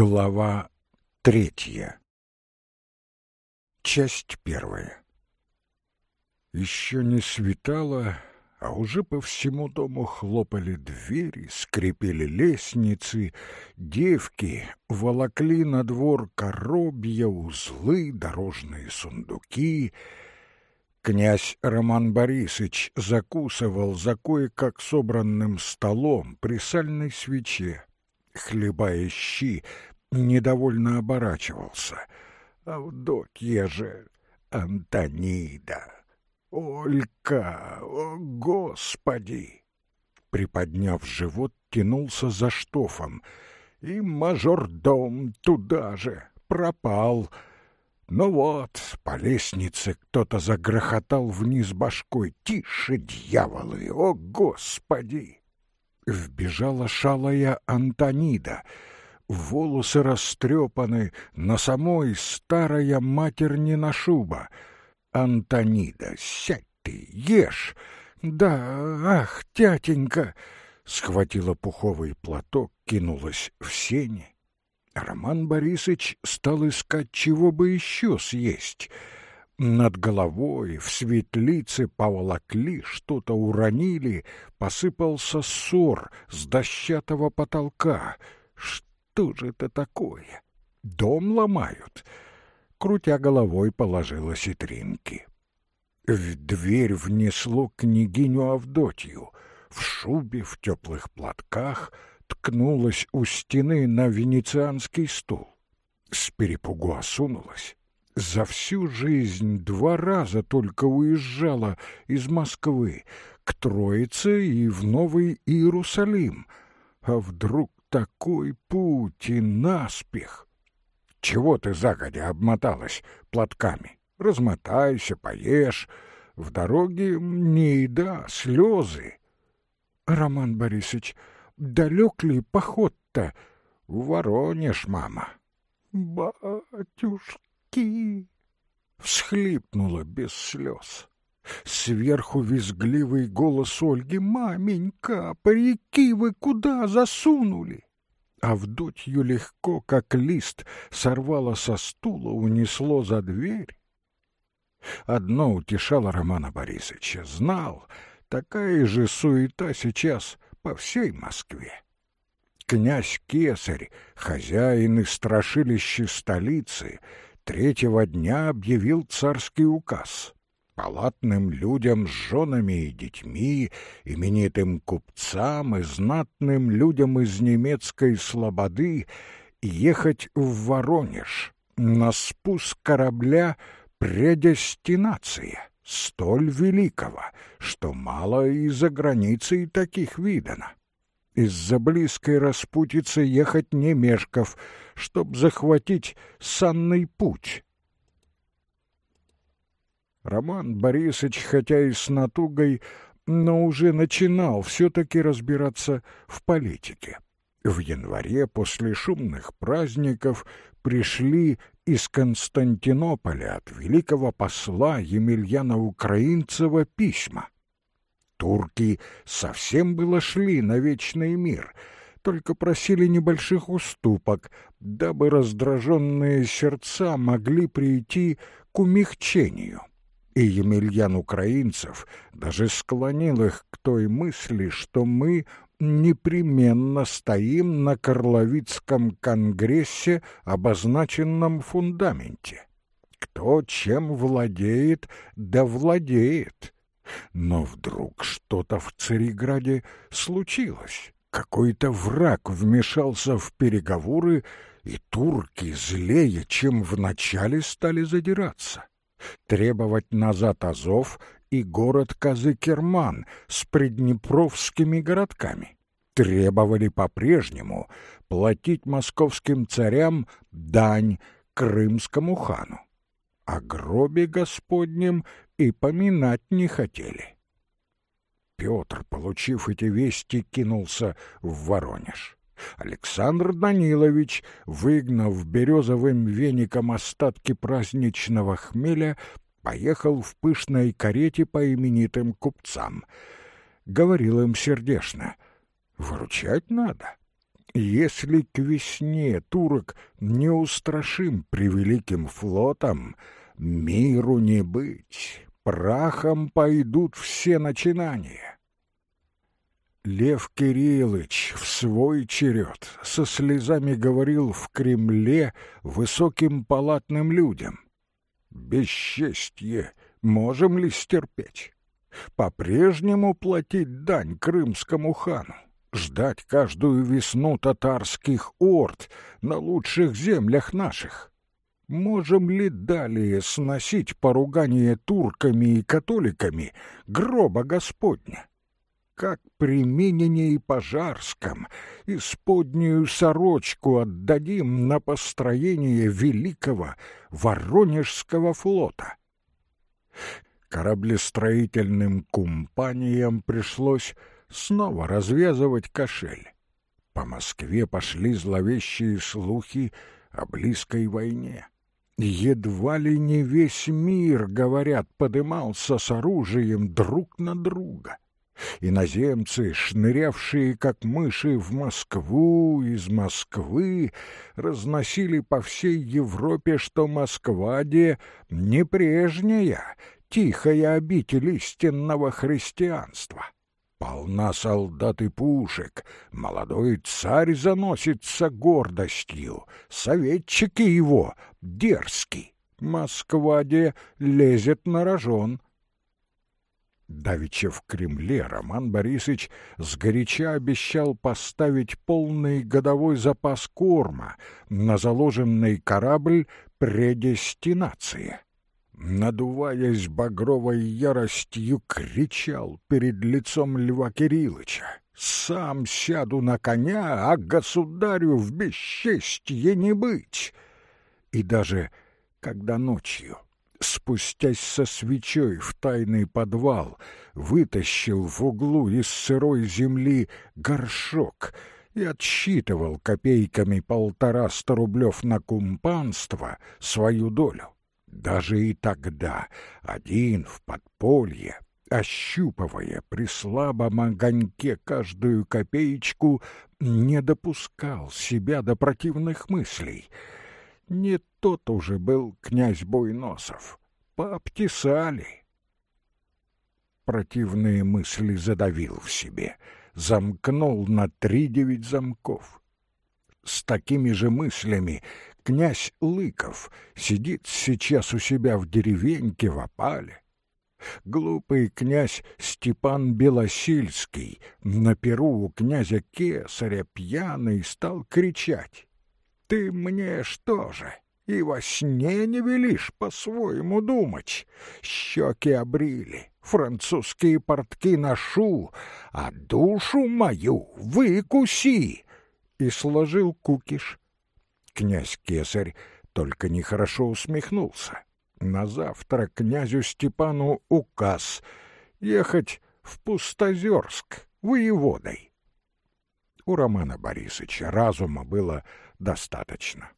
Глава третья. Часть первая. Еще не светало, а уже по всему дому хлопали двери, скрипели лестницы, девки волокли на двор коробья, узлы, дорожные сундуки. Князь Роман Борисович закусывал за кое-как собранным столом при сальной свече, хлебая щи, недовольно оборачивался. Авдотья же, Антонида, Олька, о господи! Приподняв живот, тянулся за штофом, и мажордом туда же пропал. Ну вот, по лестнице кто-то загрохотал вниз башкой. «Тише, дьяволы! О, Господи!» Вбежала шалая Антонида. Волосы растрепаны, на самой старая матернина шуба. Антонида, сядь ты, ешь. Да, ах, тятенька! Схватила пуховый платок, кинулась в сени. Роман Борисович стал искать, чего бы еще съесть — над головой в светлице поволокли, что-то уронили, посыпался ссор с дощатого потолка. Что же это такое? Дом ломают. Крутя головой, положила ситринки. В дверь внесло княгиню Авдотью. В шубе, в теплых платках ткнулась у стены на венецианский стул. С перепугу осунулась за всю жизнь два раза только уезжала из Москвы к Троице и в Новый Иерусалим. А вдруг такой путь и наспех? Чего ты загодя обмоталась платками? Размотайся, поешь. В дороге не еда, слезы. Роман Борисович, далек ли поход-то? В Воронеж, мама. Батюшка ки всхлипнула без слез. Сверху визгливый голос Ольги. «Маменька, парики вы куда засунули?» Авдотью легко, как лист, сорвала со стула, унесло за дверь. Одно утешало Романа Борисовича. Знал, такая же суета сейчас по всей Москве. Князь Кесарь, хозяин и страшилище столицы, третьего дня объявил царский указ. Палатным людям с женами и детьми, именитым купцам и знатным людям из немецкой слободы ехать в Воронеж на спуск корабля предестинация, столь великого, что мало и за границей таких видано из-за близкой распутицы ехать не мешков, чтоб захватить санный путь. Роман Борисович, хотя и с натугой, но уже начинал все-таки разбираться в политике. В январе после шумных праздников пришли из Константинополя от великого посла Емельяна Украинцева письма. Турки совсем было шли на вечный мир, только просили небольших уступок, дабы раздраженные сердца могли прийти к умягчению. И Емельян Украинцев даже склонил их к той мысли, что мы непременно стоим на Карловицком конгрессе, обозначенном фундаменте. Кто чем владеет, да владеет. Но вдруг что-то в Цареграде случилось. Какой-то враг вмешался в переговоры, и турки злее, чем вначале стали задираться. Требовать назад Азов и город Казыкерман с приднепровскими городками. Требовали по-прежнему платить московским царям дань крымскому хану о гробе Господнем и поминать не хотели. Петр, получив эти вести, кинулся в Воронеж. Александр Данилович, выгнав березовым веником остатки праздничного хмеля, поехал в пышной карете по именитым купцам. Говорил им сердечно, «Выручать надо. Если к весне турок неустрашим превеликим флотом, миру не быть, прахом пойдут все начинания. Лев Кириллович в свой черед со слезами говорил в Кремле высоким палатным людям. «Бесчестье можем ли стерпеть? По-прежнему платить дань крымскому хану? Ждать каждую весну татарских орд на лучших землях наших?» Можем ли далее сносить поругание турками и католиками гроба Господня? как при Минине Пожарском исподнюю сорочку отдадим на построение великого Воронежского флота. Кораблестроительным компаниям пришлось снова развязывать кошель. По Москве пошли зловещие слухи о близкой войне. Едва ли не весь мир, говорят, подымался с оружием друг на друга. Иноземцы, шнырявшие как мыши в Москву, из Москвы, разносили по всей Европе, что Москва-де не прежняя, тихая обитель истинного христианства. Полна солдат и пушек, молодой царь заносится гордостью, советчики его дерзки. Москва-де лезет на рожон, Давеча в Кремле Роман Борисович сгоряча обещал поставить полный годовой запас корма на заложенный корабль предестинации. Надуваясь багровой яростью, кричал перед лицом Льва Кирилловича. «Сам сяду на коня, а государю в бесчестье не быть!» И даже когда ночью спустясь со свечой в тайный подвал, вытащил в углу из сырой земли горшок и отсчитывал копейками полтораста рублев на кумпанство свою долю. Даже и тогда, один в подполье, ощупывая при слабом огоньке каждую копеечку, не допускал себя до противных мыслей — не тот уже был князь Буйносов. Пообтесали. Противные мысли задавил в себе, замкнул на три девять замков. С такими же мыслями князь Лыков сидит сейчас у себя в деревеньке в опале. Глупый князь Степан Белосильский на перу у князя Кесаря пьяный стал кричать ты мне что же, и во сне не велишь по-своему думать? Щеки обрили, французские портки ношу, а душу мою выкуси!» И сложил кукиш. Князь Кесарь только нехорошо усмехнулся. На завтра князю Степану указ ехать в Пустозерск воеводой. У Романа Борисовича разума было достаточно.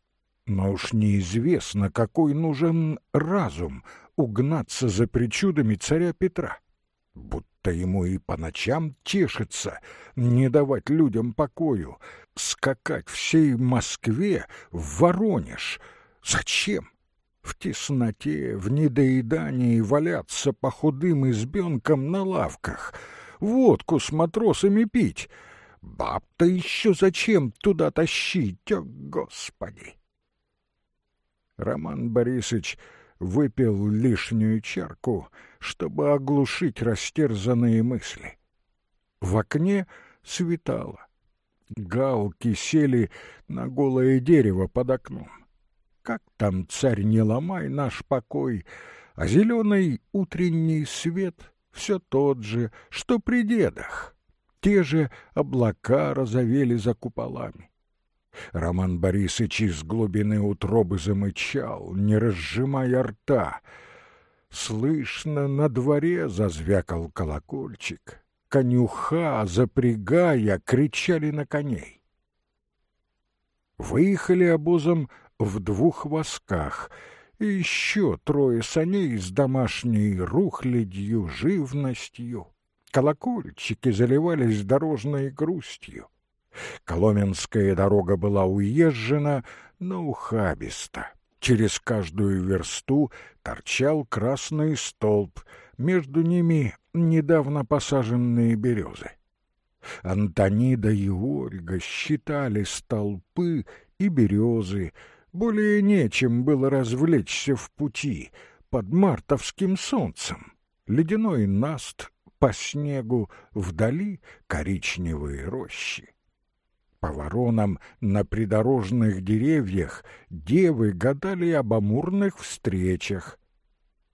Но уж неизвестно, какой нужен разум угнаться за причудами царя Петра. Будто ему и по ночам тешится, не давать людям покою, скакать всей Москве в Воронеж. Зачем? В тесноте, в недоедании валяться по худым избенкам на лавках, водку с матросами пить — Баб-то еще зачем туда тащить, о господи! Роман Борисович выпил лишнюю чарку, чтобы оглушить растерзанные мысли. В окне светало. Галки сели на голое дерево под окном. Как там, царь, не ломай наш покой, а зеленый утренний свет все тот же, что при дедах. Те же облака разовели за куполами. Роман Борисович из глубины утробы замычал, не разжимая рта. Слышно, на дворе зазвякал колокольчик. Конюха, запрягая, кричали на коней. Выехали обозом в двух восках, и еще трое саней с домашней рухлядью, живностью колокольчики заливались дорожной грустью. Коломенская дорога была уезжена, но ухабиста. Через каждую версту торчал красный столб, между ними недавно посаженные березы. Антонида и Ольга считали столпы и березы, более нечем было развлечься в пути под мартовским солнцем. Ледяной наст по снегу, вдали коричневые рощи. По воронам на придорожных деревьях девы гадали об амурных встречах.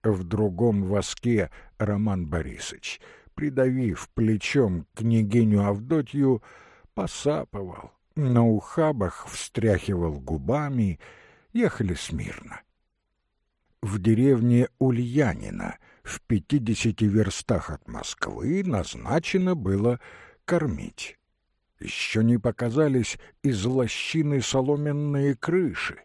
В другом воске Роман Борисович, придавив плечом княгиню Авдотью, посапывал, на ухабах встряхивал губами, ехали смирно. В деревне Ульянина, в пятидесяти верстах от Москвы, назначено было кормить еще не показались из лощины соломенные крыши.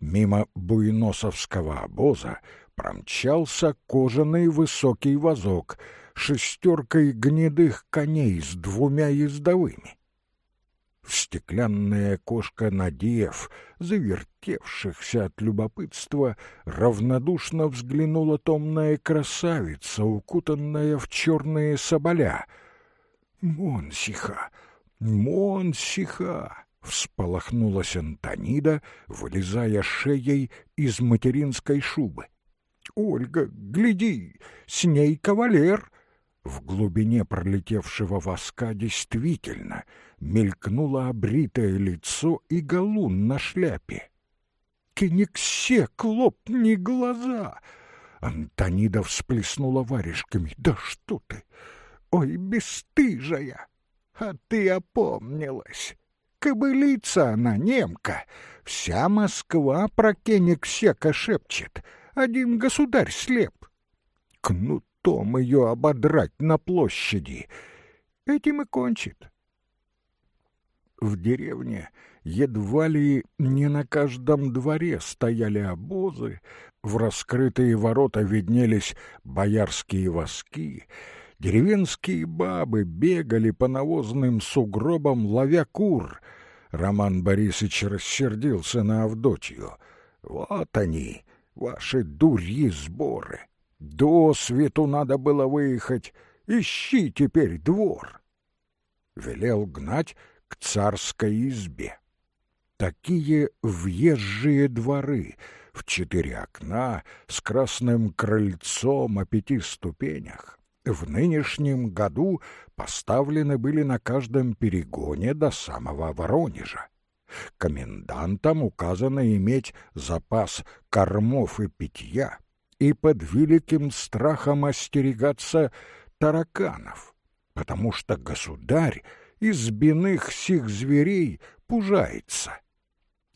Мимо буйносовского обоза промчался кожаный высокий вазок шестеркой гнедых коней с двумя ездовыми. В стеклянное окошко надев, завертевшихся от любопытства, равнодушно взглянула томная красавица, укутанная в черные соболя. «Монсиха!» «Монсиха!» — всполохнулась Антонида, вылезая шеей из материнской шубы. «Ольга, гляди, с ней кавалер!» В глубине пролетевшего воска действительно мелькнуло обритое лицо и галун на шляпе. «Кениксе, клопни глаза!» Антонида всплеснула варежками. «Да что ты! Ой, бесстыжая! А ты опомнилась. Кобылица она, немка. Вся Москва про Кенигсека шепчет. Один государь слеп. Кнутом ее ободрать на площади. Этим и кончит. В деревне едва ли не на каждом дворе стояли обозы, в раскрытые ворота виднелись боярские воски — Деревенские бабы бегали по навозным сугробам, ловя кур. Роман Борисович рассердился на Авдотью. «Вот они, ваши дурьи сборы. До свету надо было выехать. Ищи теперь двор». Велел гнать к царской избе. Такие въезжие дворы в четыре окна с красным крыльцом о пяти ступенях в нынешнем году поставлены были на каждом перегоне до самого Воронежа. Комендантам указано иметь запас кормов и питья и под великим страхом остерегаться тараканов, потому что государь из биных сих зверей пужается.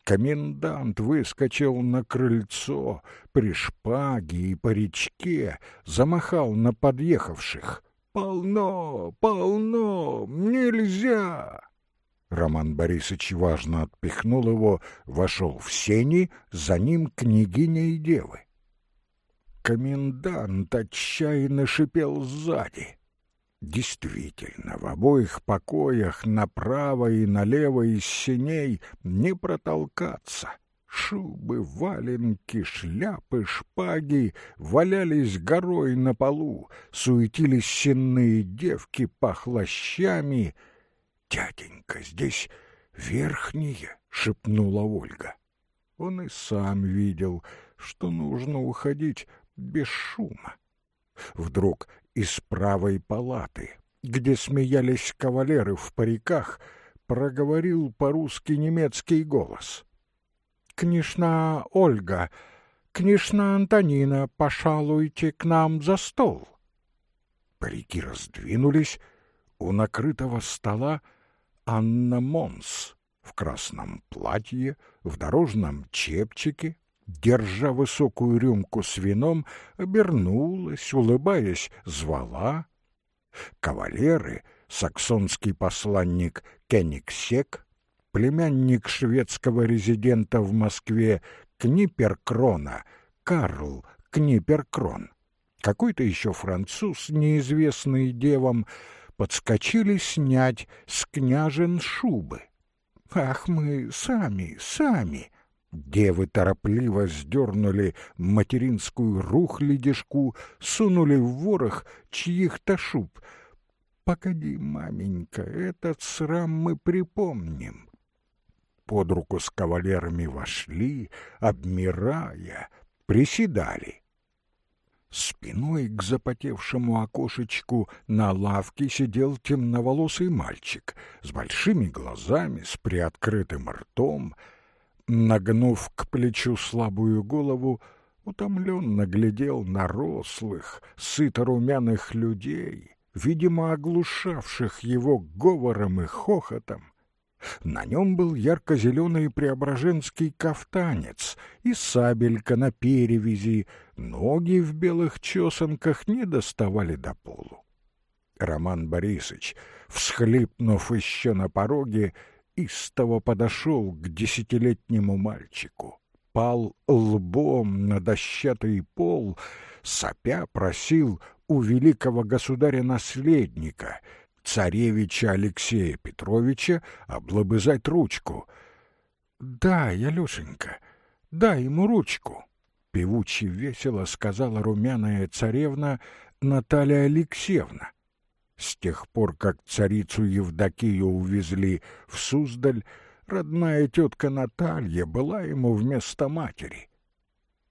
Комендант выскочил на крыльцо при шпаге и паричке, замахал на подъехавших. «Полно, полно, нельзя!» Роман Борисович важно отпихнул его, вошел в сени, за ним княгиня и девы. Комендант отчаянно шипел сзади. Действительно, в обоих покоях направо и налево из синей не протолкаться. Шубы, валенки, шляпы, шпаги валялись горой на полу, суетились сенные девки похлощами. «Дяденька, здесь верхние!» — шепнула Ольга. Он и сам видел, что нужно уходить без шума. Вдруг из правой палаты, где смеялись кавалеры в париках, проговорил по-русски немецкий голос. «Княжна Ольга, княжна Антонина, пошалуйте к нам за стол». Парики раздвинулись, у накрытого стола Анна Монс в красном платье, в дорожном чепчике, держа высокую рюмку с вином, обернулась, улыбаясь, звала. Кавалеры, саксонский посланник Кениксек, племянник шведского резидента в Москве Книперкрона, Карл Книперкрон, какой-то еще француз, неизвестный девам, подскочили снять с княжен шубы. «Ах, мы сами, сами!» Девы торопливо сдернули материнскую рухлядежку, сунули в ворох чьих-то шуб. «Погоди, маменька, этот срам мы припомним». Под руку с кавалерами вошли, обмирая, приседали. Спиной к запотевшему окошечку на лавке сидел темноволосый мальчик с большими глазами, с приоткрытым ртом. Нагнув к плечу слабую голову, утомленно глядел на рослых, сыто-румяных людей, видимо, оглушавших его говором и хохотом. На нем был ярко-зеленый преображенский кафтанец и сабелька на перевязи, ноги в белых чесанках не доставали до полу. Роман Борисович, всхлипнув еще на пороге, истово подошел к десятилетнему мальчику, пал лбом на дощатый пол, сопя просил у великого государя-наследника — царевича Алексея Петровича облобызать ручку. «Дай, Алешенька, дай ему ручку!» Певуче весело сказала румяная царевна Наталья Алексеевна. С тех пор, как царицу Евдокию увезли в Суздаль, родная тетка Наталья была ему вместо матери.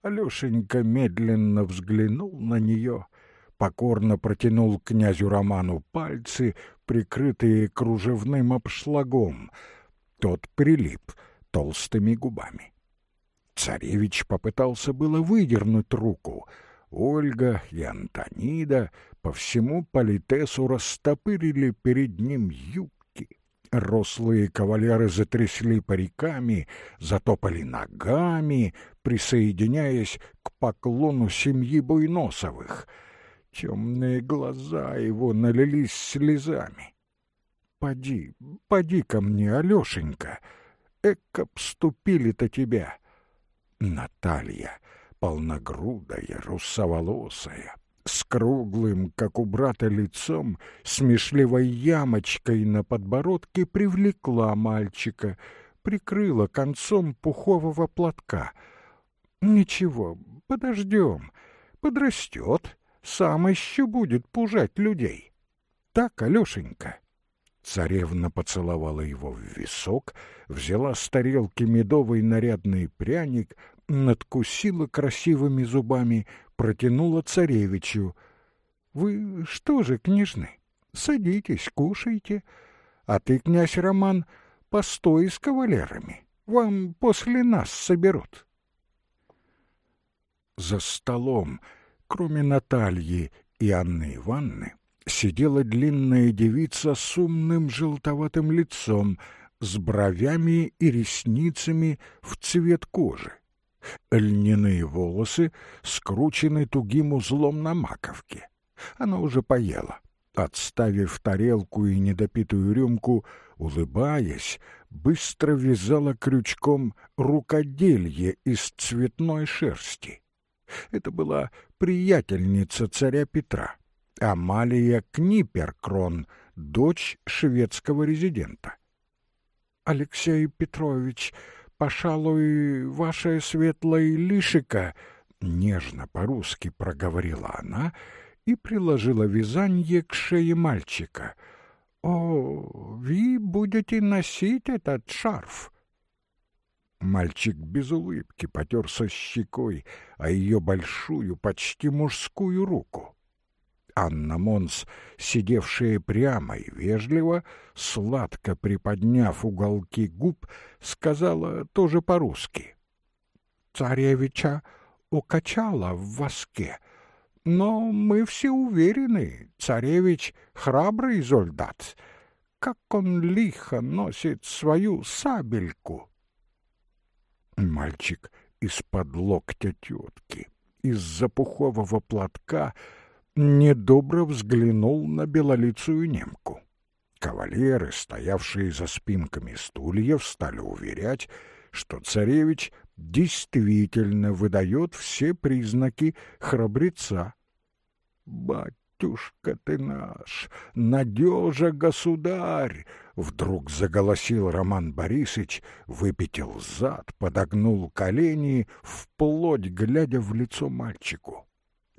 Алешенька медленно взглянул на нее покорно протянул князю Роману пальцы, прикрытые кружевным обшлагом. Тот прилип толстыми губами. Царевич попытался было выдернуть руку. Ольга и Антонида по всему политесу растопырили перед ним юбки. Рослые кавалеры затрясли париками, затопали ногами, присоединяясь к поклону семьи Буйносовых — Темные глаза его налились слезами. «Поди, поди ко мне, Алешенька, эк обступили-то тебя!» Наталья, полногрудая, русоволосая, с круглым, как у брата, лицом, смешливой ямочкой на подбородке привлекла мальчика, прикрыла концом пухового платка. «Ничего, подождем, подрастет» сам еще будет пужать людей. Так, Алешенька?» Царевна поцеловала его в висок, взяла с тарелки медовый нарядный пряник, надкусила красивыми зубами, протянула царевичу. «Вы что же, княжны, садитесь, кушайте. А ты, князь Роман, постой с кавалерами. Вам после нас соберут». За столом Кроме Натальи и Анны Ивановны, сидела длинная девица с умным желтоватым лицом, с бровями и ресницами в цвет кожи. Льняные волосы скручены тугим узлом на маковке. Она уже поела. Отставив тарелку и недопитую рюмку, улыбаясь, быстро вязала крючком рукоделье из цветной шерсти. Это была приятельница царя Петра, Амалия Книперкрон, дочь шведского резидента. «Алексей Петрович, пожалуй, ваша светлая лишика», — нежно по-русски проговорила она и приложила вязанье к шее мальчика. «О, вы будете носить этот шарф!» Мальчик без улыбки потерся щекой, а ее большую, почти мужскую руку. Анна Монс, сидевшая прямо и вежливо, сладко приподняв уголки губ, сказала тоже по-русски. «Царевича укачала в воске, но мы все уверены, царевич — храбрый солдат. Как он лихо носит свою сабельку!» Мальчик из-под локтя тетки, из-за пухового платка, недобро взглянул на белолицую немку. Кавалеры, стоявшие за спинками стульев, стали уверять, что царевич действительно выдает все признаки храбреца. «Батюшка!» ты наш, надежа государь!» Вдруг заголосил Роман Борисович, выпятил зад, подогнул колени, вплоть глядя в лицо мальчику.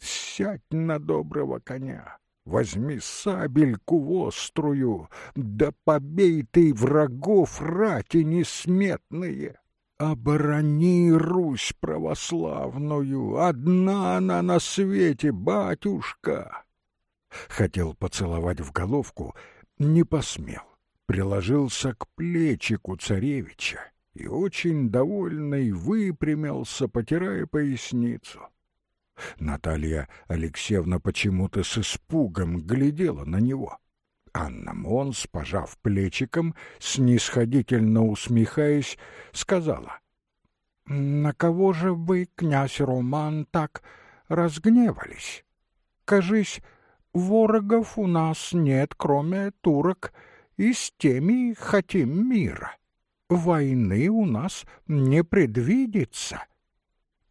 «Сядь на доброго коня, возьми сабельку острую, да побей ты врагов рати несметные!» Оборони Русь православную, одна она на свете, батюшка. Хотел поцеловать в головку, не посмел. Приложился к плечику царевича и очень довольный выпрямился, потирая поясницу. Наталья Алексеевна почему-то с испугом глядела на него. Анна Монс, пожав плечиком, снисходительно усмехаясь, сказала, «На кого же вы, князь Роман, так разгневались? Кажись, ворогов у нас нет, кроме турок, и с теми хотим мира. Войны у нас не предвидится».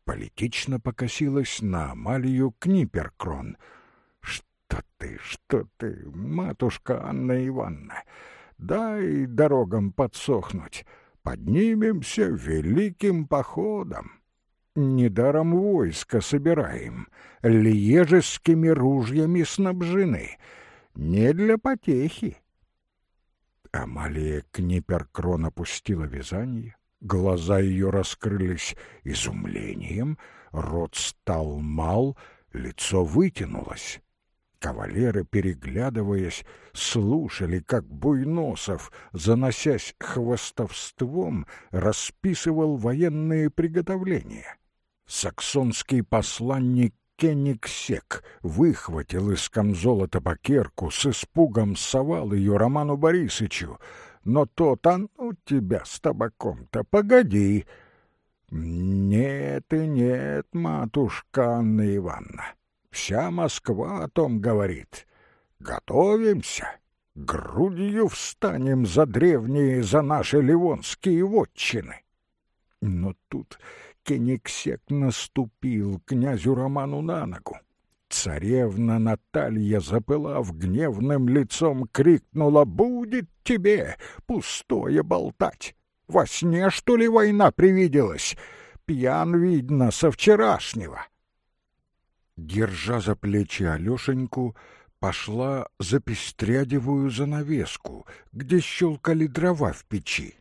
Политично покосилась на Амалию Книперкрон — что ты, что ты, матушка Анна Ивановна, дай дорогам подсохнуть, поднимемся великим походом. Недаром войско собираем, льежескими ружьями снабжены, не для потехи. Амалия Книперкрон опустила вязание, глаза ее раскрылись изумлением, рот стал мал, лицо вытянулось. Кавалеры, переглядываясь, слушали, как Буйносов, заносясь хвостовством, расписывал военные приготовления. Саксонский посланник Кенигсек выхватил из камзола табакерку, с испугом совал ее Роману Борисычу, но тот, а ну тебя с табаком-то, погоди. Нет и нет, матушка Анна Ивановна, Вся Москва о том говорит. Готовимся, грудью встанем за древние, за наши ливонские вотчины. Но тут Кенигсек наступил князю Роману на ногу. Царевна Наталья, запылав гневным лицом, крикнула «Будет тебе пустое болтать! Во сне, что ли, война привиделась? Пьян, видно, со вчерашнего!» держа за плечи Алешеньку, пошла за пестрядевую занавеску, где щелкали дрова в печи.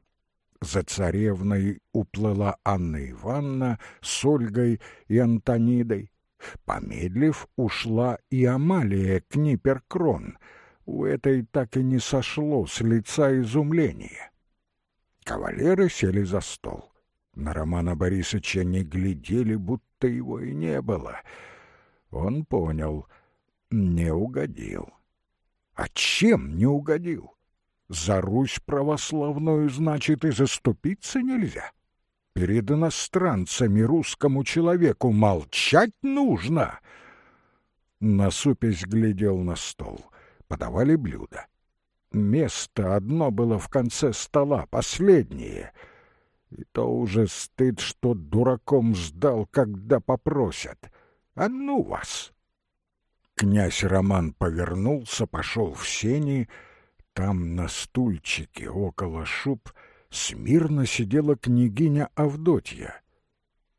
За царевной уплыла Анна Ивановна с Ольгой и Антонидой. Помедлив, ушла и Амалия Книперкрон. У этой так и не сошло с лица изумления. Кавалеры сели за стол. На Романа Борисовича не глядели, будто его и не было — он понял, не угодил. А чем не угодил? За Русь православную, значит, и заступиться нельзя. Перед иностранцами русскому человеку молчать нужно. Насупясь глядел на стол. Подавали блюда. Место одно было в конце стола, последнее. И то уже стыд, что дураком сдал, когда попросят. А ну вас! Князь Роман повернулся, пошел в сени. Там на стульчике около шуб смирно сидела княгиня Авдотья.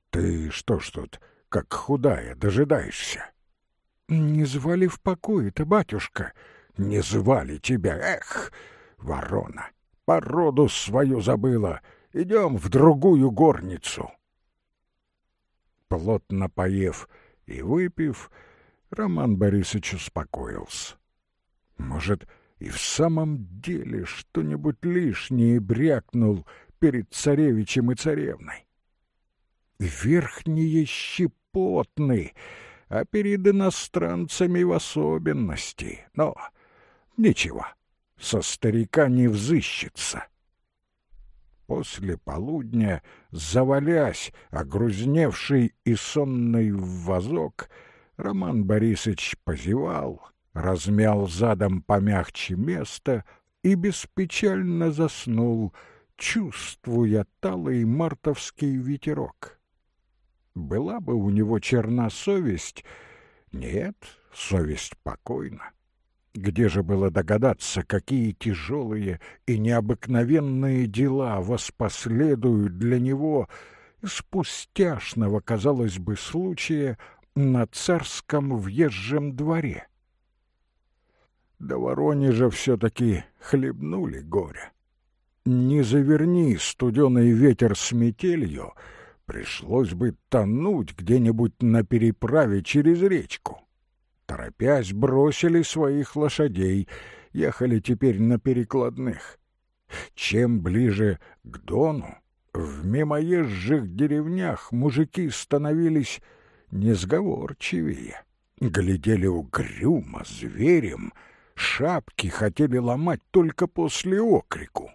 Ты что ж тут, как худая, дожидаешься? Не звали в покое-то, батюшка. Не звали тебя, эх, ворона, породу свою забыла. Идем в другую горницу. Плотно поев, и выпив, Роман Борисович успокоился. Может, и в самом деле что-нибудь лишнее брякнул перед царевичем и царевной. Верхние щепотны, а перед иностранцами в особенности. Но ничего, со старика не взыщется. После полудня, завалясь, огрузневший и сонный в вазок, Роман Борисович позевал, размял задом помягче место и беспечально заснул, чувствуя талый мартовский ветерок. Была бы у него черна совесть, Нет, совесть покойна. Где же было догадаться, какие тяжелые и необыкновенные дела воспоследуют для него из пустяшного, казалось бы, случая на царском въезжем дворе? До Воронежа все-таки хлебнули горе. Не заверни студеный ветер с метелью, пришлось бы тонуть где-нибудь на переправе через речку торопясь, бросили своих лошадей, ехали теперь на перекладных. Чем ближе к Дону, в мимоезжих деревнях мужики становились несговорчивее, глядели угрюмо, зверем, шапки хотели ломать только после окрику.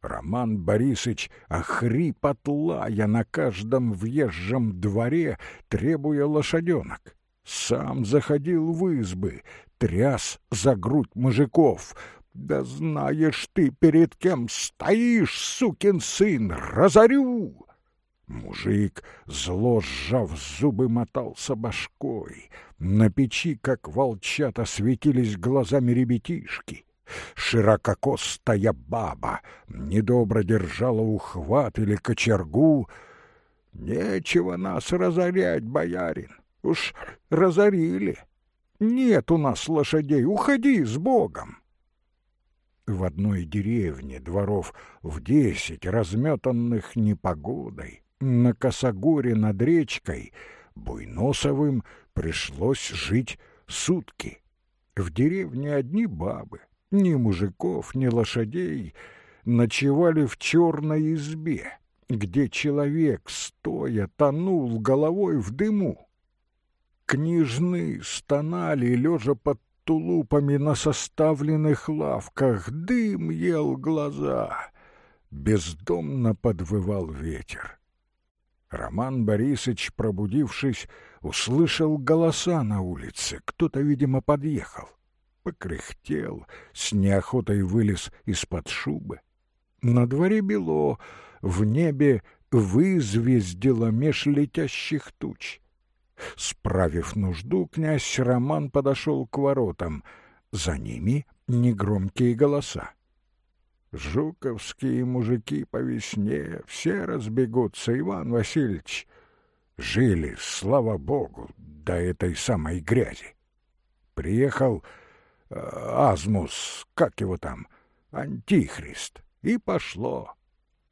Роман Борисович охрип от лая на каждом въезжем дворе, требуя лошаденок. Сам заходил в избы, тряс за грудь мужиков. «Да знаешь ты, перед кем стоишь, сукин сын, разорю!» Мужик, зло сжав зубы, мотался башкой. На печи, как волчата, светились глазами ребятишки. Ширококостая баба недобро держала ухват или кочергу. «Нечего нас разорять, боярин! Уж разорили. Нет у нас лошадей, уходи с Богом. В одной деревне дворов в десять, разметанных непогодой, на косогоре над речкой, Буйносовым пришлось жить сутки. В деревне одни бабы, ни мужиков, ни лошадей, ночевали в черной избе, где человек, стоя, тонул головой в дыму. Княжны стонали, лежа под тулупами на составленных лавках, дым ел глаза. Бездомно подвывал ветер. Роман Борисович, пробудившись, услышал голоса на улице. Кто-то, видимо, подъехал. Покряхтел, с неохотой вылез из-под шубы. На дворе бело, в небе вызвездило меж летящих туч. Справив нужду, князь Роман подошел к воротам. За ними негромкие голоса. Жуковские мужики по весне все разбегутся, Иван Васильевич. Жили, слава богу, до этой самой грязи. Приехал э, Азмус, как его там, Антихрист, и пошло.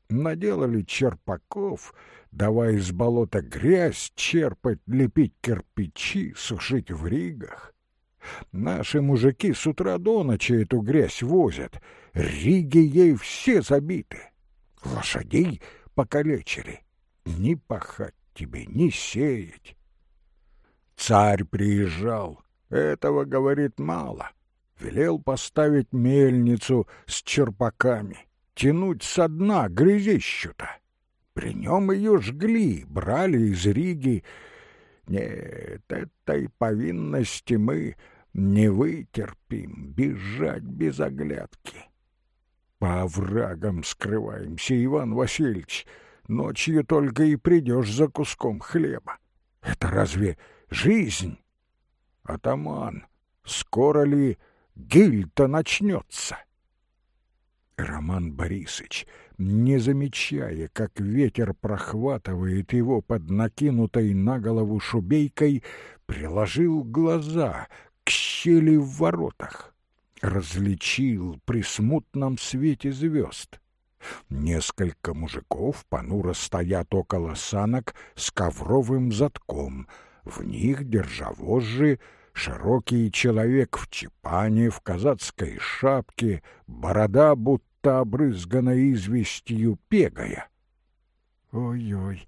Наделали черпаков — давая из болота грязь черпать, лепить кирпичи, сушить в ригах. Наши мужики с утра до ночи эту грязь возят, риги ей все забиты. Лошадей покалечили. Ни пахать тебе, ни сеять. Царь приезжал, этого, говорит, мало. Велел поставить мельницу с черпаками, тянуть со дна грязищу-то. При нем ее жгли, брали из Риги. Нет, этой повинности мы не вытерпим, бежать без оглядки. По оврагам скрываемся, Иван Васильевич. Ночью только и придешь за куском хлеба. Это разве жизнь? Атаман, скоро ли гильта начнется? Роман Борисович не замечая, как ветер прохватывает его под накинутой на голову шубейкой, приложил глаза к щели в воротах, различил при смутном свете звезд. Несколько мужиков понуро стоят около санок с ковровым затком, в них, держа вожжи, широкий человек в чепане, в казацкой шапке, борода будто обрызгана известью пегая. Ой-ой,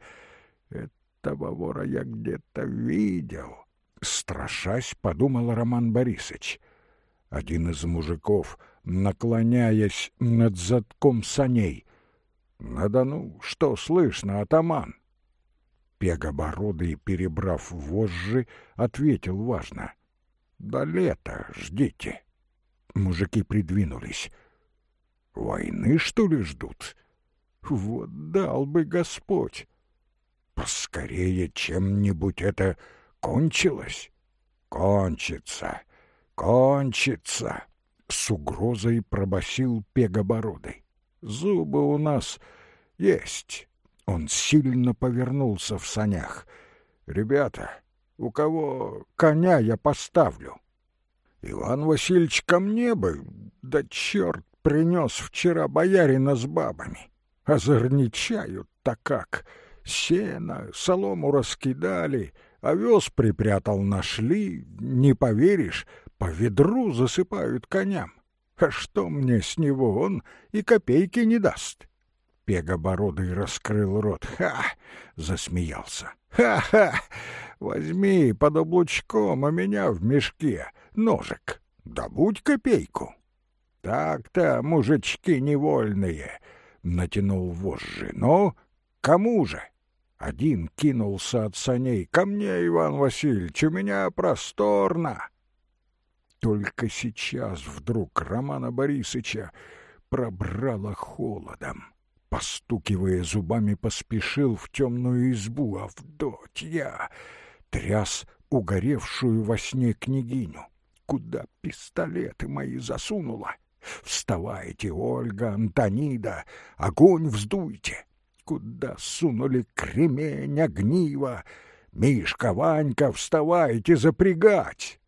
этого вора я где-то видел. Страшась, подумал Роман Борисович. Один из мужиков, наклоняясь над задком саней. На Дону что слышно, атаман? Пегобородый, перебрав вожжи, ответил важно. «До лета ждите». Мужики придвинулись. Войны, что ли, ждут? Вот дал бы Господь! Поскорее чем-нибудь это кончилось. Кончится, кончится, с угрозой пробасил Пегобородый. Зубы у нас есть. Он сильно повернулся в санях. Ребята, у кого коня я поставлю? Иван Васильевич ко мне бы, да черт принес вчера боярина с бабами. Озорничают-то как. Сено, солому раскидали, овес припрятал нашли, не поверишь, по ведру засыпают коням. А что мне с него, он и копейки не даст. Пегобородый раскрыл рот. «Ха!» — засмеялся. «Ха-ха! Возьми под облучком, а меня в мешке ножик. Добудь копейку». «Так-то, мужички невольные!» — натянул вожжи. «Но кому же?» Один кинулся от саней. «Ко мне, Иван Васильевич, у меня просторно!» Только сейчас вдруг Романа Борисыча пробрало холодом. Постукивая зубами, поспешил в темную избу. Авдотья тряс угоревшую во сне княгиню. Куда пистолеты мои засунула? Вставайте, Ольга, Антонида, огонь вздуйте! Куда сунули кремень, огниво? Мишка, Ванька, вставайте запрягать!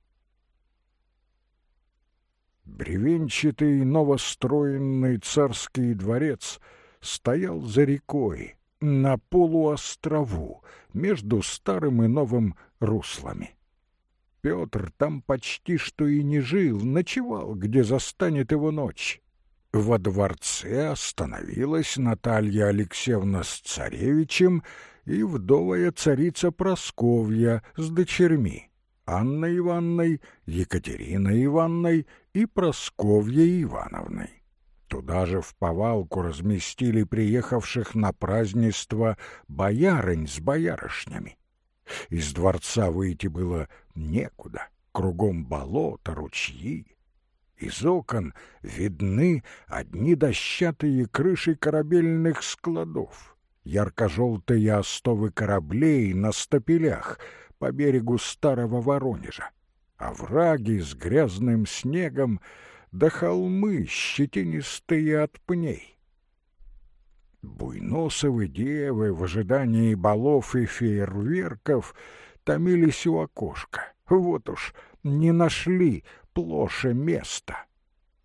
Бревенчатый новостроенный царский дворец стоял за рекой, на полуострову, между старым и новым руслами. Петр там почти что и не жил, ночевал, где застанет его ночь. Во дворце остановилась Наталья Алексеевна с царевичем и вдовая царица Просковья с дочерьми, Анной Ивановной, Екатериной Ивановной и Просковьей Ивановной. Туда же в повалку разместили приехавших на празднество боярынь с боярышнями. Из дворца выйти было некуда, кругом болото, ручьи. Из окон видны одни дощатые крыши корабельных складов, ярко-желтые остовы кораблей на стапелях по берегу старого Воронежа, овраги с грязным снегом да холмы щетинистые от пней. Буйносовы девы в ожидании балов и фейерверков томились у окошка. Вот уж не нашли плоше места.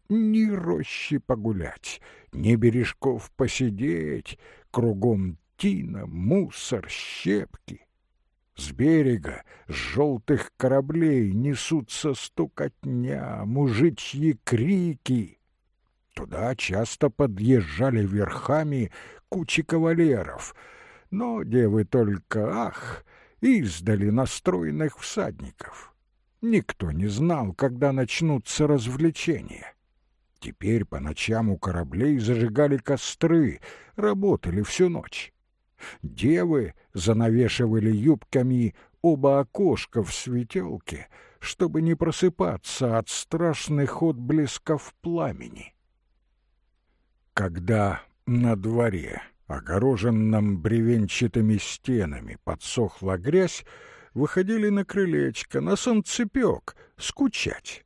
Ни рощи погулять, ни бережков посидеть, кругом тина, мусор, щепки. С берега, с желтых кораблей несутся стукотня, мужичьи крики. Туда часто подъезжали верхами кучи кавалеров, но девы только ах, издали настроенных всадников. Никто не знал, когда начнутся развлечения. Теперь по ночам у кораблей зажигали костры, работали всю ночь. Девы занавешивали юбками оба окошка в светелке, чтобы не просыпаться от страшных отблесков пламени. Когда на дворе, огороженном бревенчатыми стенами, подсохла грязь, выходили на крылечко, на солнцепек, скучать.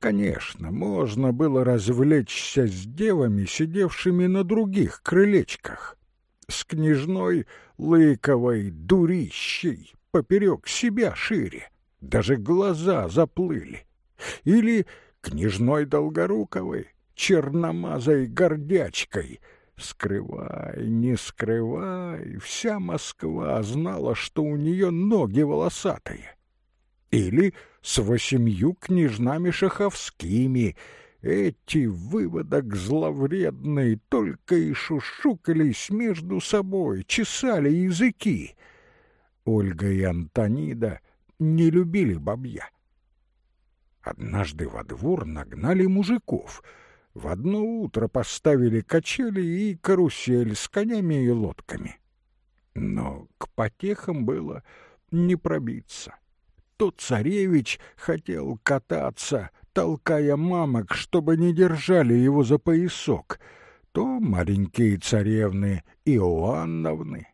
Конечно, можно было развлечься с девами, сидевшими на других крылечках с княжной Лыковой дурищей поперек себя шире, даже глаза заплыли. Или княжной Долгоруковой, черномазой гордячкой. Скрывай, не скрывай, вся Москва знала, что у нее ноги волосатые. Или с восемью княжнами шаховскими — эти выводок зловредные только и шушукались между собой, чесали языки. Ольга и Антонида не любили бабья. Однажды во двор нагнали мужиков. В одно утро поставили качели и карусель с конями и лодками. Но к потехам было не пробиться. То царевич хотел кататься — толкая мамок, чтобы не держали его за поясок, то маленькие царевны Иоанновны.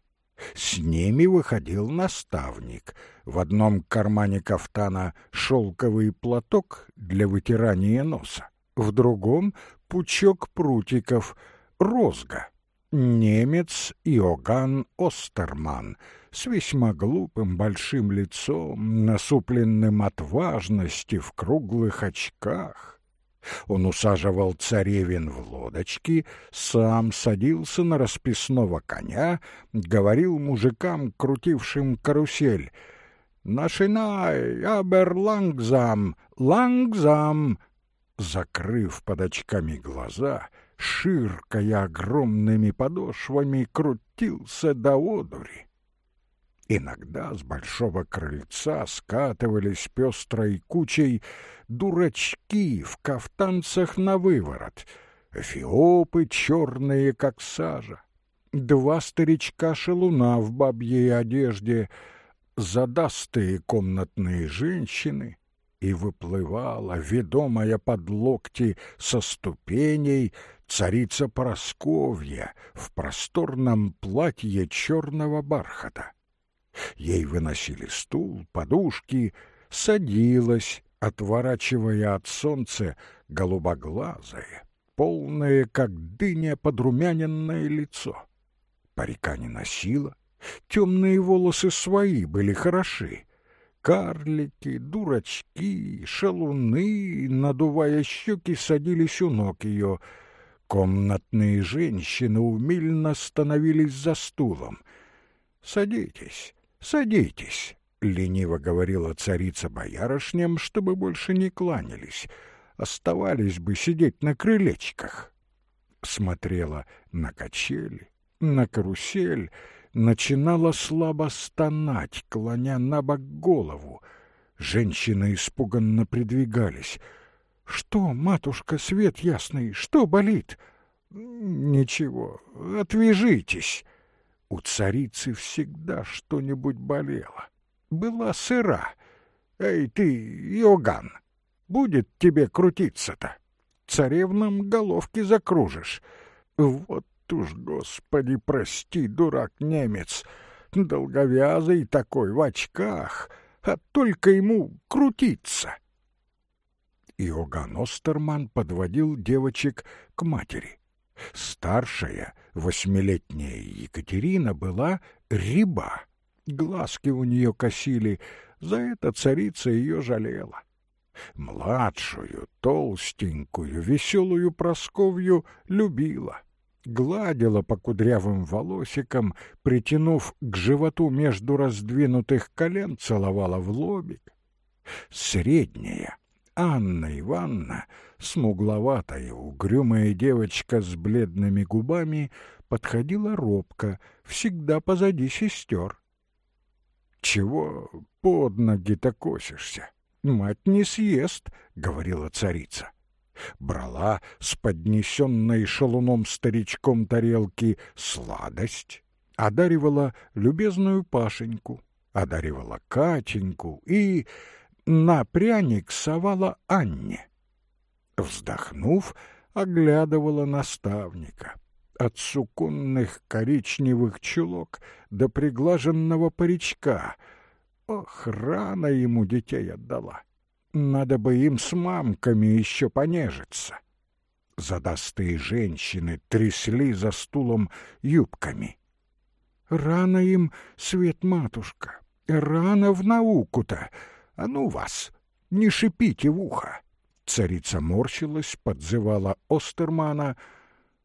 С ними выходил наставник. В одном кармане кафтана шелковый платок для вытирания носа, в другом — пучок прутиков, розга. Немец Иоганн Остерман с весьма глупым большим лицом, насупленным от важности в круглых очках, он усаживал царевин в лодочки, сам садился на расписного коня, говорил мужикам, крутившим карусель, «Нашинай, абер лангзам, лангзам!» Закрыв под очками глаза, ширкая огромными подошвами, крутился до одури. Иногда с большого крыльца скатывались пестрой кучей дурачки в кафтанцах на выворот, эфиопы черные, как сажа, два старичка-шелуна в бабьей одежде, задастые комнатные женщины, и выплывала, ведомая под локти со ступеней, царица Просковья в просторном платье черного бархата. Ей выносили стул, подушки, садилась, отворачивая от солнца голубоглазое, полное, как дыня, подрумяненное лицо. Парика не носила, темные волосы свои были хороши. Карлики, дурачки, шалуны, надувая щеки, садились у ног ее. Комнатные женщины умильно становились за стулом. «Садитесь, «Садитесь», — лениво говорила царица боярышням, чтобы больше не кланялись, оставались бы сидеть на крылечках. Смотрела на качели, на карусель, начинала слабо стонать, клоня на бок голову. Женщины испуганно придвигались. «Что, матушка, свет ясный, что болит?» «Ничего, отвяжитесь». У царицы всегда что-нибудь болело. Была сыра. Эй ты, Йоган, будет тебе крутиться-то. Царевнам головки закружишь. Вот уж, господи, прости, дурак-немец, долговязый такой, в очках, а только ему крутиться. Иоганн Остерман подводил девочек к матери. Старшая, восьмилетняя Екатерина, была риба. Глазки у нее косили, за это царица ее жалела. Младшую, толстенькую, веселую Просковью любила. Гладила по кудрявым волосикам, притянув к животу между раздвинутых колен, целовала в лобик. Средняя, Анна Ивановна, смугловатая, угрюмая девочка с бледными губами, подходила робко, всегда позади сестер. «Чего под ноги-то косишься? Мать не съест», — говорила царица. Брала с поднесенной шалуном старичком тарелки сладость, одаривала любезную Пашеньку, одаривала Катеньку и на пряник совала Анне. Вздохнув, оглядывала наставника. От суконных коричневых чулок до приглаженного паричка. Ох, рано ему детей отдала. Надо бы им с мамками еще понежиться. Задастые женщины трясли за стулом юбками. Рано им, свет матушка, рано в науку-то, «А ну вас! Не шипите в ухо!» Царица морщилась, подзывала Остермана.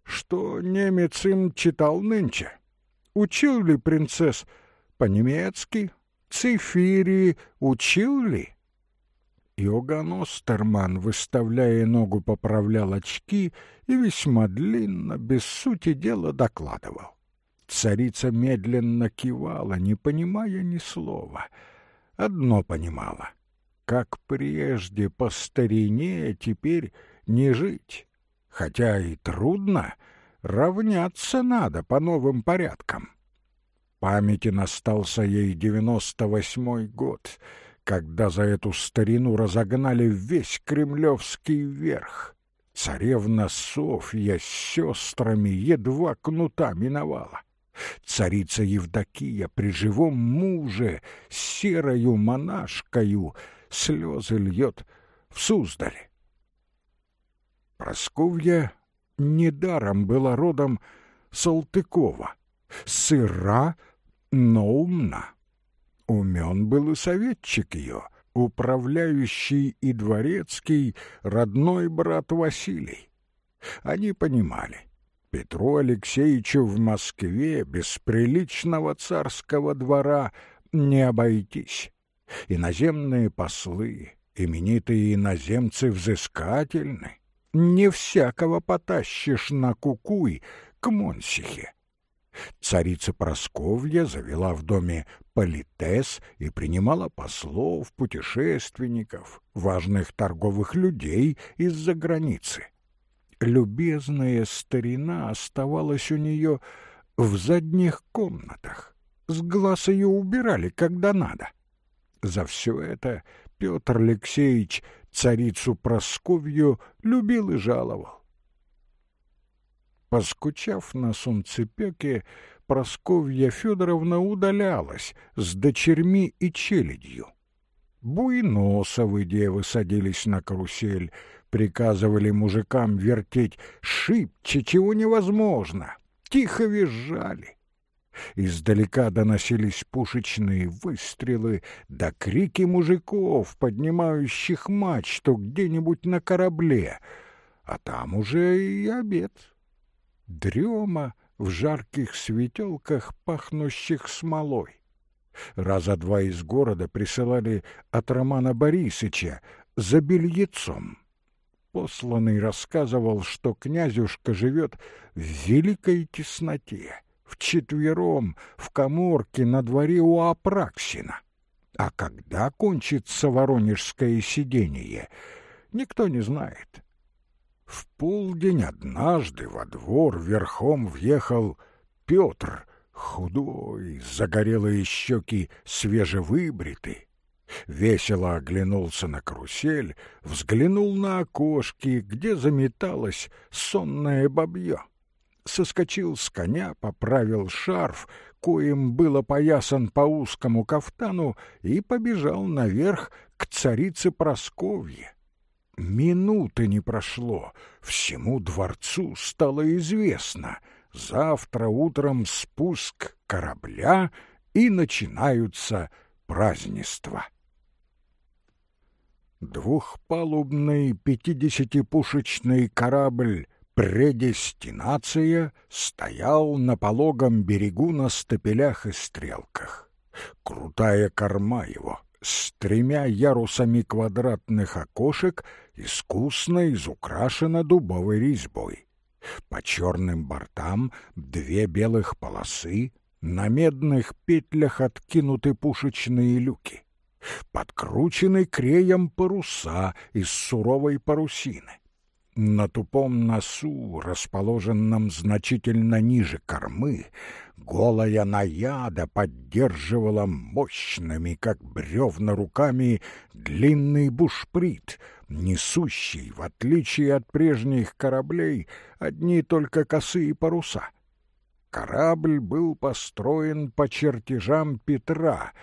«Что немец им читал нынче? Учил ли принцесс по-немецки? Цифири учил ли?» Иоганн Остерман, выставляя ногу, поправлял очки и весьма длинно, без сути дела, докладывал. Царица медленно кивала, не понимая ни слова — одно понимала. Как прежде по старине теперь не жить. Хотя и трудно, равняться надо по новым порядкам. Памяти настался ей девяносто восьмой год, когда за эту старину разогнали весь кремлевский верх. Царевна Софья с сестрами едва кнута миновала. Царица Евдокия при живом муже серою монашкою слезы льет в Суздале. Просковья недаром была родом Салтыкова, сыра, но умна. Умен был и советчик ее, управляющий и дворецкий, родной брат Василий. Они понимали, Петру Алексеевичу в Москве без приличного царского двора не обойтись. Иноземные послы, именитые иноземцы взыскательны. Не всякого потащишь на кукуй к Монсихе. Царица Просковья завела в доме политес и принимала послов, путешественников, важных торговых людей из-за границы. Любезная старина оставалась у нее в задних комнатах. С глаз ее убирали, когда надо. За все это Петр Алексеевич царицу Просковью любил и жаловал. Поскучав на солнцепеке, Просковья Федоровна удалялась с дочерьми и челядью. Буйносовы девы садились на карусель, приказывали мужикам вертеть шибче, чего невозможно, тихо визжали. Издалека доносились пушечные выстрелы да крики мужиков, поднимающих мачту где-нибудь на корабле, а там уже и обед. Дрема в жарких светелках, пахнущих смолой. Раза два из города присылали от Романа Борисыча за бельецом. Посланный рассказывал, что князюшка живет в великой тесноте — вчетвером в коморке на дворе у Апраксина. А когда кончится воронежское сидение, никто не знает. В полдень однажды во двор верхом въехал Петр, худой, загорелые щеки свежевыбритый. Весело оглянулся на карусель, взглянул на окошки, где заметалось сонное бабье соскочил с коня, поправил шарф, коим было поясан по узкому кафтану, и побежал наверх к царице Просковье. Минуты не прошло, всему дворцу стало известно. Завтра утром спуск корабля, и начинаются празднества. Двухпалубный пятидесятипушечный корабль Предестинация стоял на пологом берегу на стапелях и стрелках. Крутая корма его с тремя ярусами квадратных окошек искусно изукрашена дубовой резьбой. По черным бортам две белых полосы, на медных петлях откинуты пушечные люки. Подкручены креем паруса из суровой парусины. На тупом носу, расположенном значительно ниже кормы, голая наяда поддерживала мощными, как бревна руками, длинный бушприт, несущий, в отличие от прежних кораблей, одни только косые паруса. Корабль был построен по чертежам Петра,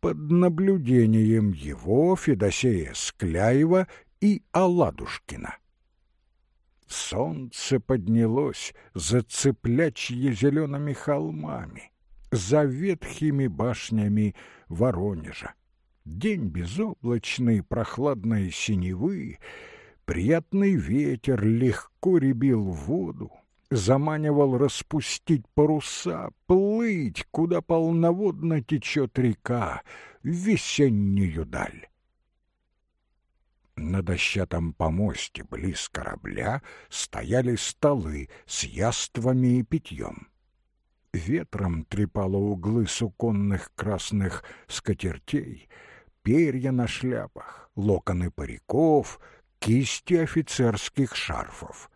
под наблюдением его, Федосея Скляева и Аладушкина. Солнце поднялось за цыплячьи зелеными холмами, за ветхими башнями Воронежа. День безоблачный, прохладной синевы, приятный ветер легко ребил воду, заманивал распустить паруса, плыть, куда полноводно течет река, в весеннюю даль. На дощатом помосте близ корабля стояли столы с яствами и питьем. Ветром трепало углы суконных красных скатертей, перья на шляпах, локоны париков, кисти офицерских шарфов.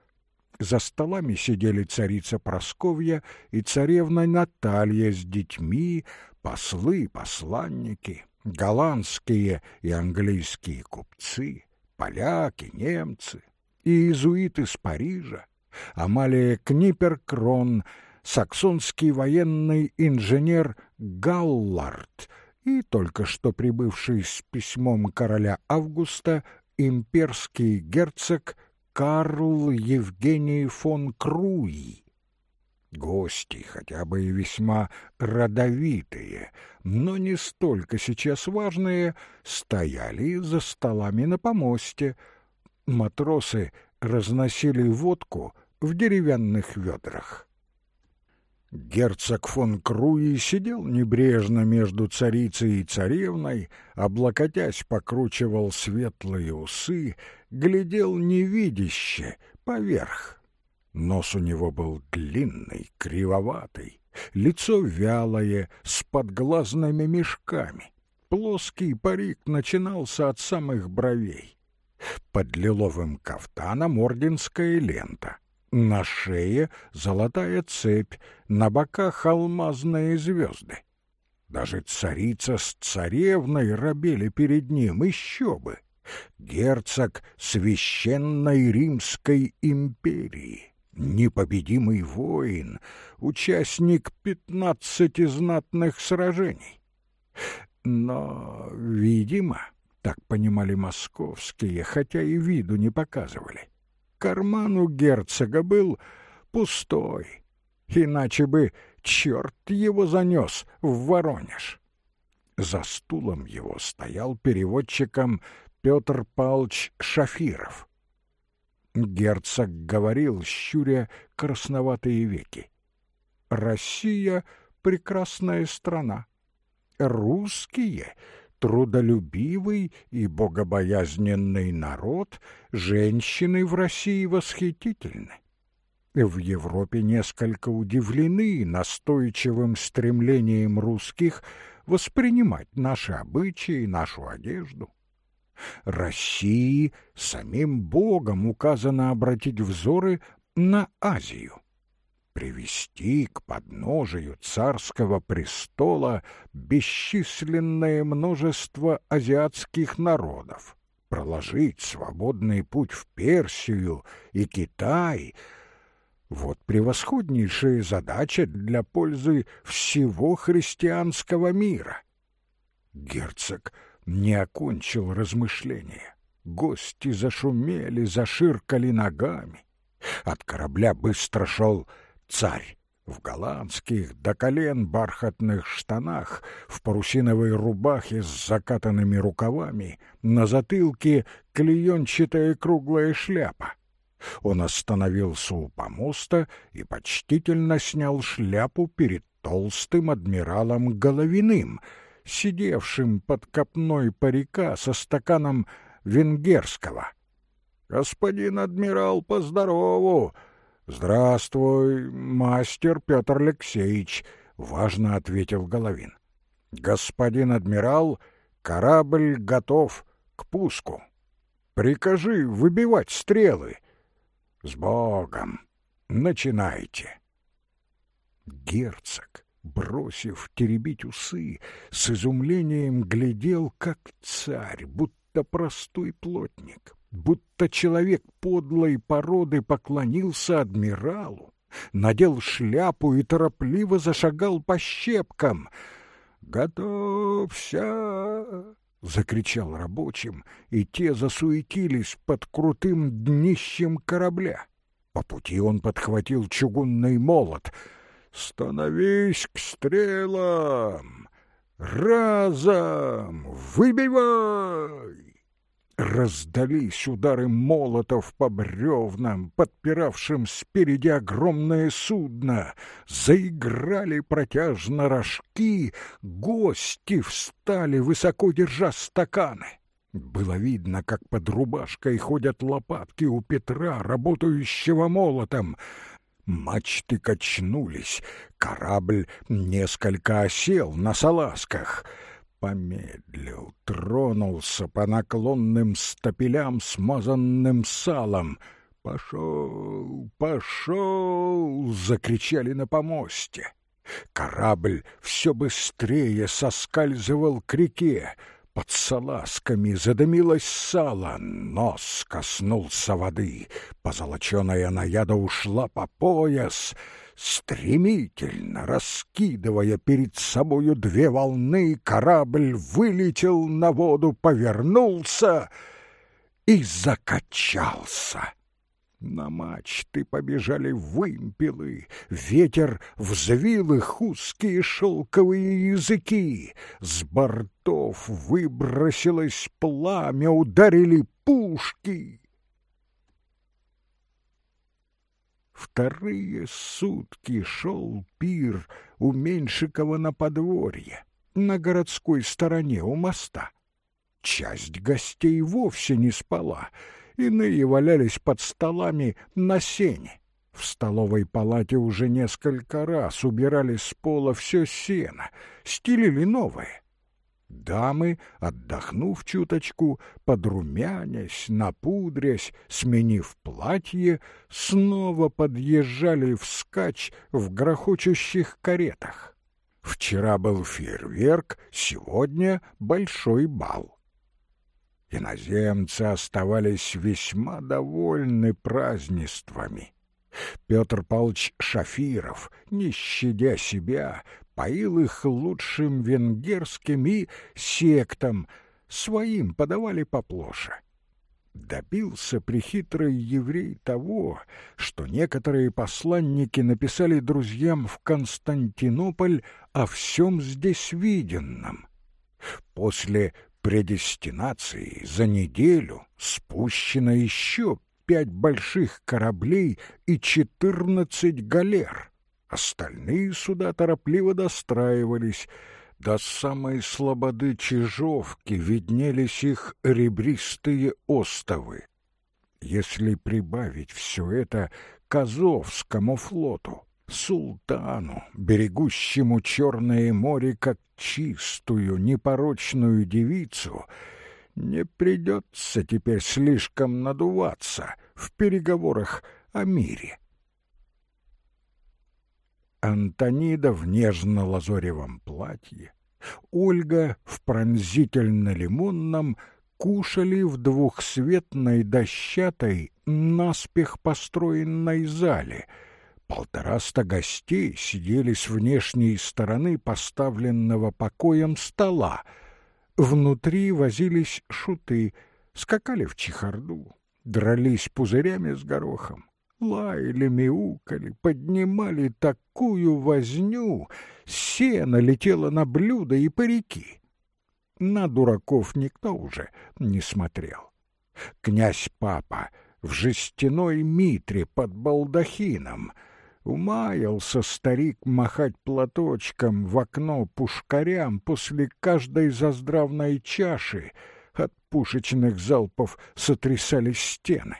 За столами сидели царица Просковья и царевна Наталья с детьми, послы, посланники, голландские и английские купцы, поляки, немцы и иезуиты из Парижа, Амалия Книперкрон, саксонский военный инженер Галлард и только что прибывший с письмом короля Августа имперский герцог Карл Евгений фон Круи. Гости, хотя бы и весьма родовитые, но не столько сейчас важные, стояли за столами на помосте. Матросы разносили водку в деревянных ведрах. Герцог фон Круи сидел небрежно между царицей и царевной, облокотясь покручивал светлые усы, глядел невидяще, поверх. Нос у него был длинный, кривоватый, лицо вялое, с подглазными мешками. Плоский парик начинался от самых бровей. Под лиловым кафтаном орденская лента — на шее золотая цепь, на боках алмазные звезды. Даже царица с царевной робели перед ним, еще бы. Герцог священной Римской империи, непобедимый воин, участник пятнадцати знатных сражений. Но, видимо, так понимали московские, хотя и виду не показывали, карман у герцога был пустой, иначе бы черт его занес в Воронеж. За стулом его стоял переводчиком Петр Палч Шафиров. Герцог говорил, щуря красноватые веки. «Россия — прекрасная страна. Русские трудолюбивый и богобоязненный народ, женщины в России восхитительны. В Европе несколько удивлены настойчивым стремлением русских воспринимать наши обычаи, нашу одежду. России самим Богом указано обратить взоры на Азию привести к подножию царского престола бесчисленное множество азиатских народов, проложить свободный путь в Персию и Китай — вот превосходнейшая задача для пользы всего христианского мира. Герцог не окончил размышления. Гости зашумели, заширкали ногами. От корабля быстро шел царь в голландских до колен бархатных штанах, в парусиновой рубахе с закатанными рукавами, на затылке клеенчатая круглая шляпа. Он остановился у помоста и почтительно снял шляпу перед толстым адмиралом Головиным, сидевшим под копной парика со стаканом венгерского. «Господин адмирал, поздорову!» «Здравствуй, мастер Петр Алексеевич», — важно ответил Головин. «Господин адмирал, корабль готов к пуску. Прикажи выбивать стрелы. С Богом! Начинайте!» Герцог, бросив теребить усы, с изумлением глядел, как царь, будто простой плотник будто человек подлой породы поклонился адмиралу, надел шляпу и торопливо зашагал по щепкам. «Готовься!» — закричал рабочим, и те засуетились под крутым днищем корабля. По пути он подхватил чугунный молот. «Становись к стрелам! Разом! Выбивай!» Раздались удары молотов по бревнам, подпиравшим спереди огромное судно. Заиграли протяжно рожки, гости встали, высоко держа стаканы. Было видно, как под рубашкой ходят лопатки у Петра, работающего молотом. Мачты качнулись, корабль несколько осел на салазках — помедлил, тронулся по наклонным стапелям, смазанным салом. «Пошел, пошел!» — закричали на помосте. Корабль все быстрее соскальзывал к реке. Под салазками задымилось сало, нос коснулся воды. Позолоченная наяда ушла по пояс. Стремительно раскидывая перед собою две волны, корабль вылетел на воду, повернулся и закачался. На мачты побежали вымпелы, ветер взвил их узкие шелковые языки, с бортов выбросилось пламя, ударили пушки. Вторые сутки шел пир у Меньшикова на подворье, на городской стороне у моста. Часть гостей вовсе не спала — иные валялись под столами на сене. В столовой палате уже несколько раз убирали с пола все сено, стелили новое. Дамы, отдохнув чуточку, подрумянясь, напудрясь, сменив платье, снова подъезжали вскачь в грохочущих каретах. Вчера был фейерверк, сегодня большой бал. Иноземцы оставались весьма довольны празднествами. Петр Павлович Шафиров, не щадя себя, поил их лучшим венгерским и сектом, своим подавали поплоше. Добился прихитрый еврей того, что некоторые посланники написали друзьям в Константинополь о всем здесь виденном. После предестинации за неделю спущено еще пять больших кораблей и четырнадцать галер. Остальные суда торопливо достраивались. До самой слободы Чижовки виднелись их ребристые остовы. Если прибавить все это к Азовскому флоту, султану, берегущему Черное море как чистую, непорочную девицу, не придется теперь слишком надуваться в переговорах о мире. Антонида в нежно-лазоревом платье, Ольга в пронзительно-лимонном кушали в двухсветной дощатой, наспех построенной зале — Полтораста гостей сидели с внешней стороны поставленного покоем стола. Внутри возились шуты, скакали в чехарду, дрались пузырями с горохом, лаяли, мяукали, поднимали такую возню, сено летело на блюда и парики. На дураков никто уже не смотрел. Князь-папа в жестяной митре под балдахином — Умаялся старик махать платочком в окно пушкарям после каждой заздравной чаши. От пушечных залпов сотрясались стены.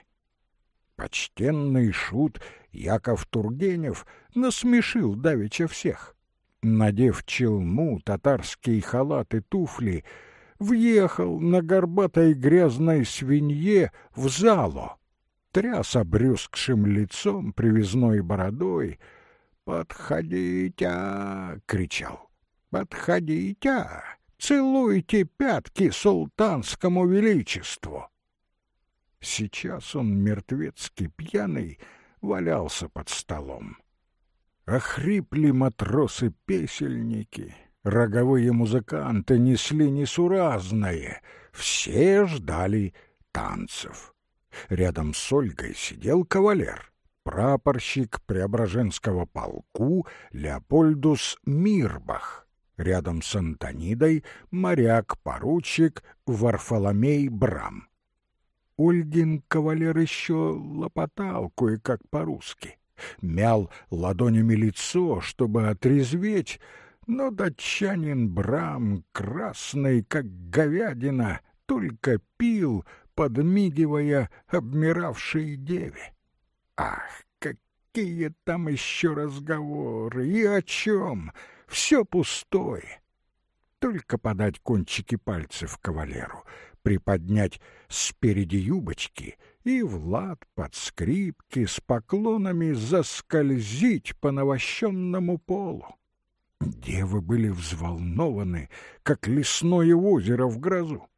Почтенный шут Яков Тургенев насмешил давеча всех. Надев челму, татарские халаты, туфли, въехал на горбатой грязной свинье в залу тряс обрюзгшим лицом, привязной бородой. «Подходите!» — кричал. «Подходите! Целуйте пятки султанскому величеству!» Сейчас он, мертвецкий пьяный, валялся под столом. Охрипли матросы-песельники, роговые музыканты несли несуразное, все ждали танцев. Рядом с Ольгой сидел кавалер, прапорщик Преображенского полку Леопольдус Мирбах. Рядом с Антонидой моряк-поручик Варфоломей Брам. Ольгин кавалер еще лопотал кое-как по-русски, мял ладонями лицо, чтобы отрезветь, но датчанин Брам, красный, как говядина, только пил, подмигивая обмиравшей деве. Ах, какие там еще разговоры и о чем! Все пустое. Только подать кончики пальцев кавалеру, приподнять спереди юбочки и Влад под скрипки с поклонами заскользить по навощенному полу. Девы были взволнованы, как лесное озеро в грозу.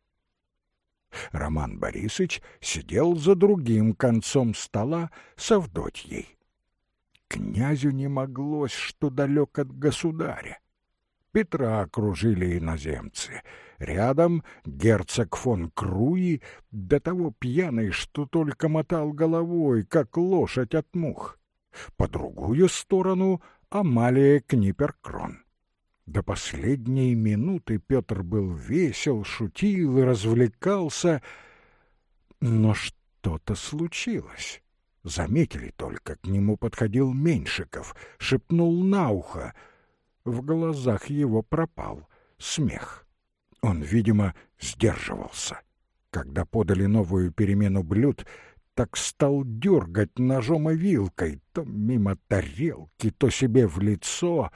Роман Борисович сидел за другим концом стола с Авдотьей. Князю не моглось, что далек от государя. Петра окружили иноземцы. Рядом герцог фон Круи, до того пьяный, что только мотал головой, как лошадь от мух. По другую сторону — Амалия Книперкрон. До последней минуты Петр был весел, шутил и развлекался, но что-то случилось. Заметили только, к нему подходил Меньшиков, шепнул на ухо — в глазах его пропал смех. Он, видимо, сдерживался. Когда подали новую перемену блюд, так стал дергать ножом и вилкой, то мимо тарелки, то себе в лицо.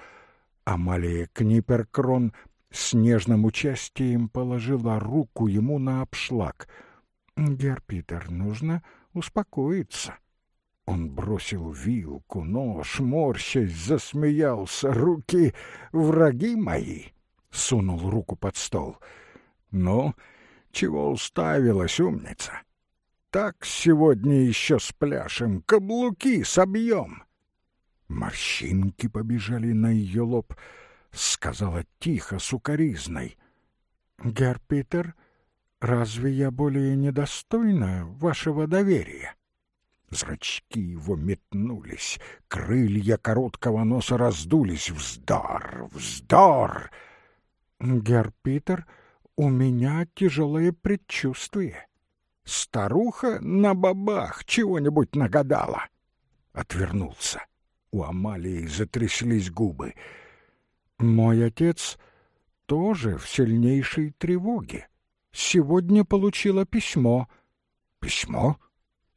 Амалия Книперкрон с нежным участием положила руку ему на обшлаг. «Герпитер, нужно успокоиться». Он бросил вилку, нож, морщась, засмеялся. «Руки враги мои!» Сунул руку под стол. «Ну, чего уставилась, умница? Так сегодня еще спляшем, каблуки собьем!» Морщинки побежали на ее лоб, сказала тихо, сукоризной. «Герр Питер, разве я более недостойна вашего доверия?» Зрачки его метнулись, крылья короткого носа раздулись. Вздор! Вздор! Герр Питер, у меня тяжелое предчувствие. Старуха на бабах чего-нибудь нагадала. Отвернулся. У Амалии затряслись губы. Мой отец тоже в сильнейшей тревоге. Сегодня получила письмо. Письмо?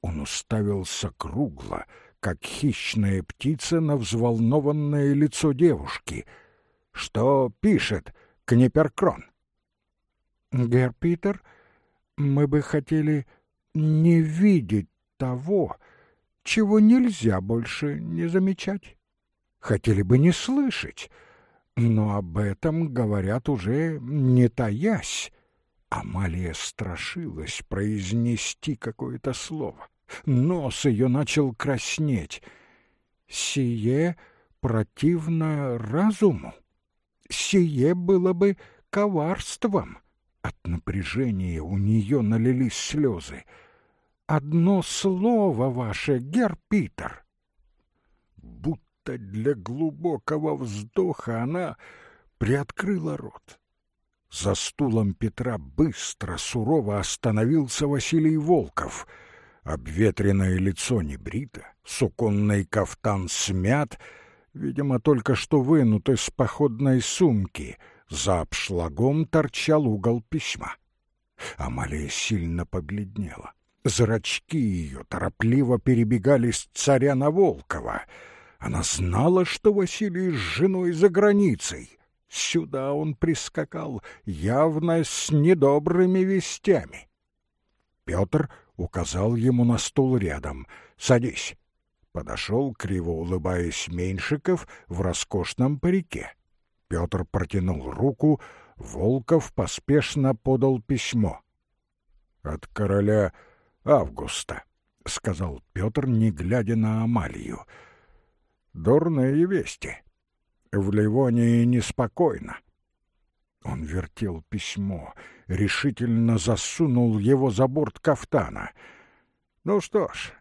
Он уставился кругло, как хищная птица на взволнованное лицо девушки. «Что пишет Книперкрон?» «Герр Питер, мы бы хотели не видеть того, чего нельзя больше не замечать. Хотели бы не слышать, но об этом говорят уже не таясь». Амалия страшилась произнести какое-то слово. Нос ее начал краснеть. Сие противно разуму. Сие было бы коварством. От напряжения у нее налились слезы. Одно слово ваше, гер Питер. Будто для глубокого вздоха она приоткрыла рот. За стулом Петра быстро, сурово остановился Василий Волков — Обветренное лицо не брито, суконный кафтан смят, видимо, только что вынут из походной сумки. За обшлагом торчал угол письма. Амалия сильно побледнела. Зрачки ее торопливо перебегали с царя на Волкова. Она знала, что Василий с женой за границей. Сюда он прискакал явно с недобрыми вестями. Петр указал ему на стул рядом. «Садись». Подошел, криво улыбаясь, Меньшиков в роскошном парике. Петр протянул руку, Волков поспешно подал письмо. «От короля Августа», — сказал Петр, не глядя на Амалию. «Дурные вести. В Ливонии неспокойно. Он вертел письмо, решительно засунул его за борт кафтана. «Ну что ж,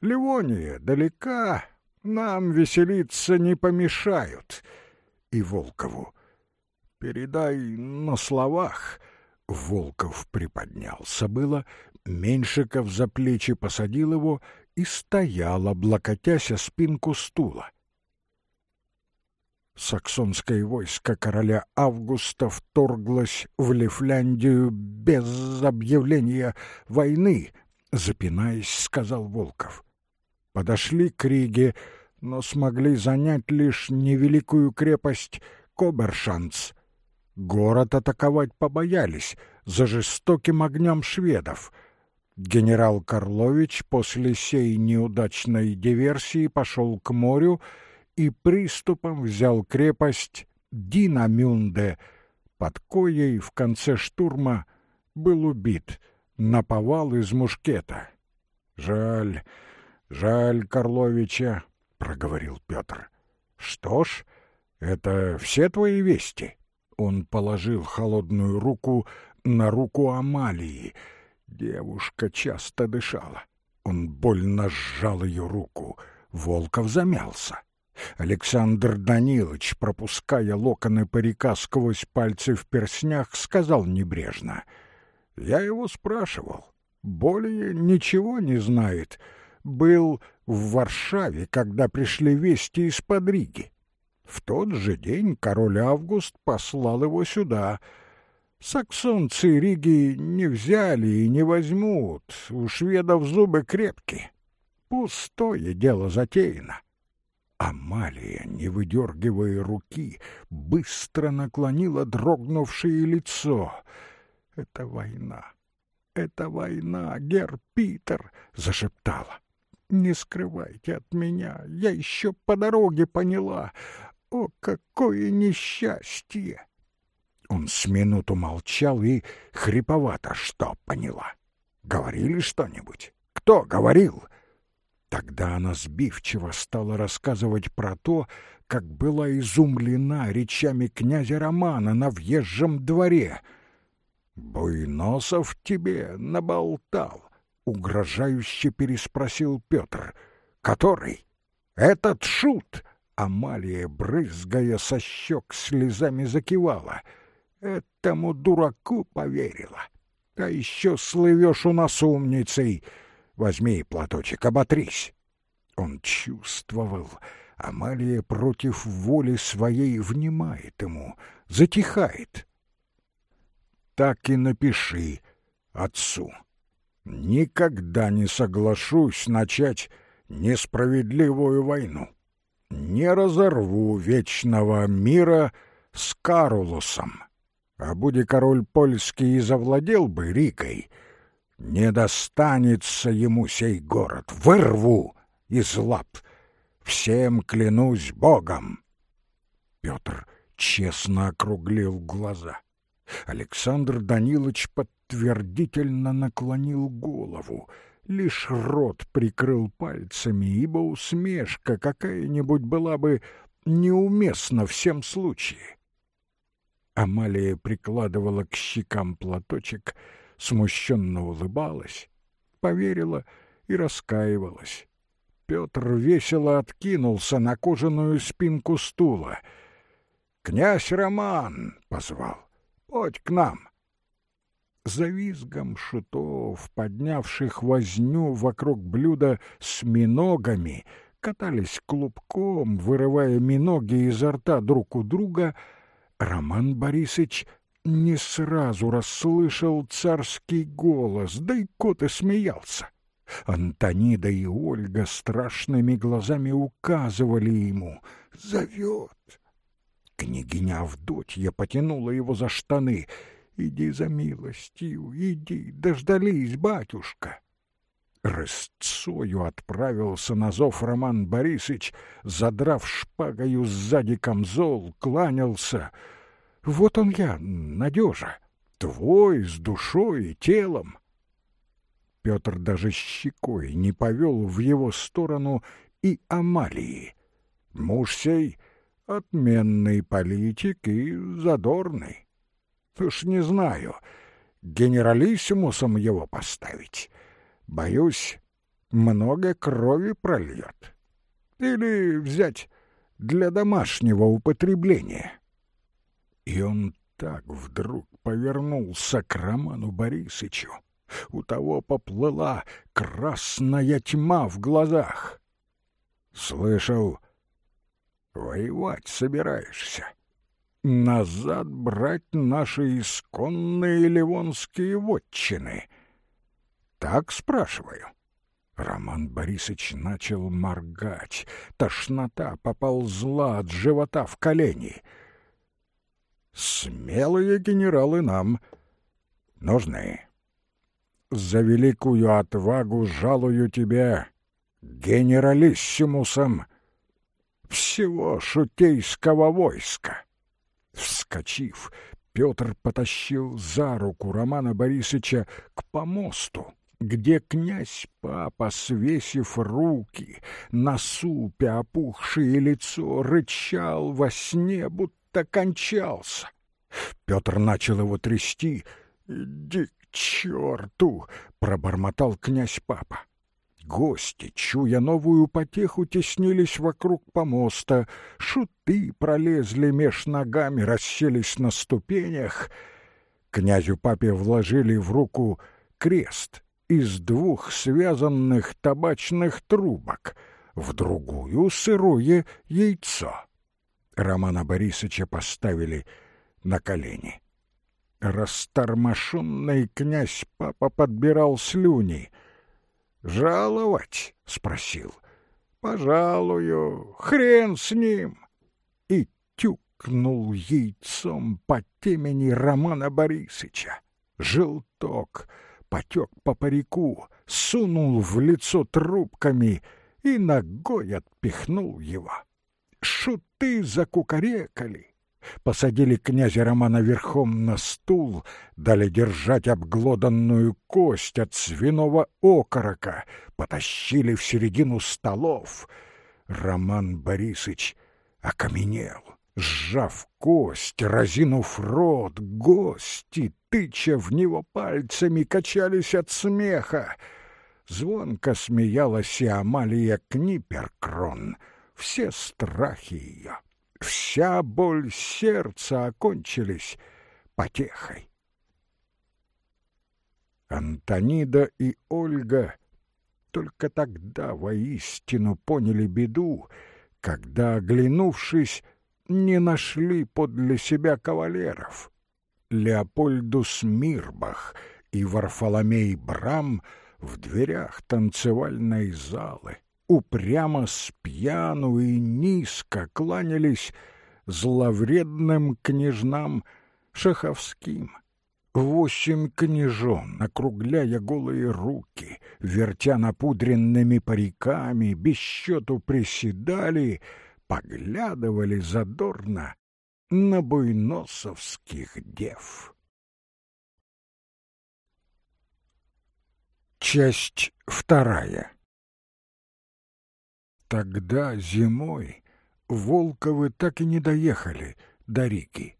Ливония далека, нам веселиться не помешают». И Волкову «Передай на словах». Волков приподнялся было, Меньшиков за плечи посадил его и стоял, облокотясь о спинку стула саксонское войско короля Августа вторглось в Лифляндию без объявления войны, запинаясь, сказал Волков. Подошли к Риге, но смогли занять лишь невеликую крепость Кобершанц. Город атаковать побоялись за жестоким огнем шведов. Генерал Карлович после сей неудачной диверсии пошел к морю и приступом взял крепость Динамюнде, под коей в конце штурма был убит наповал из мушкета. Жаль, жаль Карловича, проговорил Петр. Что ж, это все твои вести. Он положил холодную руку на руку Амалии. Девушка часто дышала. Он больно сжал ее руку. Волков замялся. Александр Данилович, пропуская локоны парика сквозь пальцы в перснях, сказал небрежно. «Я его спрашивал. Более ничего не знает. Был в Варшаве, когда пришли вести из Подриги. В тот же день король Август послал его сюда. Саксонцы Риги не взяли и не возьмут, у шведов зубы крепкие. Пустое дело затеяно. Амалия, не выдергивая руки, быстро наклонила дрогнувшее лицо. «Это война! Это война, гер Питер!» — зашептала. «Не скрывайте от меня, я еще по дороге поняла. О, какое несчастье!» Он с минуту молчал и хриповато что поняла. «Говорили что-нибудь? Кто говорил?» Тогда она сбивчиво стала рассказывать про то, как была изумлена речами князя Романа на въезжем дворе. «Буйносов тебе наболтал», — угрожающе переспросил Петр. «Который? Этот шут?» Амалия, брызгая со щек, слезами закивала. «Этому дураку поверила. А еще слывешь у нас умницей. Возьми платочек, оботрись. Он чувствовал, Амалия против воли своей внимает ему, затихает. Так и напиши отцу. Никогда не соглашусь начать несправедливую войну. Не разорву вечного мира с Карулусом. А буди король польский и завладел бы Рикой — не достанется ему сей город, вырву из лап. Всем клянусь Богом. Петр честно округлил глаза. Александр Данилович подтвердительно наклонил голову, лишь рот прикрыл пальцами, ибо усмешка какая-нибудь была бы неуместна в всем случае. Амалия прикладывала к щекам платочек — смущенно улыбалась, поверила и раскаивалась. Петр весело откинулся на кожаную спинку стула. «Князь Роман!» — позвал. «Подь к нам!» За визгом шутов, поднявших возню вокруг блюда с миногами, катались клубком, вырывая миноги изо рта друг у друга, Роман Борисович не сразу расслышал царский голос, да и кот и смеялся. Антонида и Ольга страшными глазами указывали ему «Зовет!». Княгиня Авдотья потянула его за штаны. «Иди за милостью, иди, дождались, батюшка!» Рысцою отправился на зов Роман Борисович, задрав шпагою сзади камзол, кланялся — вот он я, надежа, твой с душой и телом. Петр даже щекой не повел в его сторону и Амалии. Муж сей — отменный политик и задорный. Уж не знаю, генералиссимусом его поставить. Боюсь, много крови прольет. Или взять для домашнего употребления. И он так вдруг повернулся к Роману Борисычу. У того поплыла красная тьма в глазах. Слышал, воевать собираешься. Назад брать наши исконные ливонские вотчины. Так спрашиваю. Роман Борисович начал моргать. Тошнота поползла от живота в колени — Смелые генералы нам нужны. За великую отвагу жалую тебя генералиссимусом всего шутейского войска. Вскочив, Петр потащил за руку Романа Борисовича к помосту, где князь папа, свесив руки, на супе опухшее лицо, рычал во сне, будто кончался. Петр начал его трясти. «Иди к черту!» — пробормотал князь папа. Гости, чуя новую потеху, теснились вокруг помоста. Шуты пролезли меж ногами, расселись на ступенях. Князю папе вложили в руку крест из двух связанных табачных трубок, в другую — сырое яйцо. Романа Борисовича поставили на колени. Растормошенный князь папа подбирал слюни. «Жаловать?» — спросил. «Пожалую, хрен с ним!» И тюкнул яйцом по темени Романа Борисовича. Желток — потек по парику, сунул в лицо трубками и ногой отпихнул его. Шуты закукарекали. Посадили князя Романа верхом на стул, дали держать обглоданную кость от свиного окорока, потащили в середину столов. Роман Борисович окаменел сжав кость, разинув рот, гости, тыча в него пальцами, качались от смеха. Звонко смеялась и Амалия Книперкрон. Все страхи ее, вся боль сердца окончились потехой. Антонида и Ольга только тогда воистину поняли беду, когда, оглянувшись, не нашли подле себя кавалеров. Леопольдус Мирбах и Варфоломей Брам в дверях танцевальной залы упрямо с пьяну и низко кланялись зловредным княжнам шаховским. Восемь княжон, округляя голые руки, вертя напудренными париками, без счету приседали — поглядывали задорно на буйносовских дев. Часть вторая Тогда зимой Волковы так и не доехали до Риги.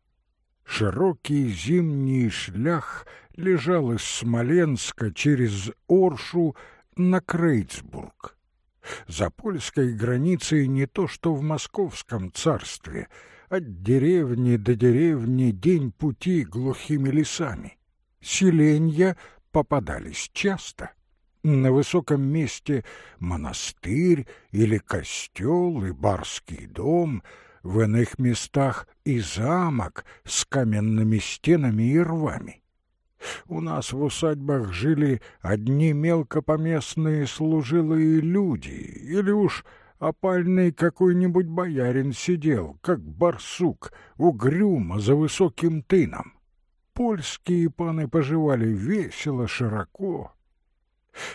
Широкий зимний шлях лежал из Смоленска через Оршу на Крейцбург. За польской границей не то что в московском царстве, от деревни до деревни день пути глухими лесами. Селенья попадались часто. На высоком месте монастырь или костел и барский дом, в иных местах и замок с каменными стенами и рвами. У нас в усадьбах жили одни мелкопоместные служилые люди, или уж опальный какой-нибудь боярин сидел, как барсук, угрюмо за высоким тыном. Польские паны поживали весело, широко.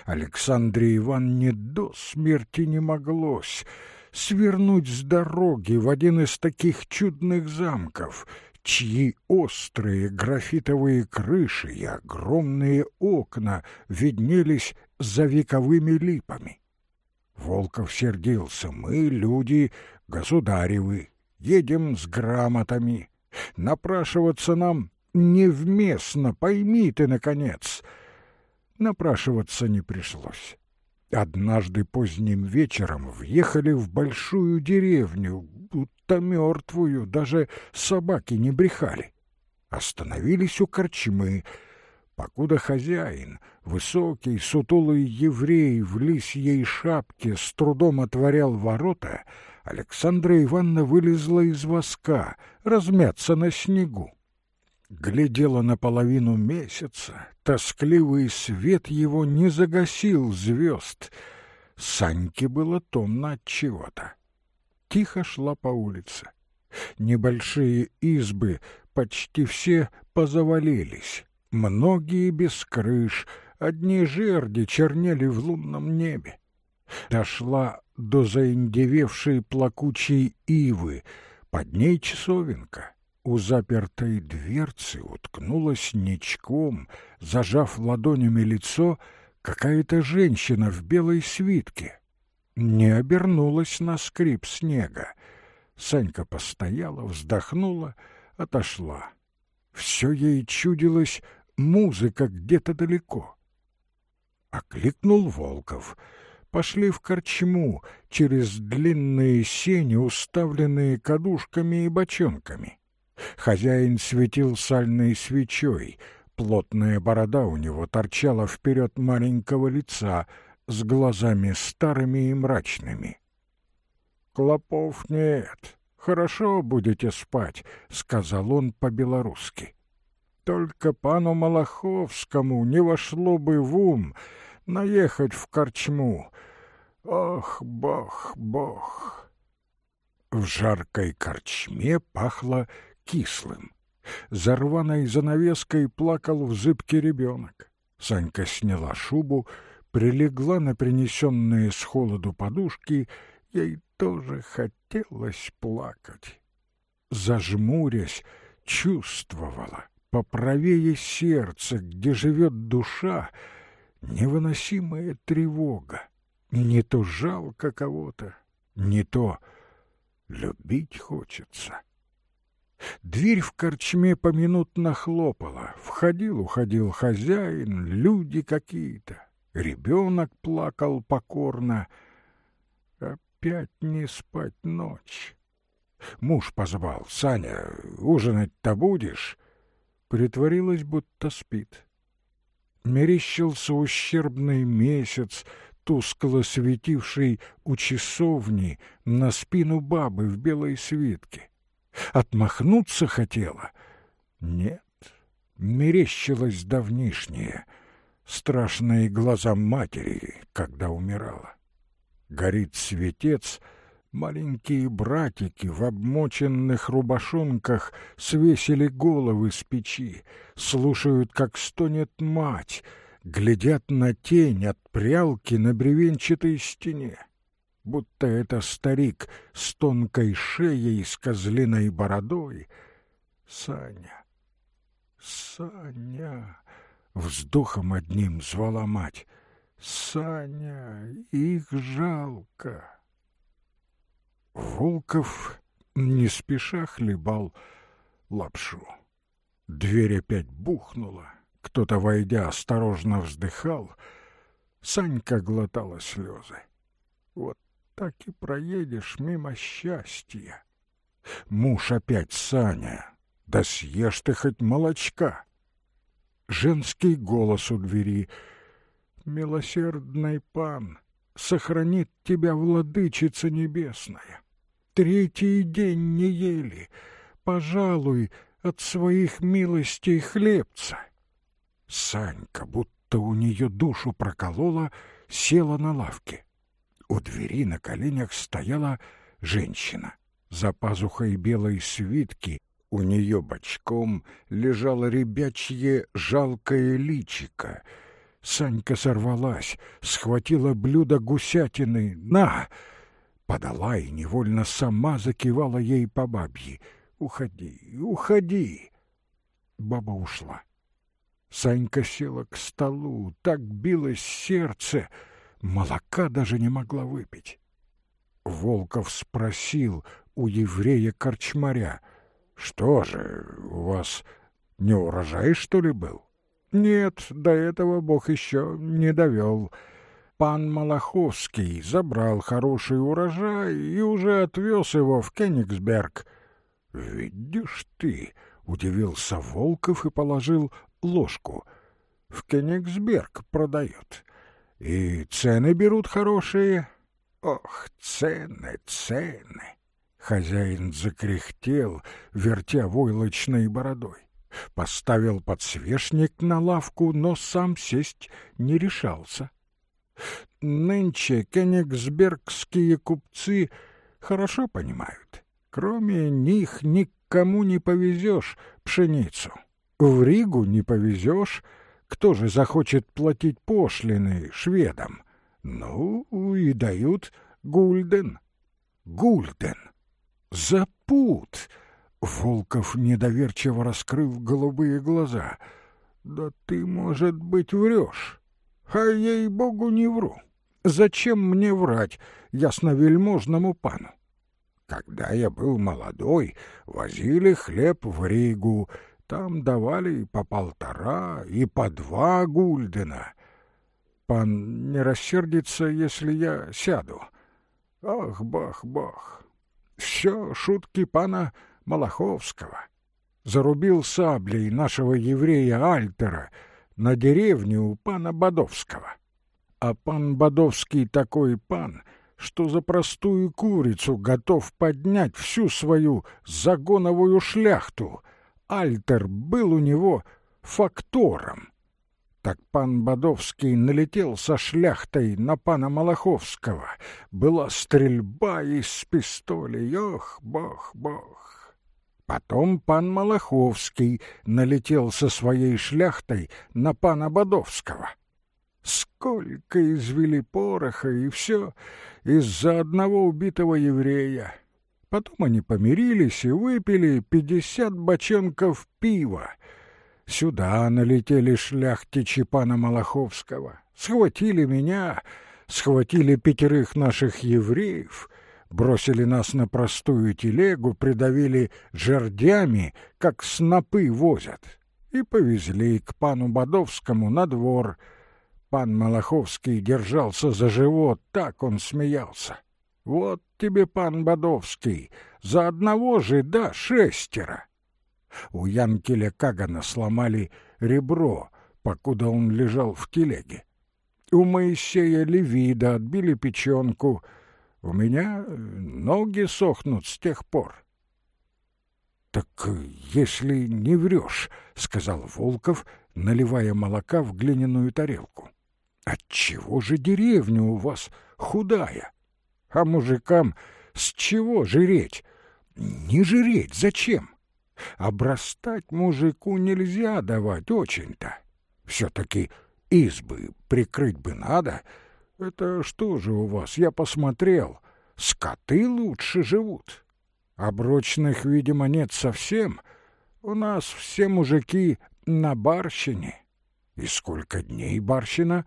Александре Ивановне до смерти не моглось свернуть с дороги в один из таких чудных замков — чьи острые графитовые крыши и огромные окна виднелись за вековыми липами. Волков сердился. Мы, люди государевы, едем с грамотами. Напрашиваться нам невместно, пойми ты, наконец. Напрашиваться не пришлось. Однажды поздним вечером въехали в большую деревню, будто мертвую, даже собаки не брехали. Остановились у корчмы, покуда хозяин, высокий, сутулый еврей в лисьей шапке с трудом отворял ворота, Александра Ивановна вылезла из воска, размяться на снегу. Глядела на половину месяца, тоскливый свет его не загасил звезд. Саньке было томно от чего-то тихо шла по улице. Небольшие избы почти все позавалились, многие без крыш, одни жерди чернели в лунном небе. Дошла до заиндевевшей плакучей ивы, под ней часовенка. У запертой дверцы уткнулась ничком, зажав ладонями лицо, какая-то женщина в белой свитке. Не обернулась на скрип снега. Санька постояла, вздохнула, отошла. Все ей чудилось музыка где-то далеко. Окликнул Волков. Пошли в корчму через длинные сени, уставленные кадушками и бочонками. Хозяин светил сальной свечой. Плотная борода у него торчала вперед маленького лица с глазами старыми и мрачными. «Клопов нет, хорошо будете спать», — сказал он по-белорусски. «Только пану Малаховскому не вошло бы в ум наехать в корчму. Ох, бог, бог!» В жаркой корчме пахло кислым. За рваной занавеской плакал в зыбке ребенок. Санька сняла шубу, прилегла на принесенные с холоду подушки, ей тоже хотелось плакать. Зажмурясь, чувствовала, поправее сердце, где живет душа, невыносимая тревога. Не то жалко кого-то, не то любить хочется. Дверь в корчме поминутно хлопала. Входил-уходил хозяин, люди какие-то. Ребенок плакал покорно. Опять не спать ночь. Муж позвал. «Саня, ужинать-то будешь?» Притворилась, будто спит. Мерещился ущербный месяц, тускло светивший у часовни на спину бабы в белой свитке. Отмахнуться хотела. Нет, мерещилось давнишнее, страшные глаза матери, когда умирала. Горит светец, маленькие братики в обмоченных рубашонках свесили головы с печи, слушают, как стонет мать, глядят на тень от прялки на бревенчатой стене будто это старик с тонкой шеей, с козлиной бородой. Саня, Саня, вздохом одним звала мать. Саня, их жалко. Волков не спеша хлебал лапшу. Дверь опять бухнула. Кто-то, войдя, осторожно вздыхал. Санька глотала слезы. Вот так и проедешь мимо счастья. Муж опять Саня, да съешь ты хоть молочка. Женский голос у двери. Милосердный пан, сохранит тебя владычица небесная. Третий день не ели, пожалуй, от своих милостей хлебца. Санька, будто у нее душу проколола, села на лавке. У двери на коленях стояла женщина. За пазухой белой свитки у нее бочком лежало ребячье жалкое личико. Санька сорвалась, схватила блюдо гусятины. «На!» Подала и невольно сама закивала ей по бабье. «Уходи, уходи!» Баба ушла. Санька села к столу, так билось сердце — молока даже не могла выпить. Волков спросил у еврея-корчмаря, «Что же, у вас не урожай, что ли, был?» «Нет, до этого Бог еще не довел. Пан Малаховский забрал хороший урожай и уже отвез его в Кенигсберг». «Видишь ты!» — удивился Волков и положил ложку. «В Кенигсберг продают. И цены берут хорошие. Ох, цены, цены. Хозяин закряхтел, вертя войлочной бородой. Поставил подсвечник на лавку, но сам сесть не решался. Нынче кенигсбергские купцы хорошо понимают. Кроме них никому не повезешь пшеницу. В Ригу не повезешь, кто же захочет платить пошлины шведам? Ну, и дают гульден. Гульден. Запут. Волков недоверчиво раскрыл голубые глаза. Да ты, может быть, врешь. А ей-богу не вру. Зачем мне врать ясновельможному пану? Когда я был молодой, возили хлеб в Ригу, там давали по полтора и по два гульдена. Пан не рассердится, если я сяду. Ах, бах-бах! Все шутки пана Малаховского. Зарубил саблей нашего еврея Альтера на деревню у пана Бодовского. А пан Бодовский такой пан, что за простую курицу готов поднять всю свою загоновую шляхту. Альтер был у него фактором. Так пан Бодовский налетел со шляхтой на пана Малаховского. Была стрельба из пистолей. Ох, бог, бог. Потом пан Малаховский налетел со своей шляхтой на пана Бодовского. Сколько извели пороха, и все из-за одного убитого еврея. Потом они помирились и выпили пятьдесят бочонков пива. Сюда налетели шляхтичи пана Малаховского, схватили меня, схватили пятерых наших евреев, бросили нас на простую телегу, придавили жердями, как снопы возят, и повезли к пану Бодовскому на двор. Пан Малаховский держался за живот, так он смеялся. Вот тебе, пан Бодовский, за одного же, да, шестеро. У Янкеля Кагана сломали ребро, покуда он лежал в телеге. У Моисея Левида отбили печенку. У меня ноги сохнут с тех пор. — Так если не врешь, — сказал Волков, наливая молока в глиняную тарелку, — отчего же деревня у вас худая? А мужикам с чего жиреть? Не жиреть зачем? Обрастать мужику нельзя давать очень-то. Все-таки избы прикрыть бы надо. Это что же у вас, я посмотрел, скоты лучше живут. Оброчных, видимо, нет совсем. У нас все мужики на барщине. И сколько дней барщина?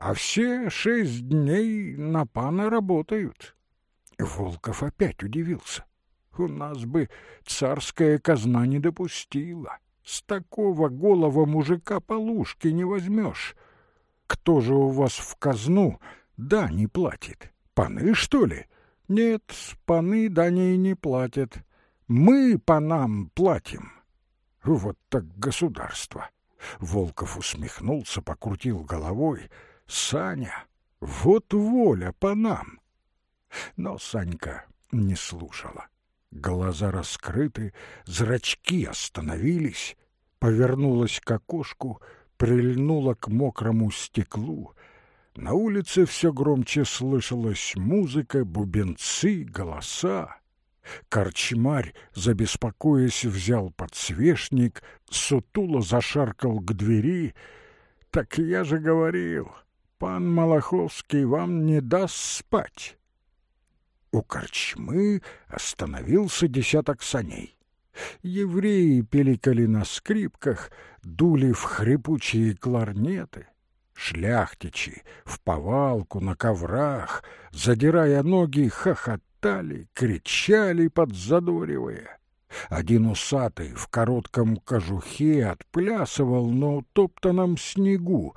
А все шесть дней на пана работают. Волков опять удивился. У нас бы царская казна не допустила. С такого голого мужика полушки не возьмешь. Кто же у вас в казну да не платит? Паны, что ли? Нет, паны дани не платят. Мы панам платим. Вот так государство. Волков усмехнулся, покрутил головой. Саня, вот воля панам. Но Санька не слушала. Глаза раскрыты, зрачки остановились, повернулась к окошку, прильнула к мокрому стеклу. На улице все громче слышалась музыка, бубенцы, голоса. Корчмарь, забеспокоясь, взял подсвечник, сутуло зашаркал к двери. «Так я же говорил, пан Малаховский вам не даст спать». У корчмы остановился десяток саней. Евреи пеликали на скрипках, дули в хрипучие кларнеты. Шляхтичи в повалку на коврах, задирая ноги, хохотали, кричали, подзадоривая. Один усатый в коротком кожухе отплясывал на утоптанном снегу,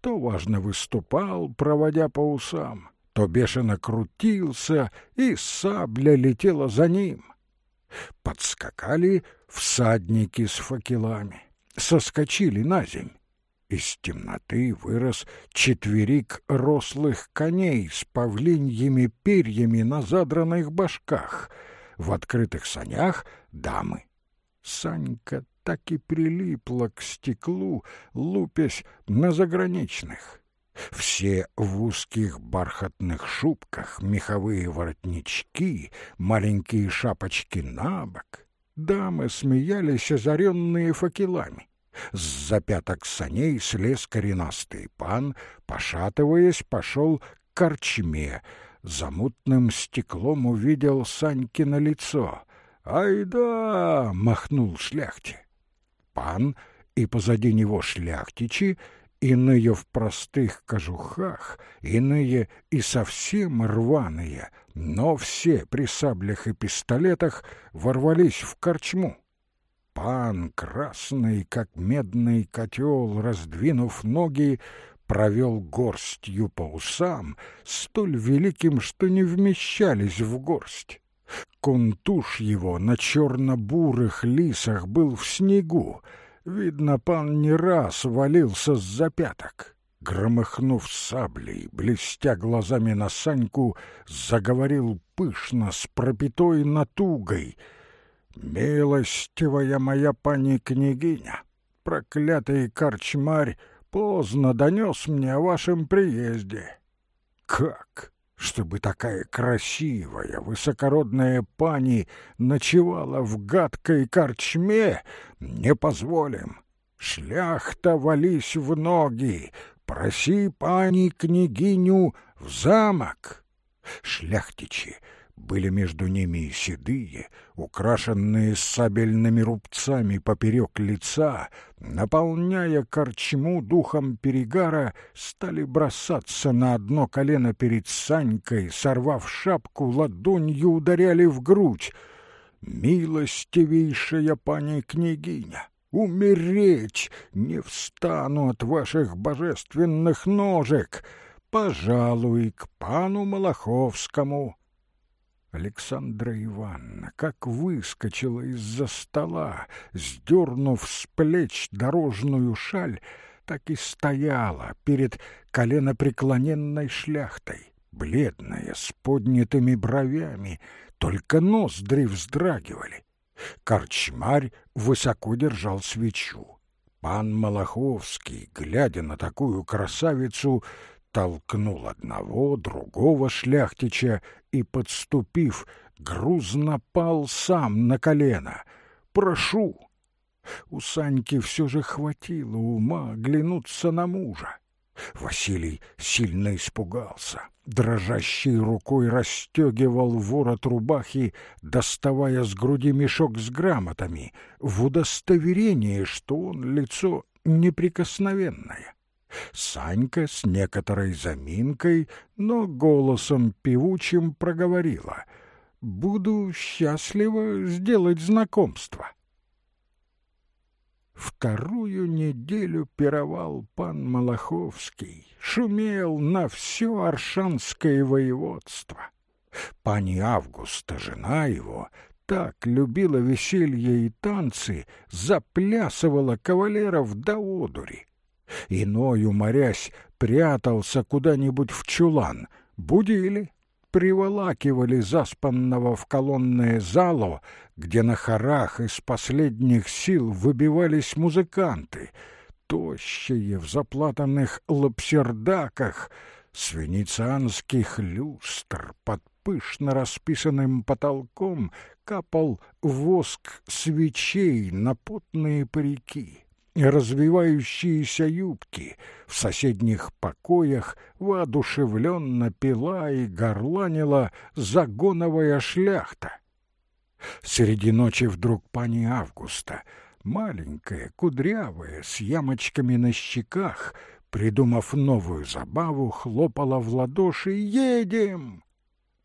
то важно выступал, проводя по усам, то бешено крутился, и сабля летела за ним. Подскакали всадники с факелами, соскочили на земь. Из темноты вырос четверик рослых коней с павлиньими перьями на задранных башках. В открытых санях дамы. Санька так и прилипла к стеклу, лупясь на заграничных. Все в узких бархатных шубках, меховые воротнички, маленькие шапочки на бок. Дамы смеялись, озаренные факелами. С запяток саней слез коренастый пан, пошатываясь, пошел к корчме. За мутным стеклом увидел Санькино лицо. «Ай да!» — махнул шляхте. Пан и позади него шляхтичи иные в простых кожухах, иные и совсем рваные, но все при саблях и пистолетах ворвались в корчму. Пан, красный, как медный котел, раздвинув ноги, провел горстью по усам, столь великим, что не вмещались в горсть. Контуш его на черно-бурых лисах был в снегу. Видно, пан не раз валился с запяток. Громыхнув саблей, блестя глазами на Саньку, заговорил пышно с пропитой натугой. «Милостивая моя пани-княгиня, проклятый корчмарь поздно донес мне о вашем приезде». «Как? Чтобы такая красивая, высокородная пани ночевала в гадкой корчме, не позволим. Шляхта вались в ноги, проси пани княгиню в замок. Шляхтичи были между ними и седые, украшенные сабельными рубцами поперек лица, наполняя корчму духом перегара, стали бросаться на одно колено перед Санькой, сорвав шапку, ладонью ударяли в грудь. «Милостивейшая пани княгиня!» Умереть не встану от ваших божественных ножек. Пожалуй, к пану Малаховскому. Александра Ивановна как выскочила из-за стола, сдернув с плеч дорожную шаль, так и стояла перед коленопреклоненной шляхтой, бледная, с поднятыми бровями, только ноздри вздрагивали. Корчмарь высоко держал свечу. Пан Малаховский, глядя на такую красавицу, толкнул одного, другого шляхтича и, подступив, грузно пал сам на колено. «Прошу!» У Саньки все же хватило ума глянуться на мужа. Василий сильно испугался. Дрожащей рукой расстегивал ворот рубахи, доставая с груди мешок с грамотами, в удостоверение, что он лицо неприкосновенное. Санька с некоторой заминкой, но голосом певучим проговорила «Буду счастлива сделать знакомство». Вторую неделю пировал пан Малаховский, шумел на все Аршанское воеводство. Пани Августа, жена его, так любила веселье и танцы, заплясывала кавалеров до одури. Иною, морясь, прятался куда-нибудь в чулан. Будили, приволакивали заспанного в колонное зало, где на хорах из последних сил выбивались музыканты, тощие в заплатанных лапсердаках, с венецианских люстр под пышно расписанным потолком капал воск свечей на потные парики и развивающиеся юбки в соседних покоях воодушевленно пила и горланила загоновая шляхта. Среди ночи вдруг пани Августа, маленькая, кудрявая, с ямочками на щеках, придумав новую забаву, хлопала в ладоши «Едем!»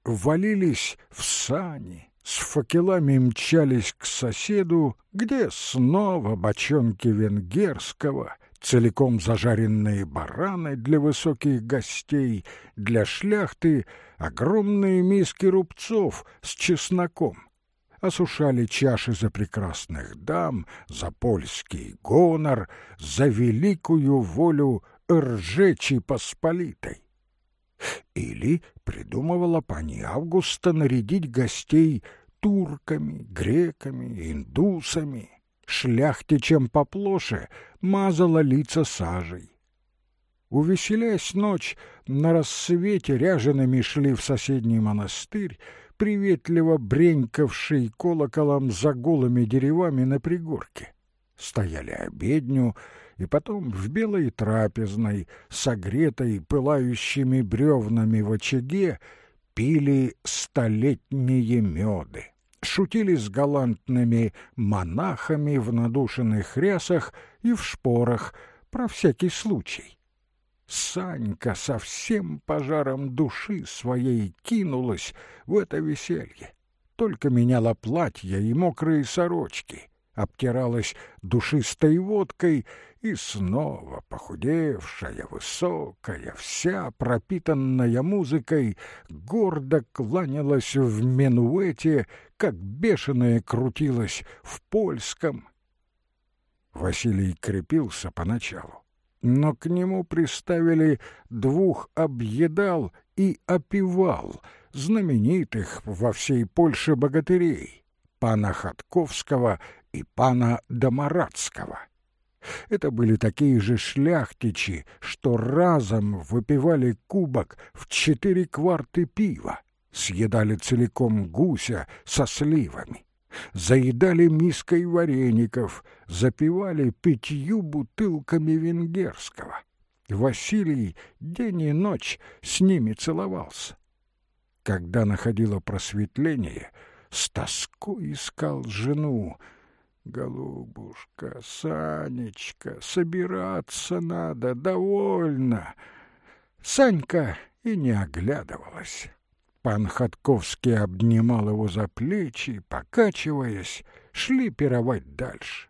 Валились в сани, с факелами мчались к соседу, где снова бочонки венгерского, целиком зажаренные бараны для высоких гостей, для шляхты огромные миски рубцов с чесноком. Осушали чаши за прекрасных дам, за польский гонор, за великую волю Ржечи Посполитой. Или придумывала пани Августа нарядить гостей турками, греками, индусами. Шляхтичем поплоше мазала лица сажей. Увеселясь ночь, на рассвете ряжеными шли в соседний монастырь, приветливо бренькавший колоколом за голыми деревами на пригорке. Стояли обедню, и потом в белой трапезной, согретой пылающими бревнами в очаге, пили столетние меды, шутили с галантными монахами в надушенных рясах и в шпорах, про всякий случай. Санька со всем пожаром души своей кинулась в это веселье. Только меняла платья и мокрые сорочки, обтиралась душистой водкой и снова похудевшая, высокая, вся пропитанная музыкой, гордо кланялась в менуэте, как бешеная крутилась в польском. Василий крепился поначалу но к нему приставили двух объедал и опивал, знаменитых во всей Польше богатырей, пана Ходковского и пана Домарадского. Это были такие же шляхтичи, что разом выпивали кубок в четыре кварты пива, съедали целиком гуся со сливами заедали миской вареников, запивали пятью бутылками венгерского. Василий день и ночь с ними целовался. Когда находило просветление, с тоской искал жену. «Голубушка, Санечка, собираться надо, довольно!» Санька и не оглядывалась. Пан Ходковский обнимал его за плечи, покачиваясь, шли пировать дальше.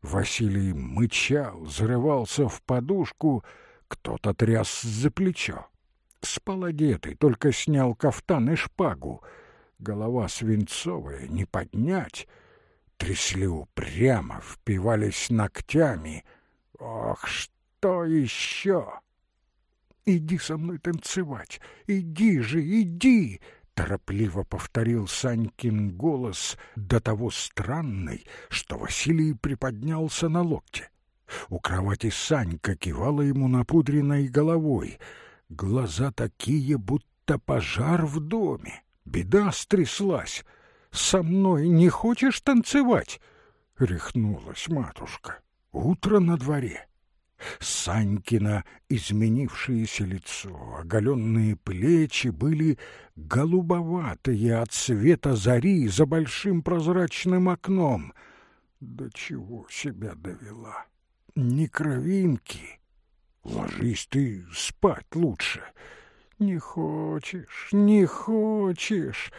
Василий мычал, зарывался в подушку, кто-то тряс за плечо. Спал одетый, только снял кафтан и шпагу. Голова свинцовая, не поднять. Трясли упрямо, впивались ногтями. Ох, что еще! Иди со мной танцевать, иди же, иди!» Торопливо повторил Санькин голос, до того странный, что Василий приподнялся на локте. У кровати Санька кивала ему напудренной головой. Глаза такие, будто пожар в доме. Беда стряслась. «Со мной не хочешь танцевать?» Рехнулась матушка. «Утро на дворе. Санькина изменившееся лицо, оголенные плечи были голубоватые от света зари за большим прозрачным окном. До чего себя довела? Ни кровинки. Ложись ты спать лучше. Не хочешь, не хочешь.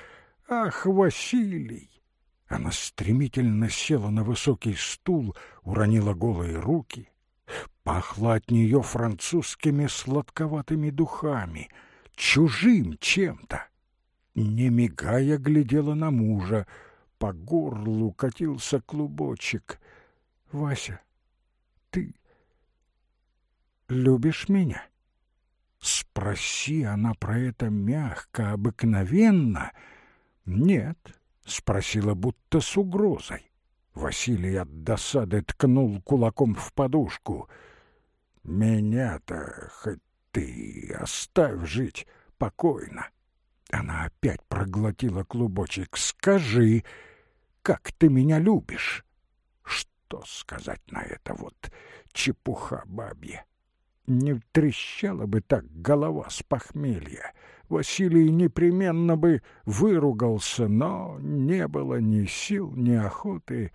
Ах, Василий! Она стремительно села на высокий стул, уронила голые руки — Пахло от нее французскими сладковатыми духами, чужим чем-то. Не мигая, глядела на мужа. По горлу катился клубочек. «Вася, ты любишь меня?» Спроси она про это мягко, обыкновенно. «Нет», — спросила будто с угрозой. Василий от досады ткнул кулаком в подушку — меня-то хоть ты оставь жить покойно. Она опять проглотила клубочек. Скажи, как ты меня любишь? Что сказать на это вот чепуха бабья? Не трещала бы так голова с похмелья. Василий непременно бы выругался, но не было ни сил, ни охоты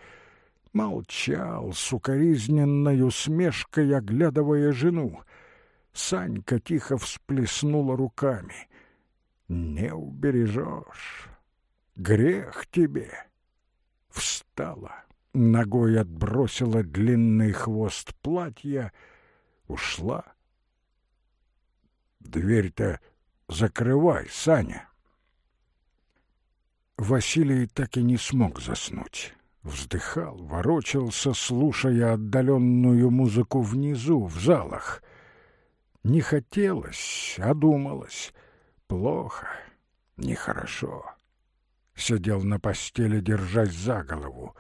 молчал с укоризненной усмешкой, оглядывая жену. Санька тихо всплеснула руками. «Не убережешь. Грех тебе!» Встала, ногой отбросила длинный хвост платья, ушла. «Дверь-то закрывай, Саня!» Василий так и не смог заснуть вздыхал, ворочался, слушая отдаленную музыку внизу, в залах. Не хотелось, а думалось. Плохо, нехорошо. Сидел на постели, держась за голову.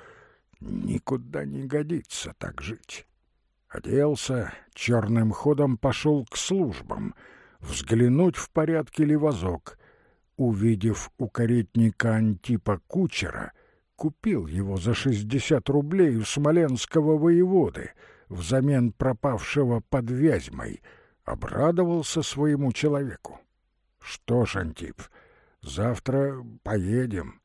Никуда не годится так жить. Оделся, черным ходом пошел к службам, взглянуть, в порядке ли возок. Увидев у каретника Антипа кучера — купил его за шестьдесят рублей у смоленского воеводы взамен пропавшего под Вязьмой, обрадовался своему человеку. Что ж, Антип, завтра поедем.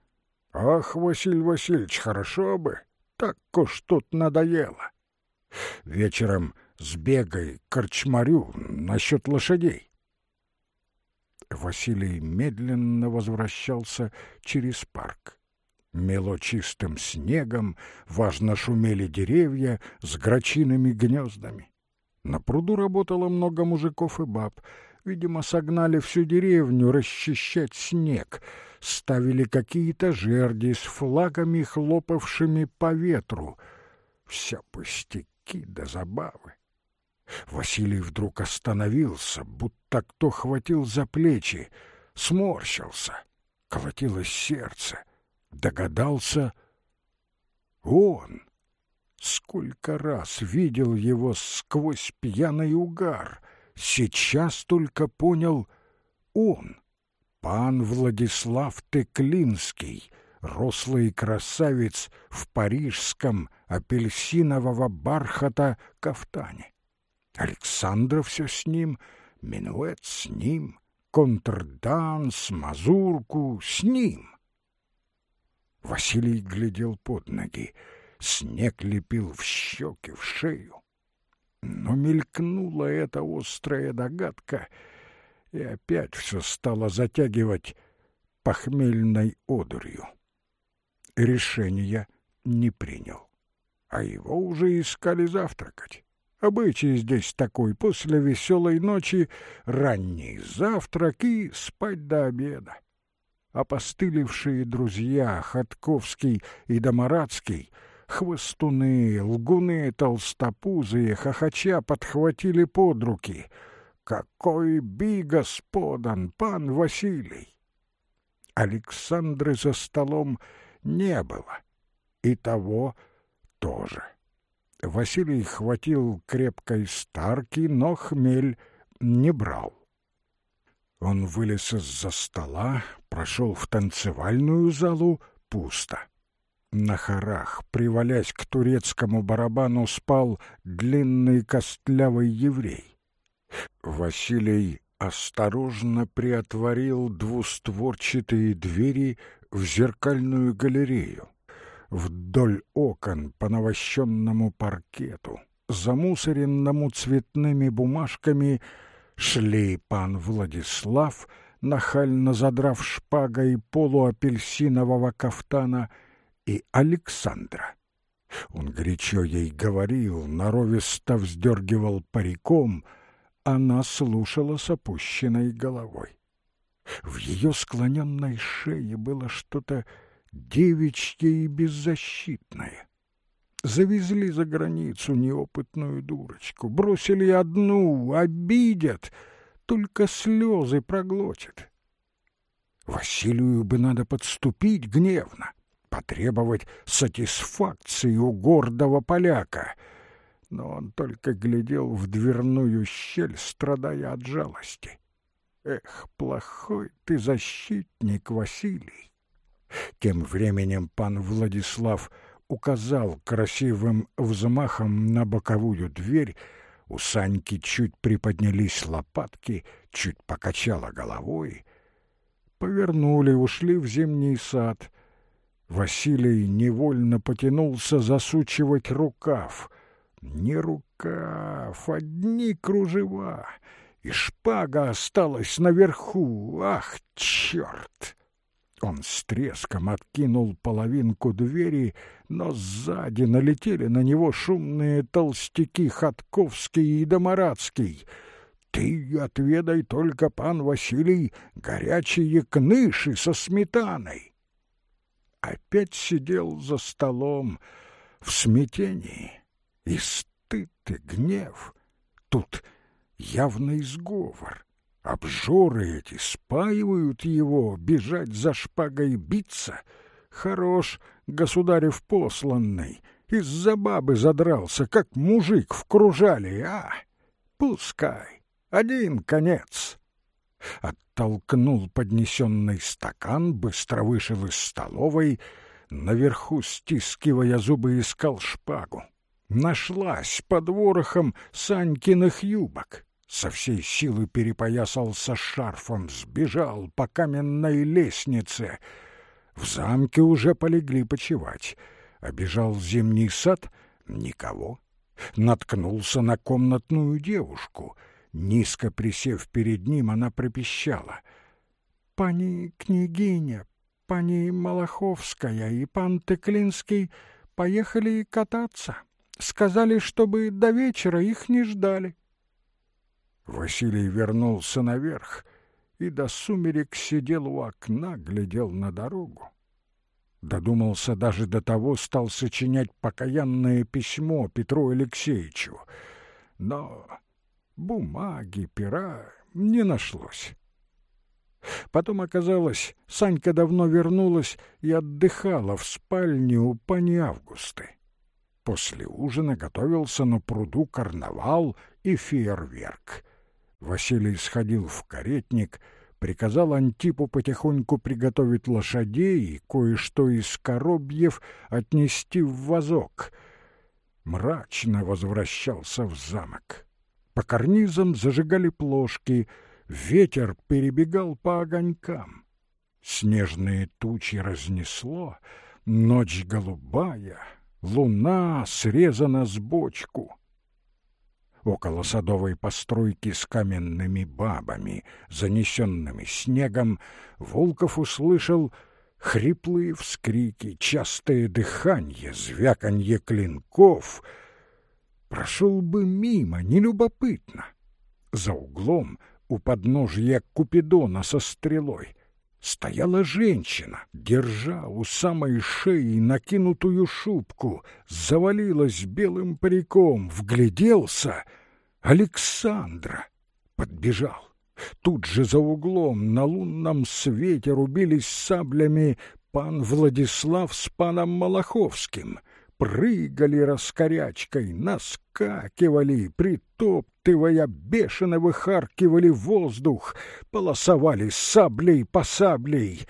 Ах, Василий Васильевич, хорошо бы, так уж тут надоело. Вечером сбегай к корчмарю насчет лошадей. Василий медленно возвращался через парк. Мело чистым снегом, важно шумели деревья с грачиными гнездами. На пруду работало много мужиков и баб. Видимо, согнали всю деревню расчищать снег, ставили какие-то жерди с флагами, хлопавшими по ветру. Все пустяки да забавы. Василий вдруг остановился, будто кто хватил за плечи, сморщился, колотилось сердце — догадался он. Сколько раз видел его сквозь пьяный угар, сейчас только понял он, пан Владислав Теклинский, рослый красавец в парижском апельсинового бархата кафтане. Александра все с ним, минуэт с ним, контрданс, мазурку с ним. Василий глядел под ноги. Снег лепил в щеки, в шею. Но мелькнула эта острая догадка, и опять все стало затягивать похмельной одурью. Решения не принял, а его уже искали завтракать. Обычай здесь такой, после веселой ночи ранний завтрак и спать до обеда опостылевшие друзья Ходковский и Домарадский, хвостуны, лгуны толстопузые, хохоча подхватили под руки. «Какой бигас подан, пан Василий!» Александры за столом не было, и того тоже. Василий хватил крепкой старки, но хмель не брал. Он вылез из-за стола, прошел в танцевальную залу — пусто. На хорах, привалясь к турецкому барабану, спал длинный костлявый еврей. Василий осторожно приотворил двустворчатые двери в зеркальную галерею. Вдоль окон по навощенному паркету, замусоренному цветными бумажками — шли пан Владислав, нахально задрав шпагой полуапельсинового кафтана, и Александра. Он горячо ей говорил, норовисто вздергивал париком, она слушала с опущенной головой. В ее склоненной шее было что-то девичье и беззащитное. Завезли за границу неопытную дурочку, бросили одну, обидят, только слезы проглотит. Василию бы надо подступить гневно, потребовать сатисфакции у гордого поляка. Но он только глядел в дверную щель, страдая от жалости. Эх, плохой ты защитник, Василий! Тем временем пан Владислав указал красивым взмахом на боковую дверь, у Саньки чуть приподнялись лопатки, чуть покачала головой. Повернули, ушли в зимний сад. Василий невольно потянулся засучивать рукав. Не рукав, одни кружева, и шпага осталась наверху. Ах, черт! Он с треском откинул половинку двери, но сзади налетели на него шумные толстяки Ходковский и Домарадский. «Ты отведай только, пан Василий, горячие кныши со сметаной!» Опять сидел за столом в смятении, и стыд и гнев. Тут явный сговор. Обжоры эти спаивают его, бежать за шпагой биться. Хорош государев посланный, из-за бабы задрался, как мужик в кружале, а? Пускай, один конец. Оттолкнул поднесенный стакан, быстро вышел из столовой, наверху, стискивая зубы, искал шпагу. Нашлась под ворохом Санькиных юбок со всей силы перепоясался шарфом, сбежал по каменной лестнице. В замке уже полегли почевать. Обежал зимний сад — никого. наткнулся на комнатную девушку. Низко присев перед ним, она пропищала. «Пани княгиня, пани Малаховская и пан Теклинский поехали кататься. Сказали, чтобы до вечера их не ждали». Василий вернулся наверх и до сумерек сидел у окна, глядел на дорогу. Додумался даже до того, стал сочинять покаянное письмо Петру Алексеевичу. Но бумаги, пера не нашлось. Потом оказалось, Санька давно вернулась и отдыхала в спальне у пани Августы. После ужина готовился на пруду карнавал и фейерверк. Василий сходил в каретник — приказал Антипу потихоньку приготовить лошадей и кое-что из коробьев отнести в вазок. Мрачно возвращался в замок. По карнизам зажигали плошки, ветер перебегал по огонькам. Снежные тучи разнесло, ночь голубая, луна срезана с бочку около садовой постройки с каменными бабами, занесенными снегом, Волков услышал хриплые вскрики, частое дыхание, звяканье клинков. Прошел бы мимо, нелюбопытно. За углом у подножья Купидона со стрелой стояла женщина, держа у самой шеи накинутую шубку, завалилась белым париком, вгляделся — Александра! Подбежал. Тут же за углом на лунном свете рубились саблями пан Владислав с паном Малаховским. Прыгали раскорячкой, наскакивали, притоп притоптывая, бешено выхаркивали воздух, полосовали саблей по саблей.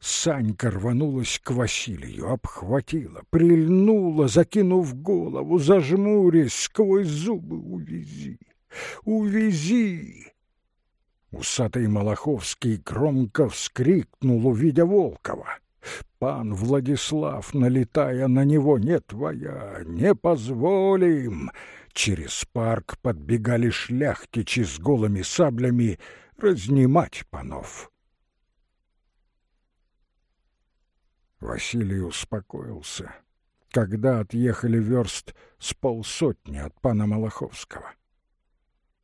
Санька рванулась к Василию, обхватила, прильнула, закинув голову, зажмурясь, сквозь зубы «Увези! Увези!» Усатый Малаховский громко вскрикнул, увидя Волкова. Пан Владислав, налетая на него, «Не твоя, не позволим!» Через парк подбегали шляхтичи с голыми саблями разнимать панов. Василий успокоился, когда отъехали верст с полсотни от пана Малаховского.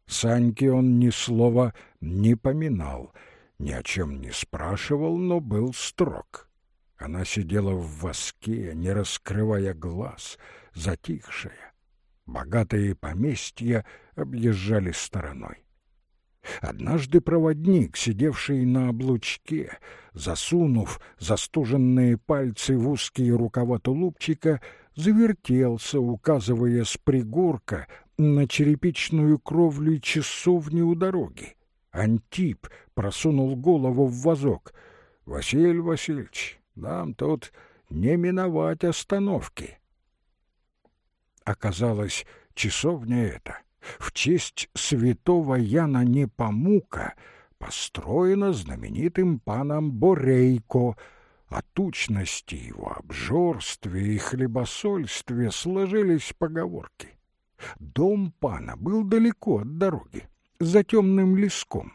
Саньке он ни слова не поминал, ни о чем не спрашивал, но был строг. Она сидела в воске, не раскрывая глаз, затихшая, богатые поместья объезжали стороной. Однажды проводник, сидевший на облучке, засунув застуженные пальцы в узкие рукава тулупчика, завертелся, указывая с пригорка на черепичную кровлю часовни у дороги. Антип просунул голову в вазок. — Василий Васильевич, нам тут не миновать остановки. Оказалось, часовня эта в честь святого Яна Непомука построена знаменитым паном Борейко, о тучности его обжорстве и хлебосольстве сложились поговорки. Дом пана был далеко от дороги, за темным леском.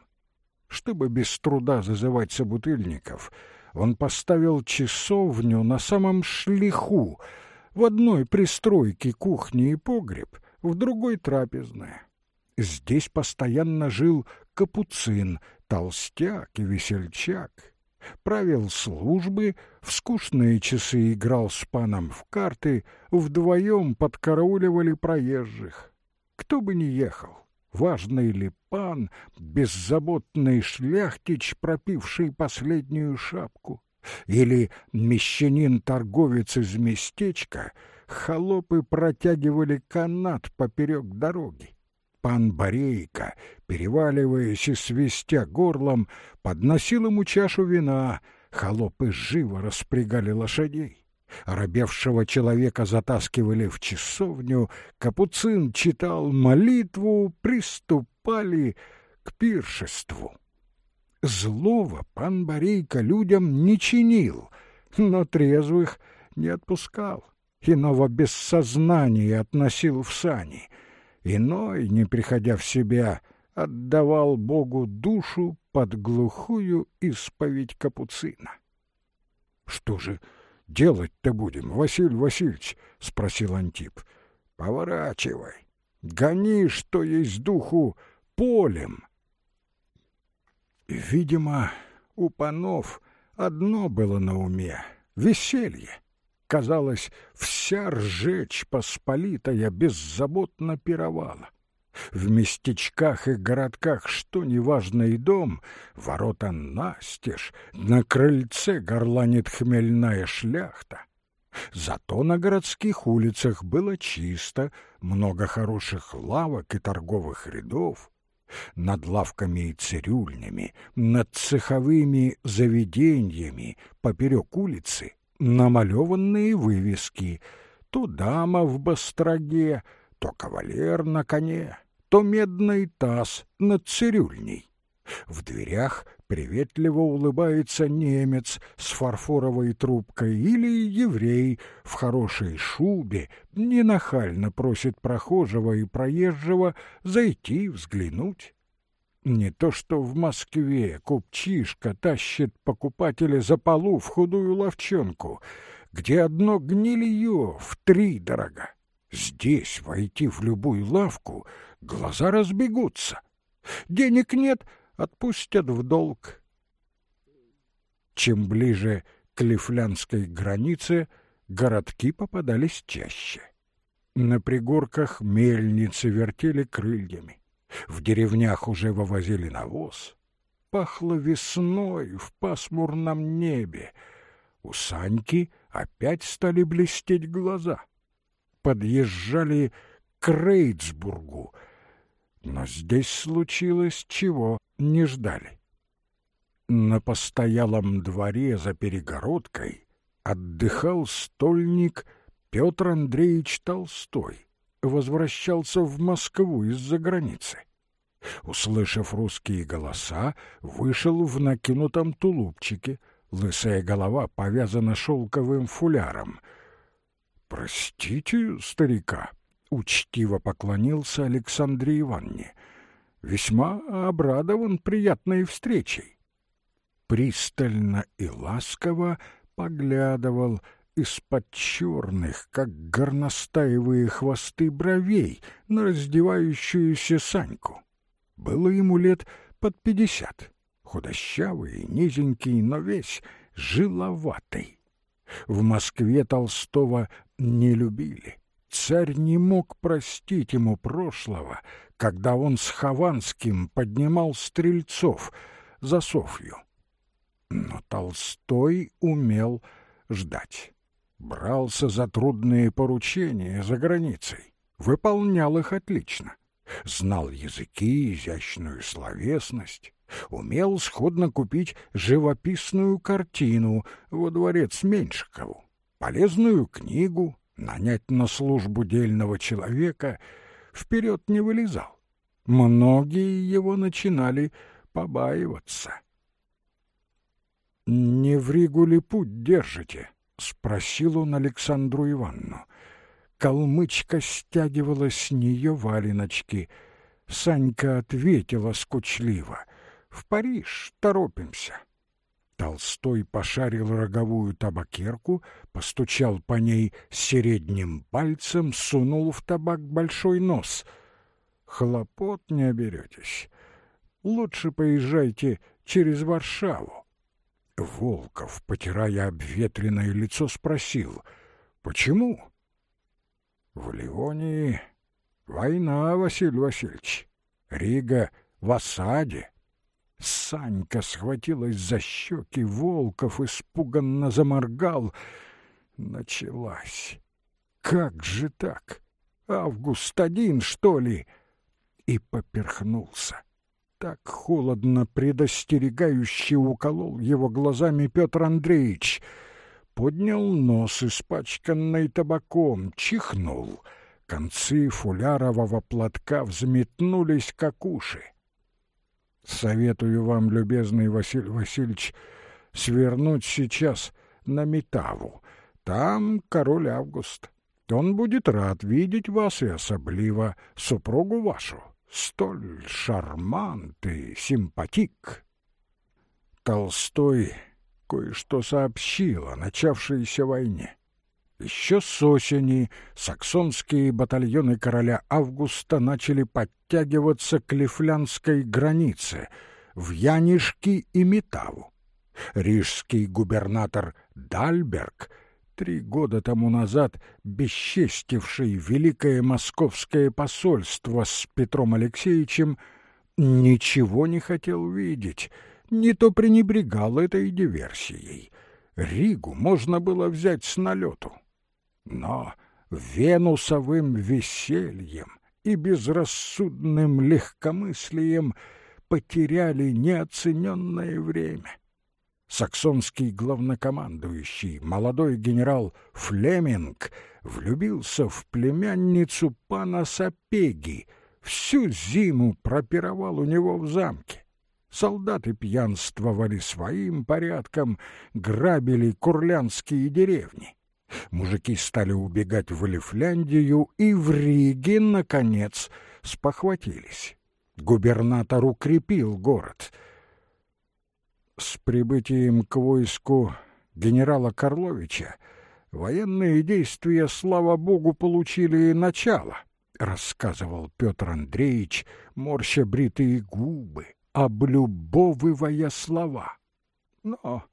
Чтобы без труда зазывать собутыльников, он поставил часовню на самом шлиху — в одной пристройке кухни и погреб, в другой трапезная. Здесь постоянно жил капуцин, толстяк и весельчак. Правил службы, в скучные часы играл с паном в карты, вдвоем подкарауливали проезжих. Кто бы ни ехал, важный ли пан, беззаботный шляхтич, пропивший последнюю шапку, или мещанин-торговец из местечка, холопы протягивали канат поперек дороги. Пан Борейка, переваливаясь и свистя горлом, подносил ему чашу вина, холопы живо распрягали лошадей. Оробевшего человека затаскивали в часовню, капуцин читал молитву, приступали к пиршеству. Злого пан Борейка людям не чинил, но трезвых не отпускал. иного без сознания относил в сани, иной, не приходя в себя, отдавал Богу душу под глухую исповедь капуцина. — Что же делать-то будем, Василий Васильевич? — спросил Антип. — Поворачивай, гони, что есть духу, полем. Видимо, у панов одно было на уме — веселье. Казалось, вся ржечь посполитая беззаботно пировала. В местечках и городках, что неважный дом, ворота настежь, на крыльце горланит хмельная шляхта. Зато на городских улицах было чисто, много хороших лавок и торговых рядов. Над лавками и цирюльнями, над цеховыми заведениями поперек улицы намалеванные вывески. То дама в бастроге, то кавалер на коне, то медный таз над цирюльней. В дверях приветливо улыбается немец с фарфоровой трубкой или еврей в хорошей шубе ненахально просит прохожего и проезжего зайти взглянуть. Не то что в Москве купчишка тащит покупателя за полу в худую ловчонку, где одно гнилье в три дорога. Здесь войти в любую лавку глаза разбегутся. Денег нет, отпустят в долг. Чем ближе к лифлянской границе, городки попадались чаще. На пригорках мельницы вертели крыльями. В деревнях уже вывозили навоз. Пахло весной в пасмурном небе. У Саньки опять стали блестеть глаза — подъезжали к Рейдсбургу, но здесь случилось чего не ждали. На постоялом дворе за перегородкой отдыхал стольник Петр Андреевич Толстой, возвращался в Москву из-за границы. Услышав русские голоса, вышел в накинутом тулупчике, лысая голова повязана шелковым фуляром — «Простите, старика», — учтиво поклонился Александре Ивановне, «весьма обрадован приятной встречей». Пристально и ласково поглядывал из-под черных, как горностаевые хвосты бровей, на раздевающуюся Саньку. Было ему лет под пятьдесят, худощавый, низенький, но весь жиловатый. В Москве Толстого не любили. Царь не мог простить ему прошлого, когда он с Хованским поднимал стрельцов за Софью. Но Толстой умел ждать. Брался за трудные поручения за границей, выполнял их отлично. Знал языки, изящную словесность, умел сходно купить живописную картину во дворец Меньшикову полезную книгу, нанять на службу дельного человека, вперед не вылезал. Многие его начинали побаиваться. «Не в Ригу ли путь держите?» — спросил он Александру Ивановну. Калмычка стягивала с нее валеночки. Санька ответила скучливо. «В Париж торопимся». Толстой пошарил роговую табакерку, постучал по ней средним пальцем, сунул в табак большой нос. «Хлопот не оберетесь. Лучше поезжайте через Варшаву». Волков, потирая обветренное лицо, спросил, «Почему?» «В Ливонии война, Василий Васильевич. Рига в осаде. Санька схватилась за щеки, Волков испуганно заморгал. Началась. Как же так? Август один, что ли? И поперхнулся. Так холодно, предостерегающе уколол его глазами Петр Андреевич. Поднял нос, испачканный табаком, чихнул. Концы фулярового платка взметнулись, как уши. Советую вам, любезный Василий Васильевич, свернуть сейчас на Метаву. Там король Август. Он будет рад видеть вас и особливо супругу вашу, столь шармант и симпатик. Толстой кое-что сообщил о начавшейся войне. Еще с осени саксонские батальоны короля Августа начали подтягиваться к лифлянской границе, в Янишки и Метаву. Рижский губернатор Дальберг, три года тому назад бесчестивший великое московское посольство с Петром Алексеевичем, ничего не хотел видеть, не то пренебрегал этой диверсией. Ригу можно было взять с налету. Но венусовым весельем и безрассудным легкомыслием потеряли неоцененное время. Саксонский главнокомандующий, молодой генерал Флеминг, влюбился в племянницу пана Сапеги, всю зиму пропировал у него в замке. Солдаты пьянствовали своим порядком, грабили курлянские деревни. Мужики стали убегать в Лифляндию и в Риге, наконец, спохватились. Губернатор укрепил город. С прибытием к войску генерала Карловича военные действия, слава богу, получили начало, рассказывал Петр Андреевич, морща бритые губы, облюбовывая слова. Но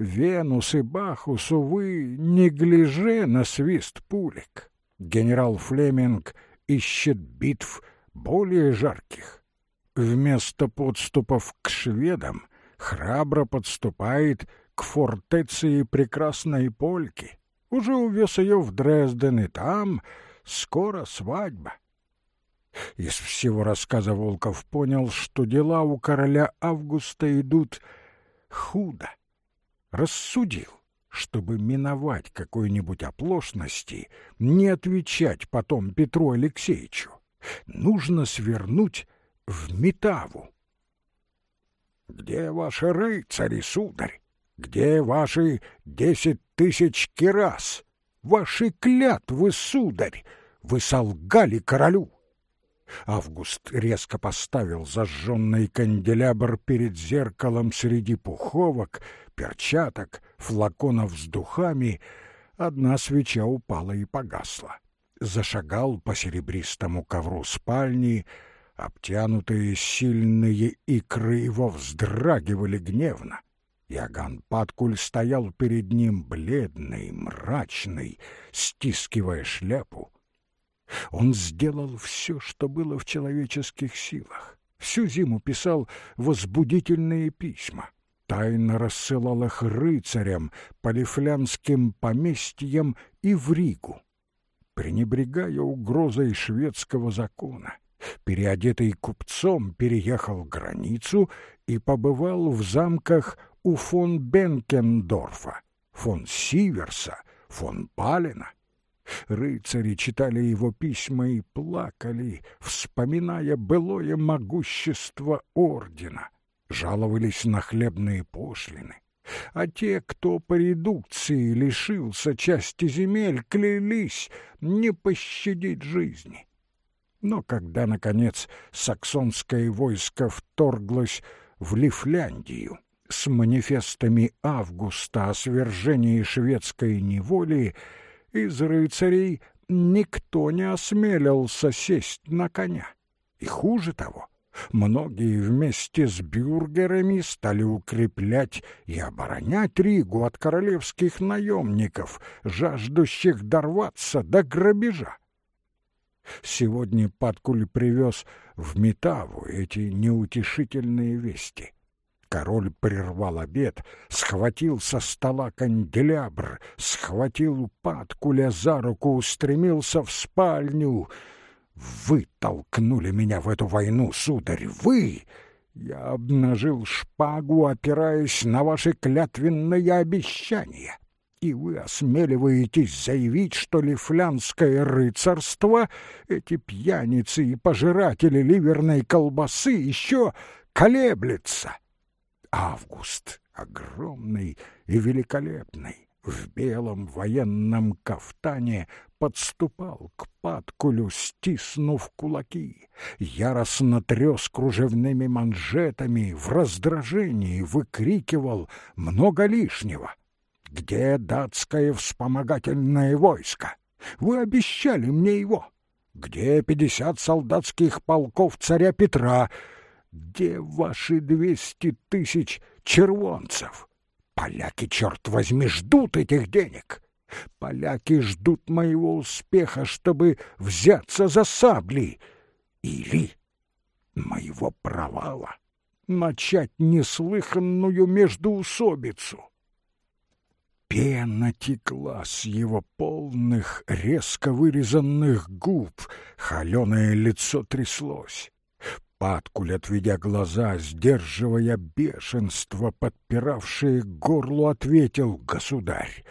Венус и Бахус, увы, не гляже на свист пулек. Генерал Флеминг ищет битв более жарких. Вместо подступов к шведам храбро подступает к фортеции прекрасной Польки. Уже увез ее в Дрезден, и там скоро свадьба. Из всего рассказа Волков понял, что дела у короля Августа идут худо рассудил, чтобы миновать какой-нибудь оплошности, не отвечать потом Петру Алексеевичу. Нужно свернуть в Метаву. «Где ваши рыцари, сударь? Где ваши десять тысяч кирас? Ваши клятвы, сударь? Вы солгали королю!» Август резко поставил зажженный канделябр перед зеркалом среди пуховок, перчаток, флаконов с духами. Одна свеча упала и погасла. Зашагал по серебристому ковру спальни, обтянутые сильные икры его вздрагивали гневно. Яган Паткуль стоял перед ним бледный, мрачный, стискивая шляпу. Он сделал все, что было в человеческих силах. Всю зиму писал возбудительные письма. Тайно рассылал их рыцарям, полифлянским поместьям и в Ригу. Пренебрегая угрозой шведского закона, переодетый купцом переехал границу и побывал в замках у фон Бенкендорфа, фон Сиверса, фон Палена — Рыцари читали его письма и плакали, вспоминая былое могущество ордена, жаловались на хлебные пошлины. А те, кто по редукции лишился части земель, клялись не пощадить жизни. Но когда, наконец, саксонское войско вторглось в Лифляндию с манифестами Августа о свержении шведской неволи, из рыцарей никто не осмелился сесть на коня. И хуже того, многие вместе с бюргерами стали укреплять и оборонять Ригу от королевских наемников, жаждущих дорваться до грабежа. Сегодня Паткуль привез в Метаву эти неутешительные вести — Король прервал обед, схватил со стола канделябр, схватил Паткуля за руку, устремился в спальню. «Вы толкнули меня в эту войну, сударь, вы!» Я обнажил шпагу, опираясь на ваши клятвенные обещания. И вы осмеливаетесь заявить, что лифлянское рыцарство, эти пьяницы и пожиратели ливерной колбасы еще колеблется. Август, огромный и великолепный, в белом военном кафтане подступал к Паткулю, стиснув кулаки, яростно тряс кружевными манжетами, в раздражении выкрикивал много лишнего. «Где датское вспомогательное войско? Вы обещали мне его. Где пятьдесят солдатских полков царя Петра? Где ваши двести тысяч червонцев?» Поляки, черт возьми, ждут этих денег. Поляки ждут моего успеха, чтобы взяться за сабли. Или моего провала. Начать неслыханную междуусобицу. Пена текла с его полных, резко вырезанных губ, холеное лицо тряслось. Паткуль, отведя глаза, сдерживая бешенство, подпиравшее горло, ответил «Государь,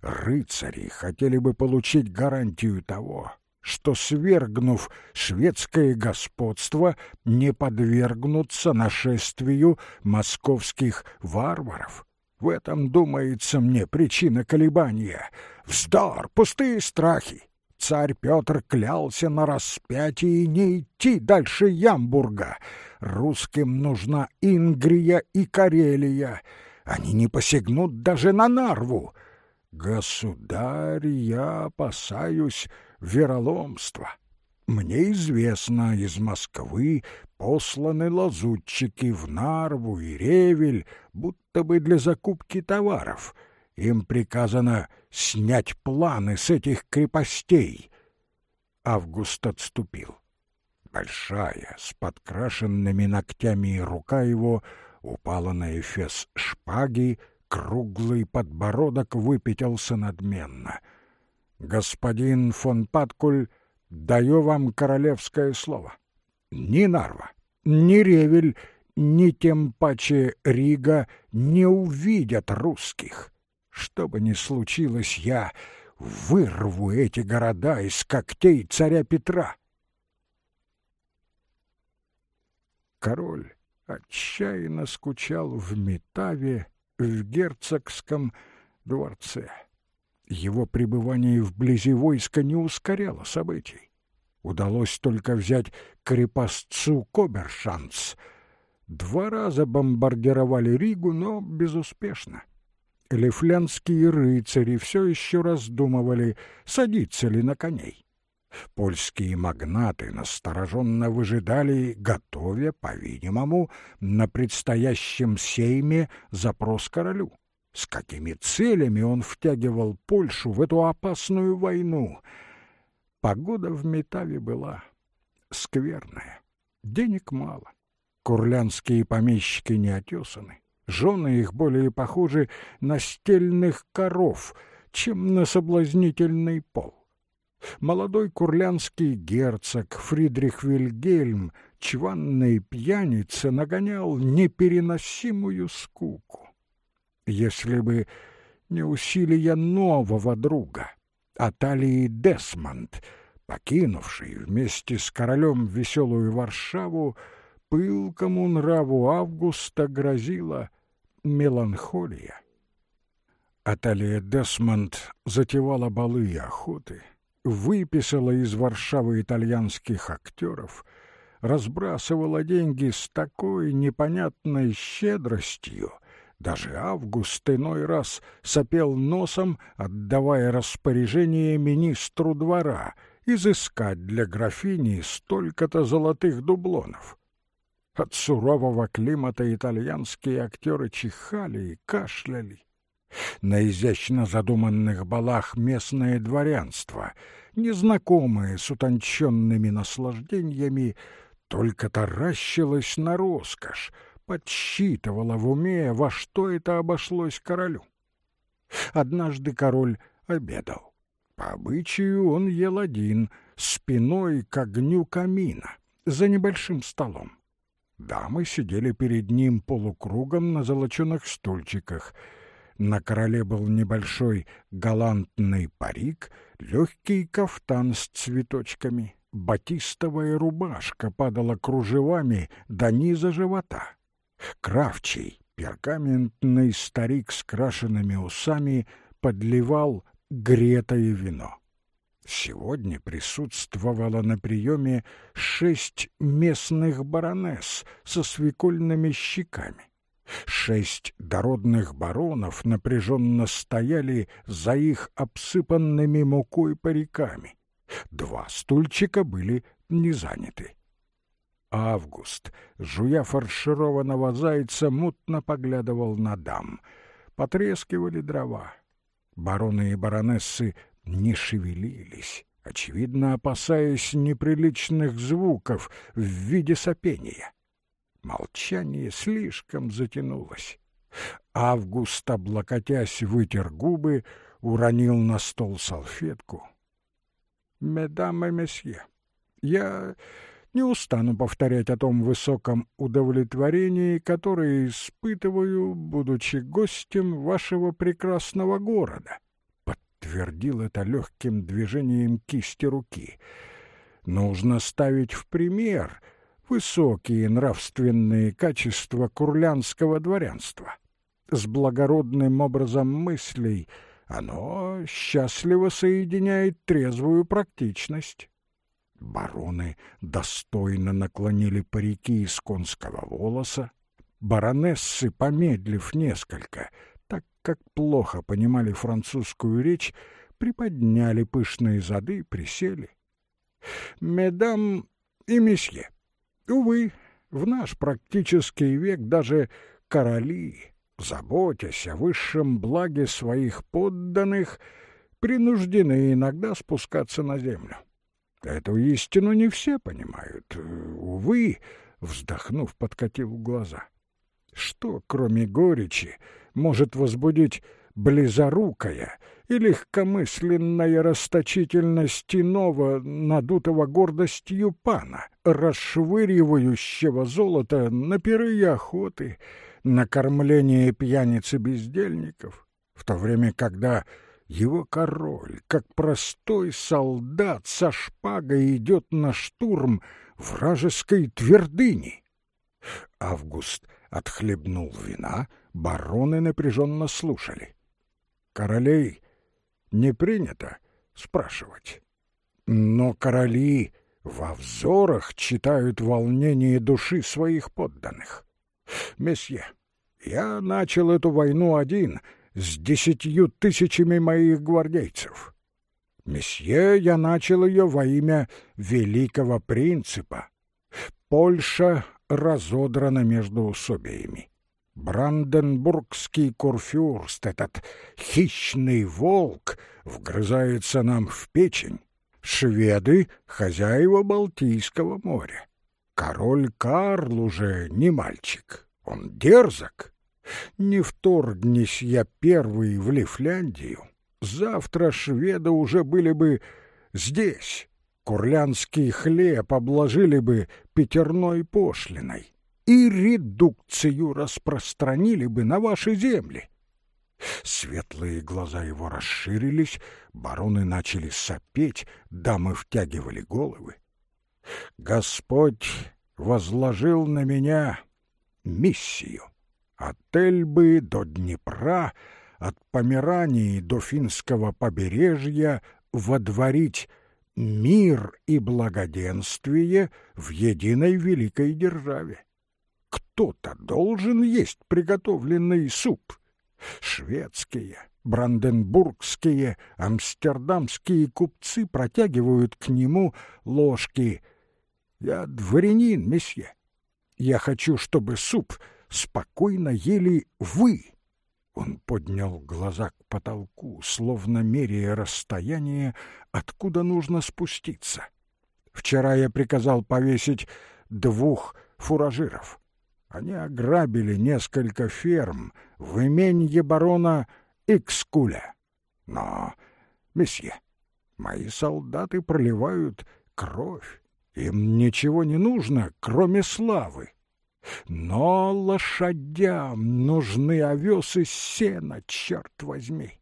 рыцари хотели бы получить гарантию того, что, свергнув шведское господство, не подвергнутся нашествию московских варваров. В этом, думается мне, причина колебания. Вздор, пустые страхи. Царь Петр клялся на распятии не идти дальше Ямбурга. Русским нужна Ингрия и Карелия. Они не посягнут даже на Нарву. Государь, я опасаюсь вероломства. Мне известно, из Москвы посланы лазутчики в Нарву и Ревель, будто бы для закупки товаров — им приказано снять планы с этих крепостей. Август отступил. Большая, с подкрашенными ногтями рука его упала на эфес шпаги, круглый подбородок выпятился надменно. «Господин фон Паткуль, даю вам королевское слово. Ни Нарва, ни Ревель, ни тем паче Рига не увидят русских. Что бы ни случилось, я вырву эти города из когтей царя Петра. Король отчаянно скучал в Метаве, в герцогском дворце. Его пребывание вблизи войска не ускоряло событий. Удалось только взять крепостцу Кобершанц. Два раза бомбардировали Ригу, но безуспешно. Лифлянские рыцари все еще раздумывали, садиться ли на коней. Польские магнаты настороженно выжидали, готовя, по-видимому, на предстоящем сейме запрос королю. С какими целями он втягивал Польшу в эту опасную войну? Погода в Метаве была скверная, денег мало. Курлянские помещики не отесаны. Жены их более похожи на стельных коров, чем на соблазнительный пол. Молодой курлянский герцог Фридрих Вильгельм, чванный пьяница, нагонял непереносимую скуку. Если бы не усилия нового друга, Аталии Десмонд, покинувший вместе с королем веселую Варшаву, пылкому нраву Августа грозила меланхолия. Аталия Десмонд затевала балы и охоты, выписала из Варшавы итальянских актеров, разбрасывала деньги с такой непонятной щедростью, даже Август иной раз сопел носом, отдавая распоряжение министру двора изыскать для графини столько-то золотых дублонов. От сурового климата итальянские актеры чихали и кашляли. На изящно задуманных балах местное дворянство, незнакомое с утонченными наслаждениями, только таращилось на роскошь, подсчитывало в уме, во что это обошлось королю. Однажды король обедал. По обычаю он ел один, спиной к огню камина, за небольшим столом. Дамы сидели перед ним полукругом на золоченых стульчиках. На короле был небольшой галантный парик, легкий кафтан с цветочками, батистовая рубашка падала кружевами до низа живота. Кравчий, пергаментный старик с крашенными усами, подливал гретое вино. Сегодня присутствовало на приеме шесть местных баронесс со свекольными щеками. Шесть дородных баронов напряженно стояли за их обсыпанными мукой париками. Два стульчика были не заняты. Август, жуя фаршированного зайца, мутно поглядывал на дам. Потрескивали дрова. Бароны и баронессы не шевелились, очевидно опасаясь неприличных звуков в виде сопения. Молчание слишком затянулось. Август, облокотясь, вытер губы, уронил на стол салфетку. «Медам и месье, я не устану повторять о том высоком удовлетворении, которое испытываю, будучи гостем вашего прекрасного города», подтвердил это легким движением кисти руки. «Нужно ставить в пример высокие нравственные качества курлянского дворянства. С благородным образом мыслей оно счастливо соединяет трезвую практичность. Бароны достойно наклонили парики из конского волоса, баронессы, помедлив несколько, так как плохо понимали французскую речь, приподняли пышные зады и присели. «Медам и месье, увы, в наш практический век даже короли, заботясь о высшем благе своих подданных, принуждены иногда спускаться на землю. Эту истину не все понимают. Увы, вздохнув, подкатил глаза. Что, кроме горечи, может возбудить близорукая и легкомысленная расточительность иного, надутого гордостью пана, расшвыривающего золото на пиры и охоты, на кормление пьяниц и бездельников, в то время, когда его король, как простой солдат со шпагой, идет на штурм вражеской твердыни. Август отхлебнул вина, бароны напряженно слушали. Королей не принято спрашивать. Но короли во взорах читают волнение души своих подданных. Месье, я начал эту войну один — с десятью тысячами моих гвардейцев. Месье, я начал ее во имя великого принципа. Польша разодрана между усобиями. Бранденбургский курфюрст, этот хищный волк, вгрызается нам в печень. Шведы — хозяева Балтийского моря. Король Карл уже не мальчик, он дерзок, не вторгнись я первый в Лифляндию, завтра шведы уже были бы здесь. Курлянский хлеб обложили бы пятерной пошлиной и редукцию распространили бы на ваши земли. Светлые глаза его расширились, бароны начали сопеть, дамы втягивали головы. Господь возложил на меня миссию от Эльбы до Днепра, от Померании до финского побережья водворить мир и благоденствие в единой великой державе. Кто-то должен есть приготовленный суп. Шведские, бранденбургские, амстердамские купцы протягивают к нему ложки. Я дворянин, месье. Я хочу, чтобы суп спокойно ели вы. Он поднял глаза к потолку, словно меряя расстояние, откуда нужно спуститься. Вчера я приказал повесить двух фуражиров. Они ограбили несколько ферм в именье барона Икскуля. Но, месье, мои солдаты проливают кровь. Им ничего не нужно, кроме славы. Но лошадям нужны овес и сено, черт возьми.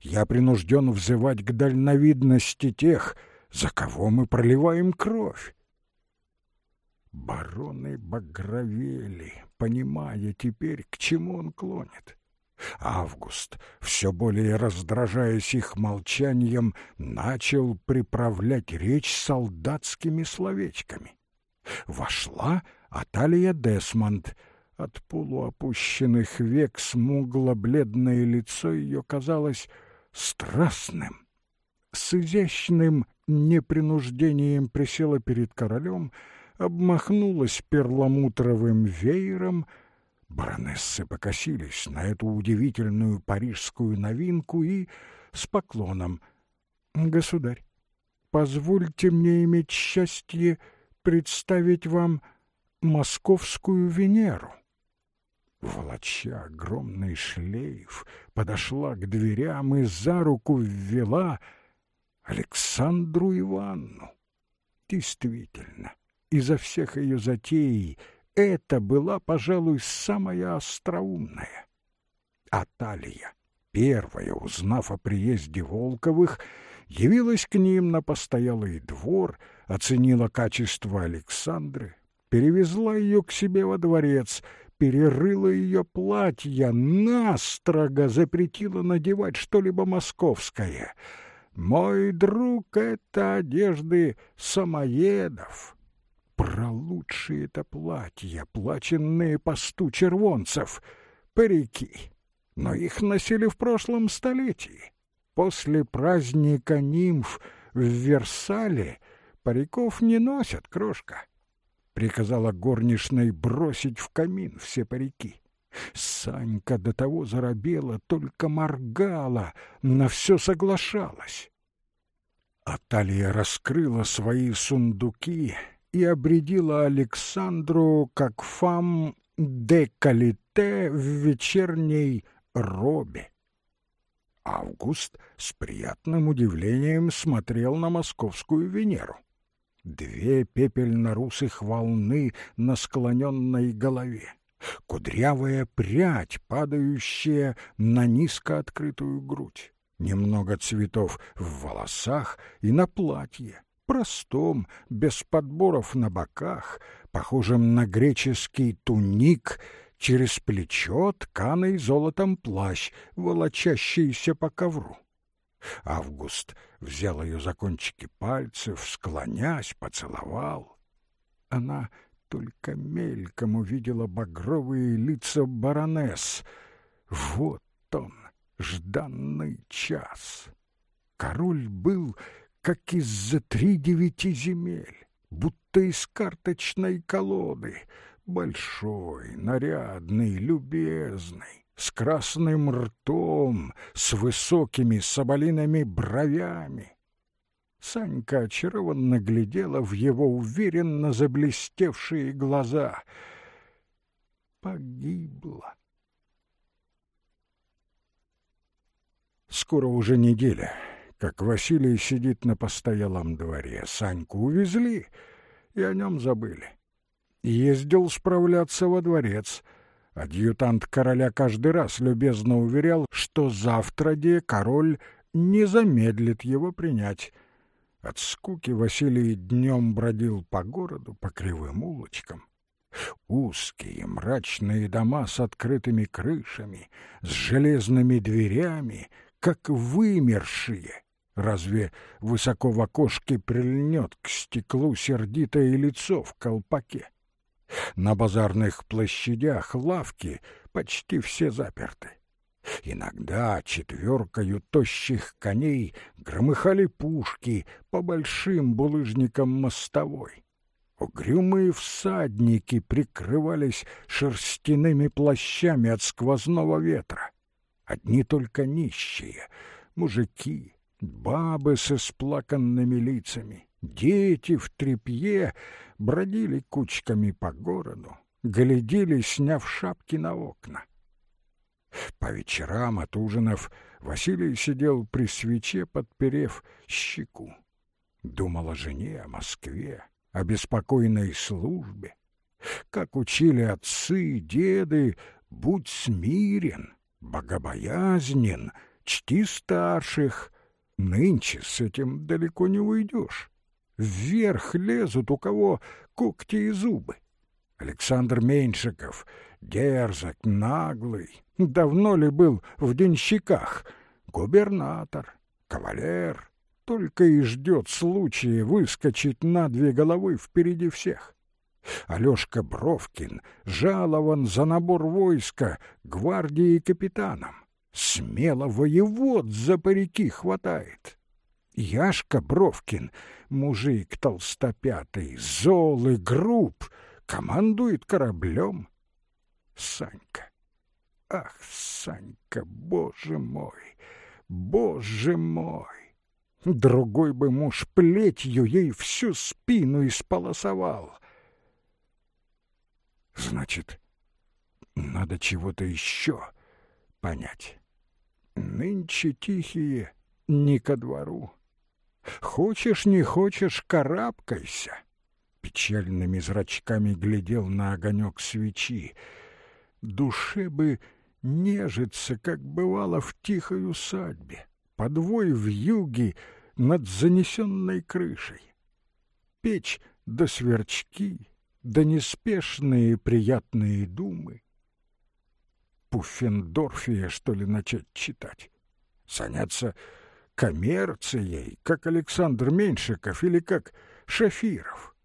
Я принужден взывать к дальновидности тех, за кого мы проливаем кровь. Бароны багровели, понимая теперь, к чему он клонит. Август, все более раздражаясь их молчанием, начал приправлять речь солдатскими словечками. Вошла Аталия Десмонд. От полуопущенных век смугло-бледное лицо ее казалось страстным. С изящным непринуждением присела перед королем, обмахнулась перламутровым веером — Баронессы покосились на эту удивительную парижскую новинку и с поклоном. «Государь, позвольте мне иметь счастье представить вам московскую Венеру». Волоча огромный шлейф, подошла к дверям и за руку ввела Александру Иванну. Действительно, изо всех ее затей это была, пожалуй, самая остроумная. Аталия, первая, узнав о приезде Волковых, явилась к ним на постоялый двор, оценила качество Александры, перевезла ее к себе во дворец, перерыла ее платье, настрого запретила надевать что-либо московское. Мой друг — это одежды самоедов, про лучшие это платья, плаченные по сту червонцев, парики. Но их носили в прошлом столетии. После праздника нимф в Версале париков не носят, крошка. Приказала горничной бросить в камин все парики. Санька до того заробела, только моргала, на все соглашалась. Аталия раскрыла свои сундуки — и обредила Александру как фам деколите в вечерней робе. Август с приятным удивлением смотрел на московскую Венеру. Две пепельно-русых волны на склоненной голове, кудрявая прядь, падающая на низко открытую грудь, немного цветов в волосах и на платье, простом, без подборов на боках, похожем на греческий туник, через плечо тканый золотом плащ, волочащийся по ковру. Август взял ее за кончики пальцев, склонясь, поцеловал. Она только мельком увидела багровые лица баронесс. Вот он, жданный час. Король был как из-за три девяти земель, будто из карточной колоды, большой, нарядный, любезный, с красным ртом, с высокими соболиными бровями. Санька очарованно глядела в его уверенно заблестевшие глаза. Погибла. Скоро уже неделя как Василий сидит на постоялом дворе. Саньку увезли, и о нем забыли. Ездил справляться во дворец. Адъютант короля каждый раз любезно уверял, что завтра де король не замедлит его принять. От скуки Василий днем бродил по городу, по кривым улочкам. Узкие мрачные дома с открытыми крышами, с железными дверями, как вымершие, Разве высоко в окошке прильнет к стеклу сердитое лицо в колпаке? На базарных площадях лавки почти все заперты. Иногда четверкою тощих коней громыхали пушки по большим булыжникам мостовой. Угрюмые всадники прикрывались шерстяными плащами от сквозного ветра. Одни только нищие, мужики, Бабы со сплаканными лицами, дети в тряпье бродили кучками по городу, глядели, сняв шапки на окна. По вечерам от ужинов Василий сидел при свече, подперев щеку. Думал о жене, о Москве, о беспокойной службе. Как учили отцы, деды, будь смирен, богобоязнен, чти старших, Нынче с этим далеко не уйдешь. Вверх лезут у кого когти и зубы. Александр Меньшиков дерзок, наглый, давно ли был в денщиках, губернатор, кавалер, только и ждет случая выскочить на две головы впереди всех. Алёшка Бровкин жалован за набор войска гвардии капитаном. Смело воевод за парики хватает. Яшка Бровкин, мужик толстопятый, зол и груб, командует кораблем. Санька. Ах, Санька, боже мой, боже мой! Другой бы муж плетью ей всю спину исполосовал. Значит, надо чего-то еще понять. Нынче тихие не ко двору. Хочешь, не хочешь, карабкайся. Печальными зрачками глядел на огонек свечи. Душе бы нежиться, как бывало в тихой усадьбе, подвой в юге над занесенной крышей. Печь да сверчки, да неспешные приятные думы. Пуффендорфия, что ли, начать читать? Заняться коммерцией, как Александр Меньшиков или как Шафиров?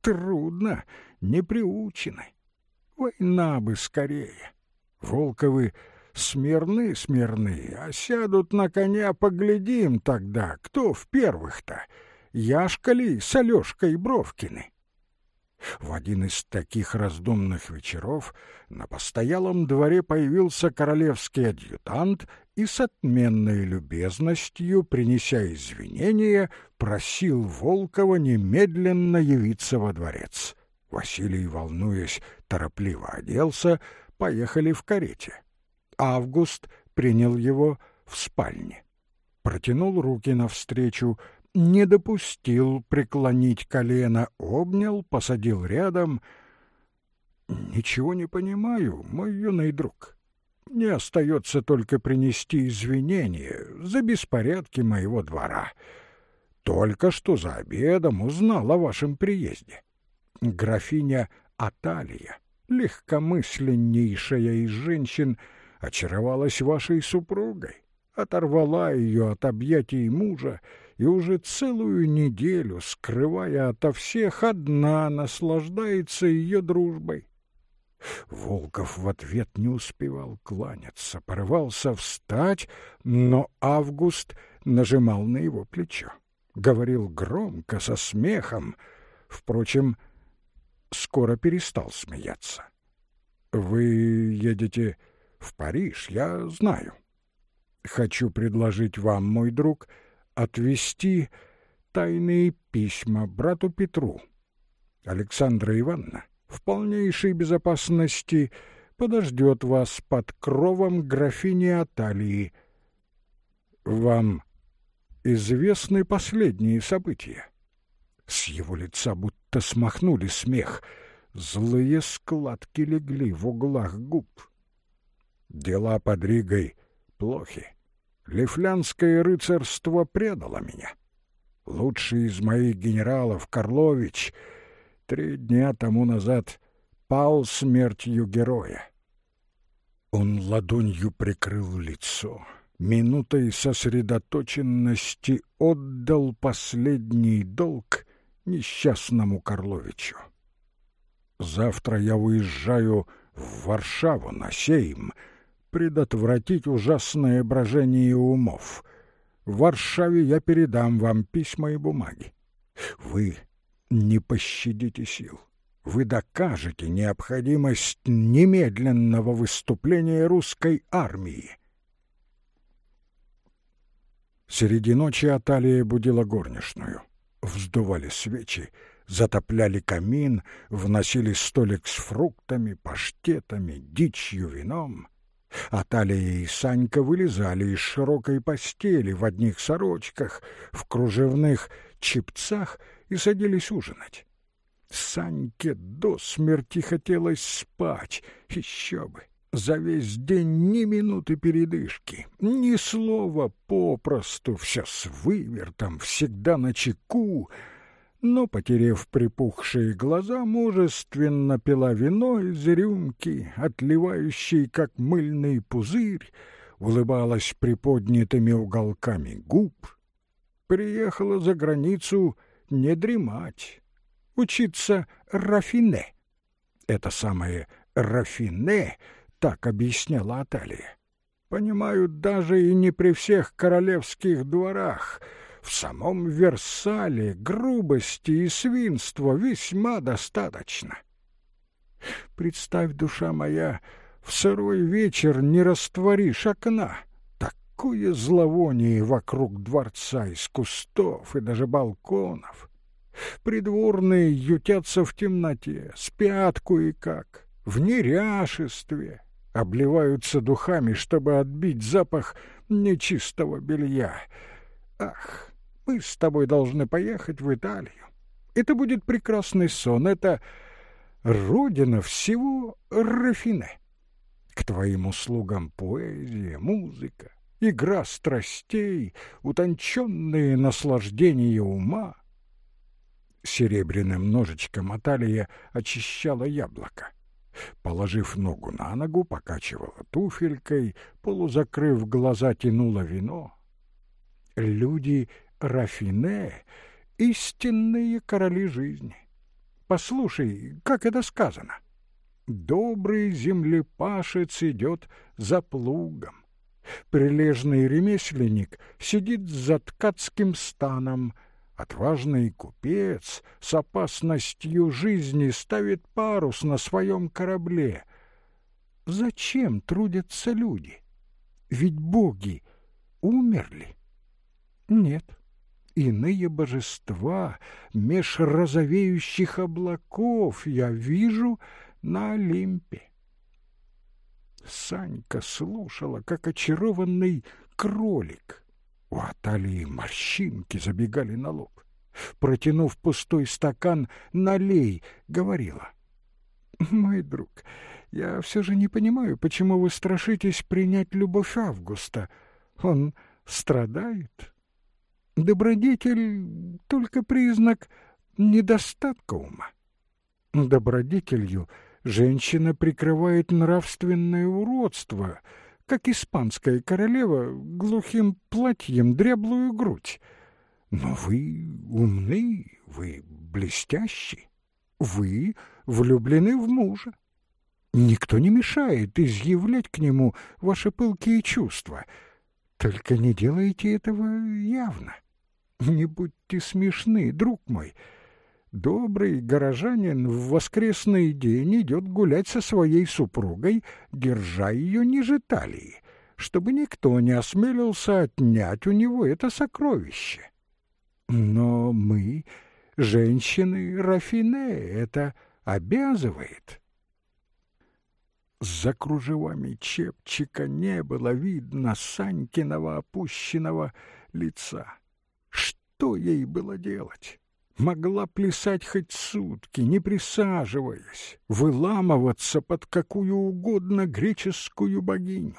Трудно, не приучены. Война бы скорее. Волковы смирны, смирны, а сядут на коня, поглядим тогда, кто в первых-то, Яшка ли с Алешкой Бровкины? В один из таких раздумных вечеров на постоялом дворе появился королевский адъютант и с отменной любезностью, принеся извинения, просил Волкова немедленно явиться во дворец. Василий, волнуясь, торопливо оделся, поехали в карете. Август принял его в спальне. Протянул руки навстречу, не допустил преклонить колено, обнял, посадил рядом. «Ничего не понимаю, мой юный друг. Мне остается только принести извинения за беспорядки моего двора. Только что за обедом узнал о вашем приезде. Графиня Аталия, легкомысленнейшая из женщин, очаровалась вашей супругой, оторвала ее от объятий мужа и уже целую неделю, скрывая ото всех, одна наслаждается ее дружбой. Волков в ответ не успевал кланяться, порывался встать, но Август нажимал на его плечо. Говорил громко, со смехом. Впрочем, скоро перестал смеяться. «Вы едете в Париж, я знаю. Хочу предложить вам, мой друг, — отвести тайные письма брату Петру. Александра Ивановна в полнейшей безопасности подождет вас под кровом графини Аталии. Вам известны последние события. С его лица будто смахнули смех. Злые складки легли в углах губ. Дела под Ригой плохи. Лифлянское рыцарство предало меня. Лучший из моих генералов, Карлович, три дня тому назад пал смертью героя. Он ладонью прикрыл лицо, минутой сосредоточенности отдал последний долг несчастному Карловичу. Завтра я уезжаю в Варшаву на сейм — предотвратить ужасное брожение умов. В Варшаве я передам вам письма и бумаги. Вы не пощадите сил. Вы докажете необходимость немедленного выступления русской армии. Среди ночи Аталия будила горничную. Вздували свечи, затопляли камин, вносили столик с фруктами, паштетами, дичью, вином. Аталия и Санька вылезали из широкой постели в одних сорочках, в кружевных чепцах и садились ужинать. Саньке до смерти хотелось спать, еще бы. За весь день ни минуты передышки, ни слова попросту, все с вывертом, всегда на чеку. Но, потерев припухшие глаза, мужественно пила вино из рюмки, отливающей, как мыльный пузырь, улыбалась приподнятыми уголками губ. Приехала за границу не дремать, учиться рафине. Это самое рафине, так объясняла Аталия. Понимают даже и не при всех королевских дворах — в самом Версале грубости и свинства весьма достаточно. Представь, душа моя, в сырой вечер не растворишь окна. Такое зловоние вокруг дворца из кустов и даже балконов. Придворные ютятся в темноте, спят кое-как, в неряшестве, обливаются духами, чтобы отбить запах нечистого белья. Ах, мы с тобой должны поехать в Италию. Это будет прекрасный сон. Это родина всего рафине. К твоим услугам поэзия, музыка, игра страстей, утонченные наслаждения ума. Серебряным ножичком Аталия очищала яблоко. Положив ногу на ногу, покачивала туфелькой, полузакрыв глаза, тянула вино. Люди Рафине — истинные короли жизни. Послушай, как это сказано. Добрый землепашец идет за плугом. Прилежный ремесленник сидит за ткацким станом. Отважный купец с опасностью жизни ставит парус на своем корабле. Зачем трудятся люди? Ведь боги умерли. Нет, иные божества меж розовеющих облаков я вижу на Олимпе. Санька слушала, как очарованный кролик. У Аталии морщинки забегали на лоб. Протянув пустой стакан «налей», говорила. «Мой друг, я все же не понимаю, почему вы страшитесь принять любовь Августа. Он страдает, Добродетель — только признак недостатка ума. Добродетелью женщина прикрывает нравственное уродство, как испанская королева глухим платьем дряблую грудь. Но вы умны, вы блестящи, вы влюблены в мужа. Никто не мешает изъявлять к нему ваши пылкие чувства, только не делайте этого явно. — не будьте смешны, друг мой. Добрый горожанин в воскресный день идет гулять со своей супругой, держа ее ниже талии, чтобы никто не осмелился отнять у него это сокровище. Но мы, женщины, рафине, это обязывает. За кружевами чепчика не было видно Санькиного опущенного лица. Что ей было делать? Могла плясать хоть сутки, не присаживаясь, выламываться под какую угодно греческую богиню,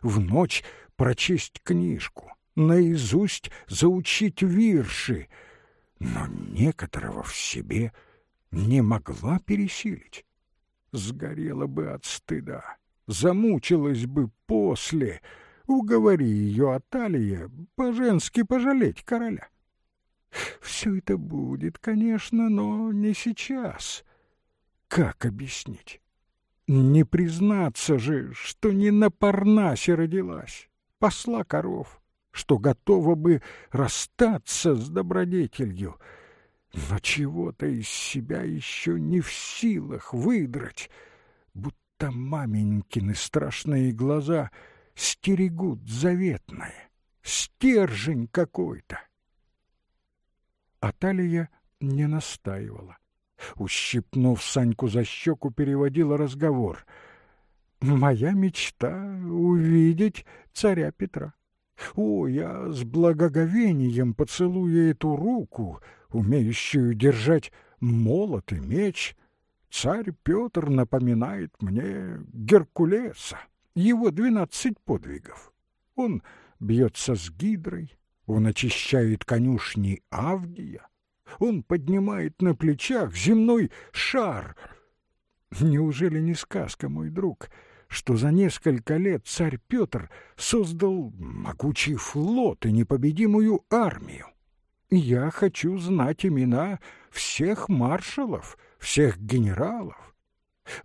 в ночь прочесть книжку, наизусть заучить вирши, но некоторого в себе не могла пересилить. Сгорела бы от стыда, замучилась бы после — Уговори ее, Аталия, по-женски пожалеть короля. Все это будет, конечно, но не сейчас. Как объяснить? Не признаться же, что не на Парнасе родилась, посла коров, что готова бы расстаться с добродетелью, но чего-то из себя еще не в силах выдрать, будто маменькины страшные глаза — стерегут заветное, стержень какой-то. Аталия не настаивала. Ущипнув Саньку за щеку, переводила разговор. «Моя мечта — увидеть царя Петра. О, я с благоговением поцелую эту руку, умеющую держать молот и меч. Царь Петр напоминает мне Геркулеса его двенадцать подвигов. Он бьется с гидрой, он очищает конюшни Авгия, Он поднимает на плечах земной шар. Неужели не сказка, мой друг, что за несколько лет царь Петр создал могучий флот и непобедимую армию? Я хочу знать имена всех маршалов, всех генералов.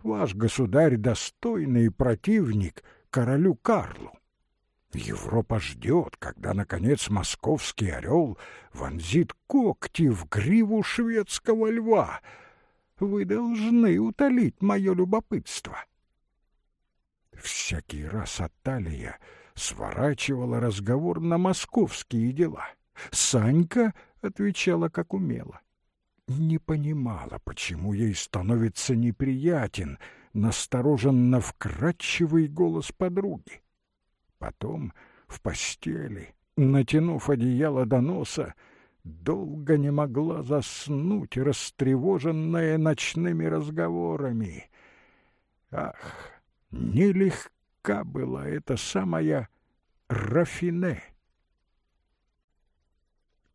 Ваш государь достойный противник королю Карлу. Европа ждет, когда, наконец, московский орел вонзит когти в гриву шведского льва. Вы должны утолить мое любопытство. Всякий раз Аталия сворачивала разговор на московские дела. Санька отвечала, как умела. Не понимала, почему ей становится неприятен настороженно вкрадчивый голос подруги. Потом в постели, натянув одеяло до носа, долго не могла заснуть, растревоженная ночными разговорами. Ах, нелегка была эта самая Рафине.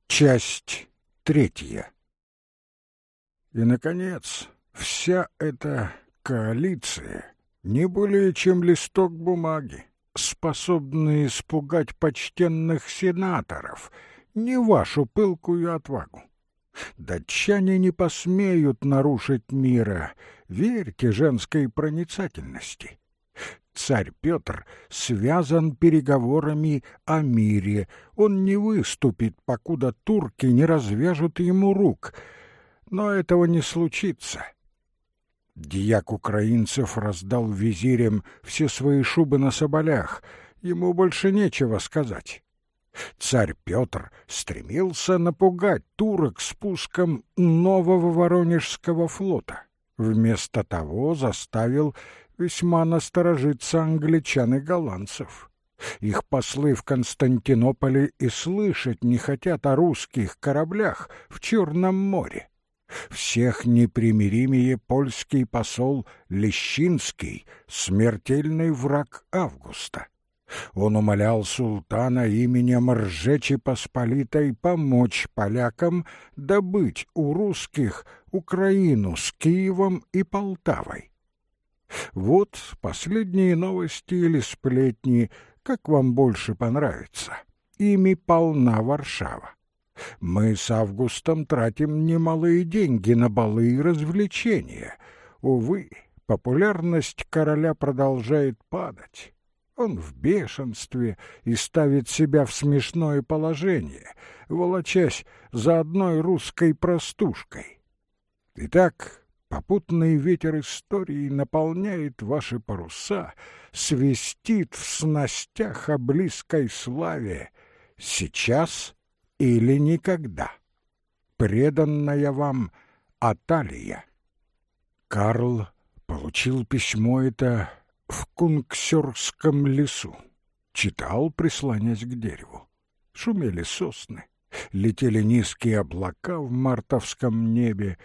Часть третья. И, наконец, вся эта коалиция не более чем листок бумаги способны испугать почтенных сенаторов, не вашу пылкую отвагу. Датчане не посмеют нарушить мира, верьте женской проницательности. Царь Петр связан переговорами о мире, он не выступит, покуда турки не развяжут ему рук, но этого не случится. Дьяк украинцев раздал визирям все свои шубы на соболях, ему больше нечего сказать. Царь Петр стремился напугать турок спуском нового Воронежского флота. Вместо того заставил весьма насторожиться англичан и голландцев. Их послы в Константинополе и слышать не хотят о русских кораблях в Черном море. Всех непримиримее польский посол Лещинский, смертельный враг Августа. Он умолял султана именем Ржечи Посполитой помочь полякам добыть у русских Украину с Киевом и Полтавой. Вот последние новости или сплетни, как вам больше понравится. Ими полна Варшава. Мы с Августом тратим немалые деньги на балы и развлечения. Увы, популярность короля продолжает падать. Он в бешенстве и ставит себя в смешное положение, волочась за одной русской простушкой. Итак, попутный ветер истории наполняет ваши паруса, свистит в снастях о близкой славе. Сейчас или никогда. Преданная вам Аталия. Карл получил письмо это в Кунгсёрском лесу. Читал, прислонясь к дереву. Шумели сосны, летели низкие облака в мартовском небе,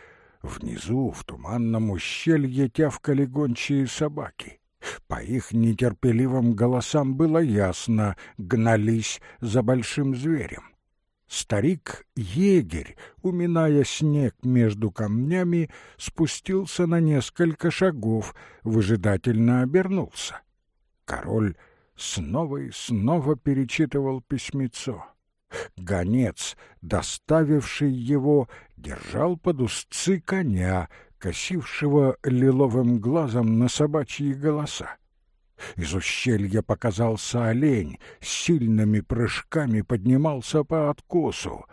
Внизу, в туманном ущелье, тявкали гончие собаки. По их нетерпеливым голосам было ясно, гнались за большим зверем. Старик-егерь, уминая снег между камнями, спустился на несколько шагов, выжидательно обернулся. Король снова и снова перечитывал письмецо. Гонец, доставивший его, держал под узцы коня, косившего лиловым глазом на собачьи голоса. Из ущелья показался олень, сильными прыжками поднимался по откосу.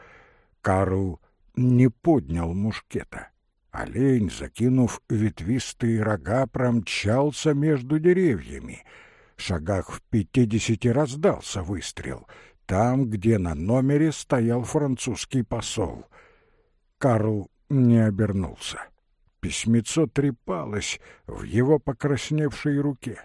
Карл не поднял мушкета. Олень, закинув ветвистые рога, промчался между деревьями. В шагах в пятидесяти раздался выстрел, там, где на номере стоял французский посол. Карл не обернулся. Письмецо трепалось в его покрасневшей руке.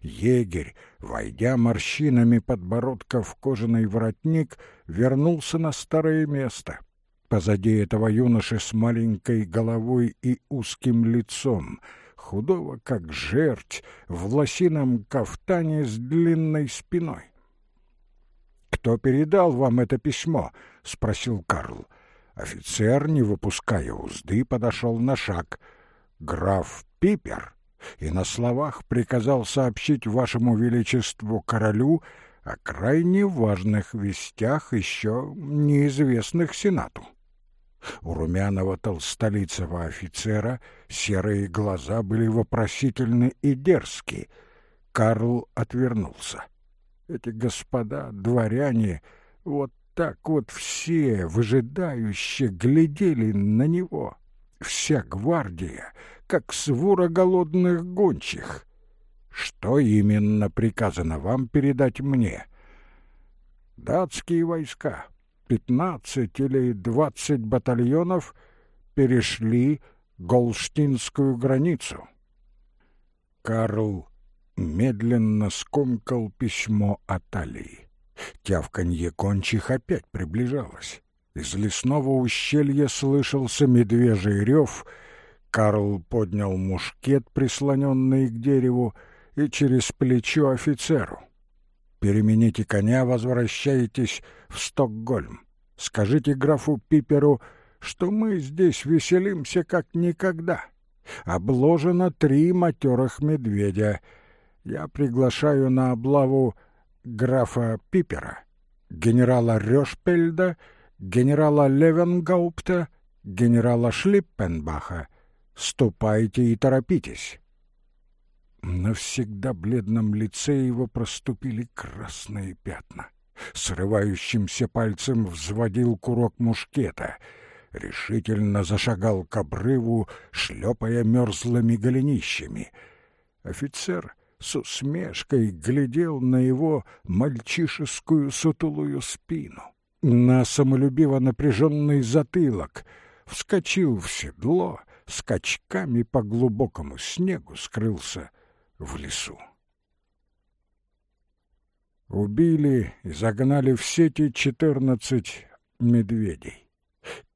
Егерь, войдя морщинами подбородка в кожаный воротник, вернулся на старое место. Позади этого юноши с маленькой головой и узким лицом, худого, как жерть, в лосином кафтане с длинной спиной. «Кто передал вам это письмо?» — спросил Карл. Офицер, не выпуская узды, подошел на шаг. «Граф Пипер!» И на словах приказал сообщить вашему величеству королю о крайне важных вестях, еще неизвестных Сенату. У румяного толстолицего офицера серые глаза были вопросительны и дерзки. Карл отвернулся. Эти господа, дворяне, вот так вот все выжидающе глядели на него. Вся гвардия, как свора голодных гончих. Что именно приказано вам передать мне? Датские войска, пятнадцать или двадцать батальонов, перешли Голштинскую границу. Карл медленно скомкал письмо от Алии. Тявканье кончих опять приближалось. Из лесного ущелья слышался медвежий рев. Карл поднял мушкет, прислоненный к дереву, и через плечо офицеру. «Перемените коня, возвращайтесь в Стокгольм. Скажите графу Пиперу, что мы здесь веселимся как никогда. Обложено три матерых медведя. Я приглашаю на облаву графа Пипера, генерала Рёшпельда генерала Левенгаупта, генерала Шлиппенбаха. Ступайте и торопитесь. На всегда бледном лице его проступили красные пятна. Срывающимся пальцем взводил курок мушкета. Решительно зашагал к обрыву, шлепая мерзлыми голенищами. Офицер с усмешкой глядел на его мальчишескую сутулую спину на самолюбиво напряженный затылок, вскочил в седло, скачками по глубокому снегу скрылся в лесу. Убили и загнали в сети четырнадцать медведей.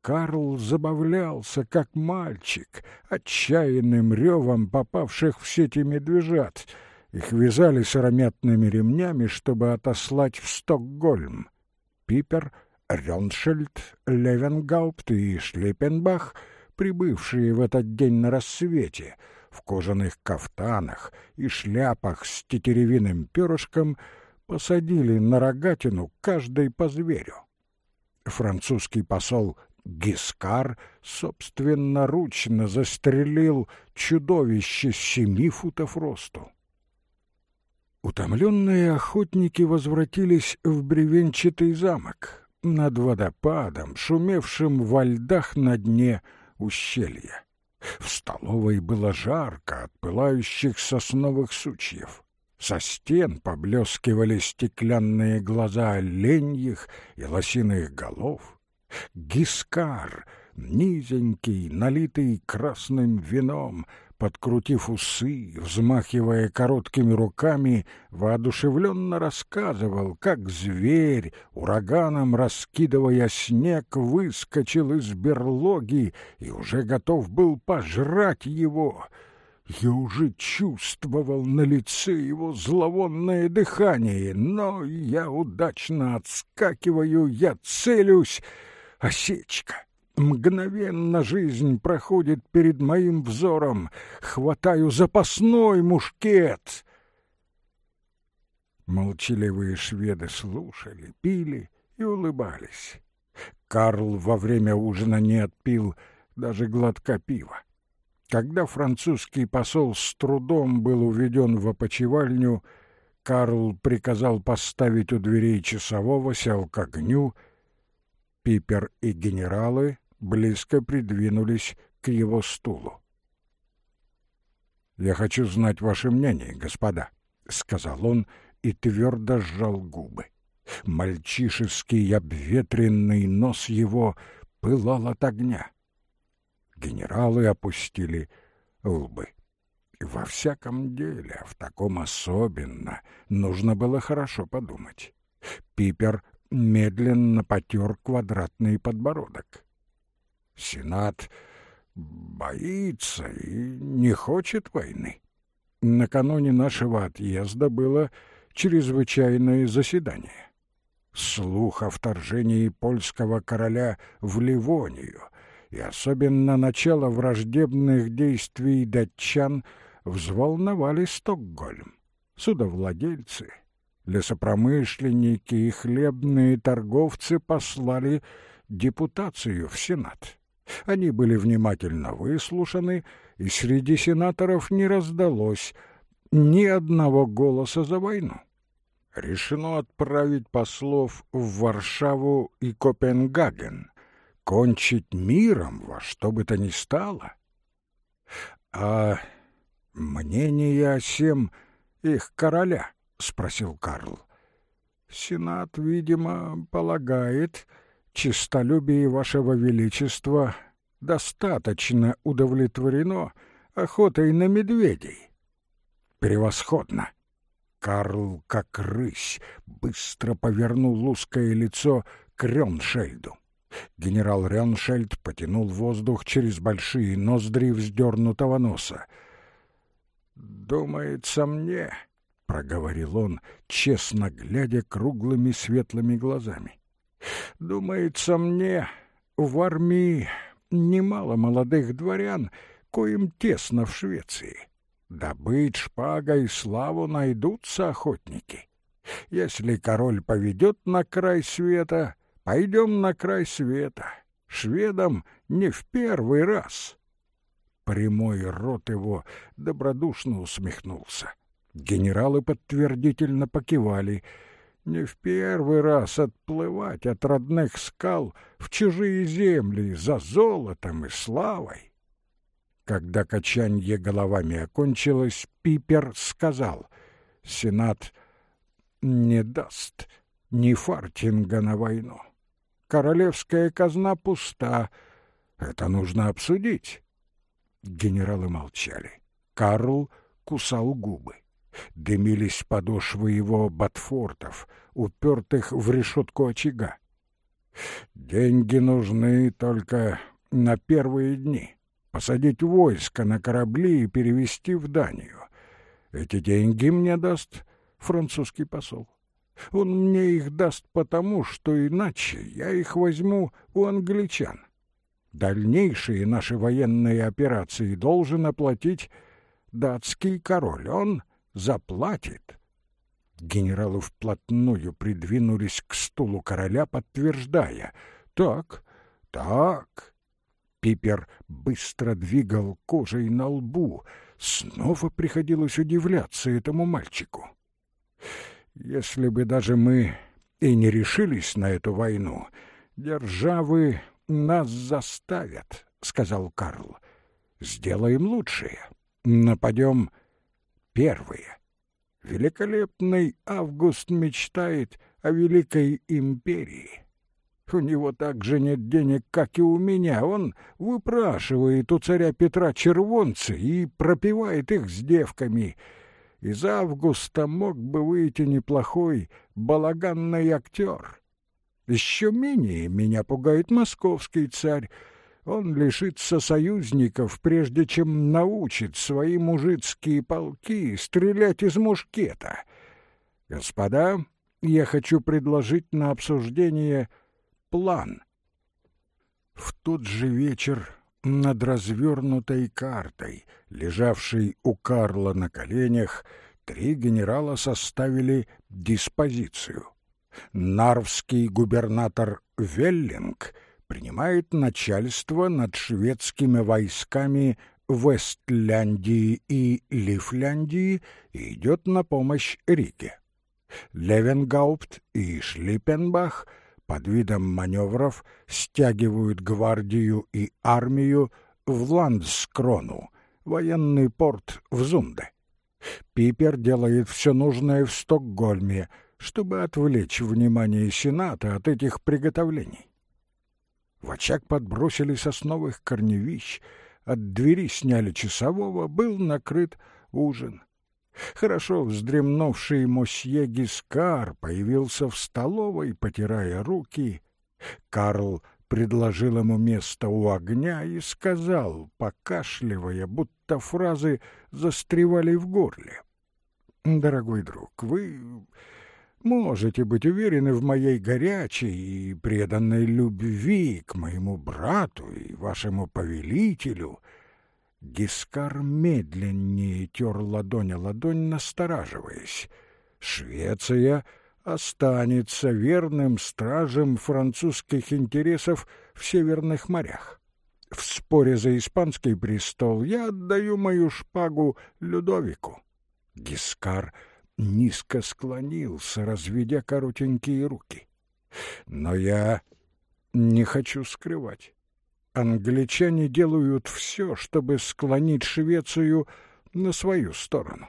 Карл забавлялся, как мальчик, отчаянным ревом попавших в сети медвежат. Их вязали сыромятными ремнями, чтобы отослать в Стокгольм. Пипер, Рёншельд, Левенгаупт и Шлиппенбах, прибывшие в этот день на рассвете, в кожаных кафтанах и шляпах с тетеревиным перышком, посадили на рогатину каждый по зверю. Французский посол Гискар собственноручно застрелил чудовище семи футов росту. Утомленные охотники возвратились в бревенчатый замок над водопадом, шумевшим во льдах на дне ущелья. В столовой было жарко от пылающих сосновых сучьев. Со стен поблескивали стеклянные глаза оленьих и лосиных голов. Гискар, низенький, налитый красным вином, подкрутив усы, взмахивая короткими руками, воодушевленно рассказывал, как зверь, ураганом раскидывая снег, выскочил из берлоги и уже готов был пожрать его. Я уже чувствовал на лице его зловонное дыхание, но я удачно отскакиваю, я целюсь. Осечка! Мгновенно жизнь проходит перед моим взором. Хватаю запасной мушкет. Молчаливые шведы слушали, пили и улыбались. Карл во время ужина не отпил даже глотка пива. Когда французский посол с трудом был уведен в опочивальню, Карл приказал поставить у дверей часового, сел к огню. Пипер и генералы близко придвинулись к его стулу. «Я хочу знать ваше мнение, господа», — сказал он и твердо сжал губы. Мальчишеский обветренный нос его пылал от огня. Генералы опустили лбы. Во всяком деле, в таком особенно, нужно было хорошо подумать. Пипер медленно потер квадратный подбородок. Сенат боится и не хочет войны. Накануне нашего отъезда было чрезвычайное заседание. слух о вторжении польского короля в Ливонию и особенно начало враждебных действий датчан взволновали Стокгольм. Судовладельцы, лесопромышленники и хлебные торговцы послали депутацию в Сенат. Они были внимательно выслушаны, и среди сенаторов не раздалось ни одного голоса за войну. Решено отправить послов в Варшаву и Копенгаген, кончить миром во что бы то ни стало. А мнение о сем их короля, спросил Карл. Сенат, видимо, полагает, честолюбие вашего величества достаточно удовлетворено охотой на медведей. Превосходно. Карл, как рысь, быстро повернул узкое лицо к Рёншельду. Генерал Рёншельд потянул воздух через большие ноздри вздернутого носа. «Думается мне», — проговорил он, честно глядя круглыми светлыми глазами, «думается мне, в армии немало молодых дворян, коим тесно в Швеции. Добыть шпагой славу найдутся охотники. Если король поведет на край света, пойдем на край света. Шведам не в первый раз. Прямой рот его добродушно усмехнулся. Генералы подтвердительно покивали. Не в первый раз отплывать от родных скал в чужие земли за золотом и славой. Когда качанье головами окончилось, Пипер сказал, «Сенат не даст ни фартинга на войну. Королевская казна пуста. Это нужно обсудить». Генералы молчали. Карл кусал губы. Дымились подошвы его ботфортов, упертых в решетку очага. «Деньги нужны только на первые дни посадить войско на корабли и перевести в Данию. Эти деньги мне даст французский посол. Он мне их даст потому, что иначе я их возьму у англичан. Дальнейшие наши военные операции должен оплатить датский король. Он заплатит. Генералы вплотную придвинулись к стулу короля, подтверждая. «Так, так, Пипер быстро двигал кожей на лбу. Снова приходилось удивляться этому мальчику. Если бы даже мы и не решились на эту войну, державы нас заставят, — сказал Карл. Сделаем лучшее. Нападем первые. Великолепный Август мечтает о великой империи. У него также нет денег, как и у меня. Он выпрашивает у царя Петра червонцы и пропивает их с девками. Из августа мог бы выйти неплохой балаганный актер. Еще менее меня пугает московский царь. Он лишится союзников, прежде чем научит свои мужицкие полки стрелять из мушкета. Господа, я хочу предложить на обсуждение план. В тот же вечер над развернутой картой, лежавшей у Карла на коленях, три генерала составили диспозицию. Нарвский губернатор Веллинг принимает начальство над шведскими войсками Вестляндии и Лифляндии и идет на помощь Риге. Левенгаупт и Шлиппенбах — под видом маневров стягивают гвардию и армию в Ландскрону, военный порт в Зунде. Пипер делает все нужное в Стокгольме, чтобы отвлечь внимание Сената от этих приготовлений. В очаг подбросили сосновых корневищ, от двери сняли часового, был накрыт ужин. Хорошо вздремнувший мосье Гискар появился в столовой, потирая руки. Карл предложил ему место у огня и сказал, покашливая, будто фразы застревали в горле. «Дорогой друг, вы можете быть уверены в моей горячей и преданной любви к моему брату и вашему повелителю». Гискар медленнее тер ладонь о ладонь, настораживаясь. Швеция останется верным стражем французских интересов в северных морях. В споре за испанский престол я отдаю мою шпагу Людовику. Гискар низко склонился, разведя коротенькие руки. Но я не хочу скрывать. Англичане делают все, чтобы склонить Швецию на свою сторону.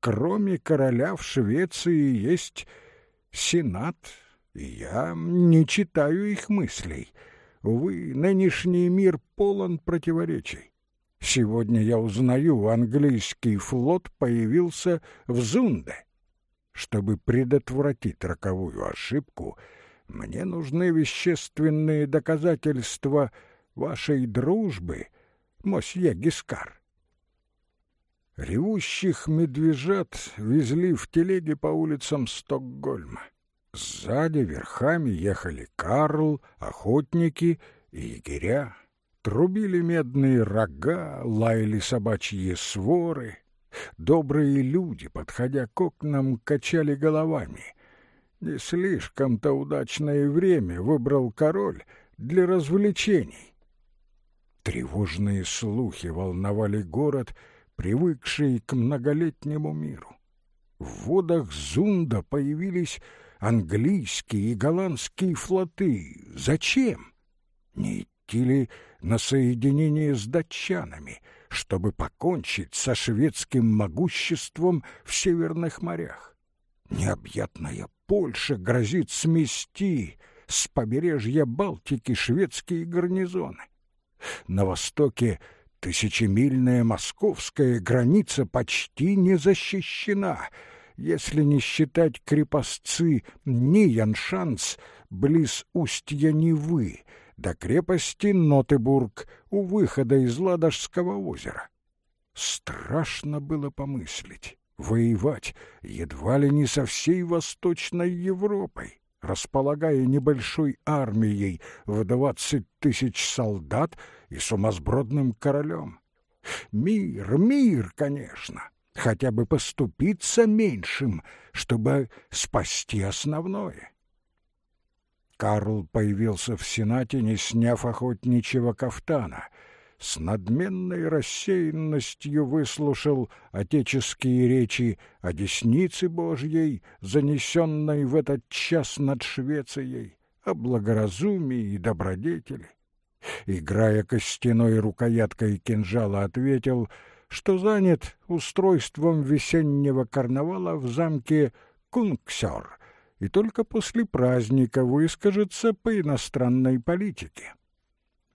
Кроме короля в Швеции есть сенат, и я не читаю их мыслей. Увы, нынешний мир полон противоречий. Сегодня я узнаю, английский флот появился в Зунде. Чтобы предотвратить роковую ошибку, мне нужны вещественные доказательства вашей дружбы, мосье Гискар. Ревущих медвежат везли в телеге по улицам Стокгольма. Сзади верхами ехали Карл, охотники и егеря. Трубили медные рога, лаяли собачьи своры. Добрые люди, подходя к окнам, качали головами. Не слишком-то удачное время выбрал король для развлечений. Тревожные слухи волновали город, привыкший к многолетнему миру. В водах Зунда появились английские и голландские флоты. Зачем? Не идти ли на соединение с датчанами, чтобы покончить со шведским могуществом в северных морях. Необъятная Польша грозит смести с побережья Балтики шведские гарнизоны. На востоке тысячемильная московская граница почти не защищена, если не считать крепостцы Нияншанс близ устья Невы, до крепости Нотебург у выхода из Ладожского озера. Страшно было помыслить, воевать едва ли не со всей Восточной Европой, располагая небольшой армией в двадцать тысяч солдат и сумасбродным королем. Мир, мир, конечно, хотя бы поступиться меньшим, чтобы спасти основное. Карл появился в Сенате, не сняв охотничьего кафтана. С надменной рассеянностью выслушал отеческие речи о деснице Божьей, занесенной в этот час над Швецией, о благоразумии и добродетели. Играя костяной рукояткой кинжала, ответил, что занят устройством весеннего карнавала в замке Кунгсер — и только после праздника выскажется по иностранной политике.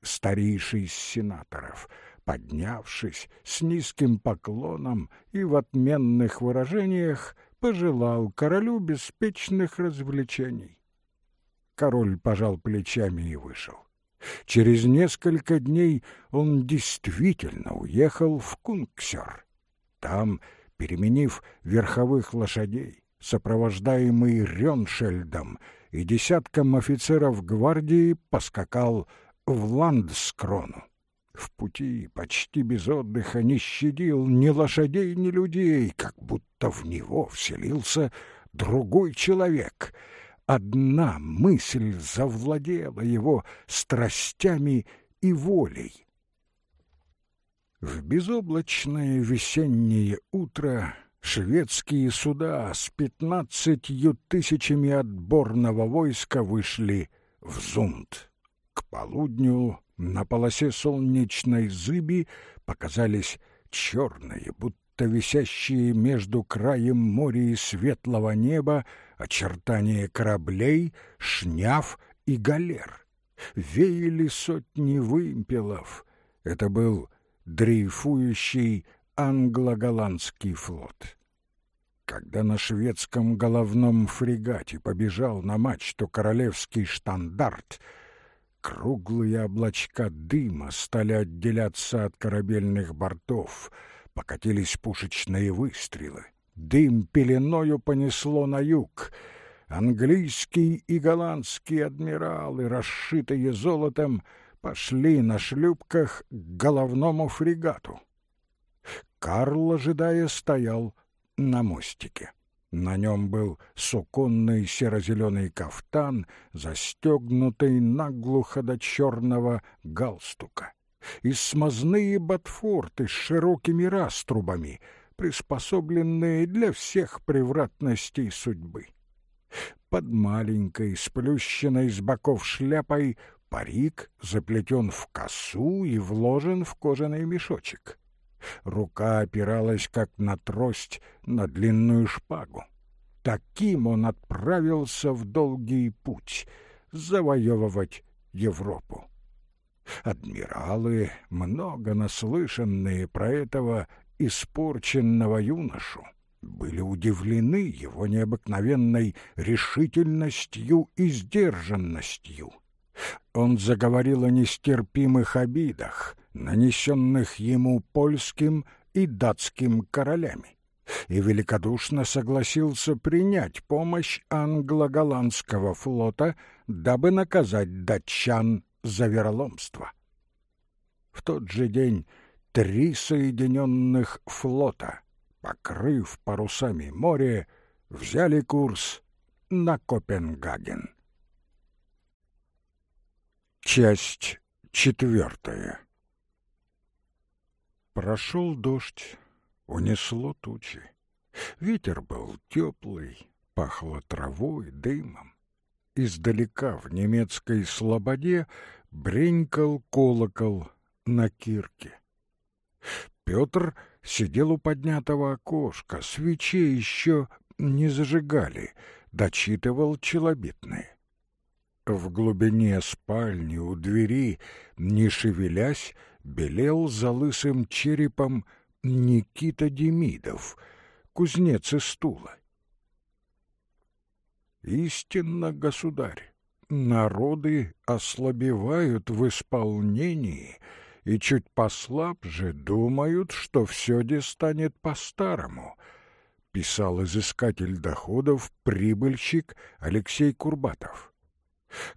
Старейший из сенаторов, поднявшись с низким поклоном и в отменных выражениях, пожелал королю беспечных развлечений. Король пожал плечами и вышел. Через несколько дней он действительно уехал в Кунгсер. Там, переменив верховых лошадей, сопровождаемый Рёншельдом и десятком офицеров гвардии, поскакал в Ландскрону. В пути почти без отдыха не щадил ни лошадей, ни людей, как будто в него вселился другой человек. Одна мысль завладела его страстями и волей. В безоблачное весеннее утро шведские суда с пятнадцатью тысячами отборного войска вышли в Зунд. К полудню на полосе солнечной зыби показались черные, будто висящие между краем моря и светлого неба очертания кораблей, шняв и галер. Веяли сотни вымпелов. Это был дрейфующий англо-голландский флот. Когда на шведском головном фрегате побежал на мачту королевский штандарт, круглые облачка дыма стали отделяться от корабельных бортов, покатились пушечные выстрелы, Дым пеленою понесло на юг. Английские и голландские адмиралы, расшитые золотом, пошли на шлюпках к головному фрегату. Карл, ожидая, стоял на мостике. На нем был суконный серо-зеленый кафтан, застегнутый наглухо до черного галстука, и смазные ботфорты с широкими раструбами — приспособленные для всех превратностей судьбы. Под маленькой, сплющенной с боков шляпой, парик заплетен в косу и вложен в кожаный мешочек. Рука опиралась, как на трость, на длинную шпагу. Таким он отправился в долгий путь — завоевывать Европу. Адмиралы, много наслышанные про этого, испорченного юношу были удивлены его необыкновенной решительностью и сдержанностью. Он заговорил о нестерпимых обидах, нанесенных ему польским и датским королями, и великодушно согласился принять помощь англо-голландского флота, дабы наказать датчан за вероломство. В тот же день три соединенных флота, покрыв парусами море, взяли курс на Копенгаген. Часть четвертая Прошел дождь, унесло тучи. Ветер был теплый, пахло травой, дымом. Издалека в немецкой слободе бренькал колокол на кирке. Петр сидел у поднятого окошка, свечей еще не зажигали, дочитывал челобитные. В глубине спальни у двери, не шевелясь, белел за лысым черепом Никита Демидов, кузнец из стула. Истинно, государь, народы ослабевают в исполнении — и чуть послабже думают, что все де станет по-старому, писал изыскатель доходов, прибыльщик Алексей Курбатов.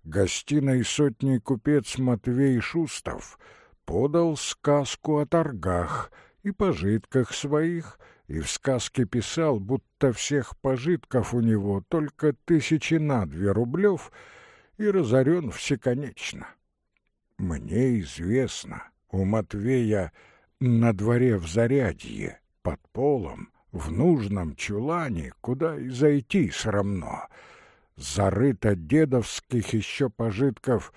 Гостиной сотни купец Матвей Шустов подал сказку о торгах и пожитках своих, и в сказке писал, будто всех пожитков у него только тысячи на две рублев и разорен всеконечно. Мне известно, у Матвея на дворе в зарядье, под полом, в нужном чулане, куда и зайти срамно. Зарыто дедовских еще пожитков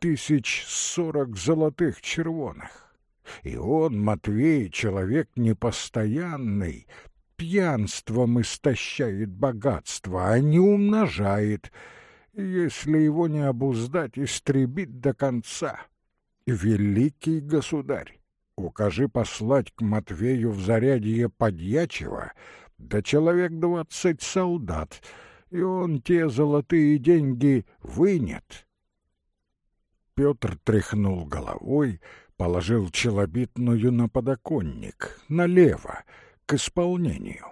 тысяч сорок золотых червоных. И он, Матвей, человек непостоянный, пьянством истощает богатство, а не умножает, если его не обуздать, истребит до конца. «Великий государь, укажи послать к Матвею в зарядье подьячего, да человек двадцать солдат, и он те золотые деньги вынет». Петр тряхнул головой, положил челобитную на подоконник, налево, к исполнению.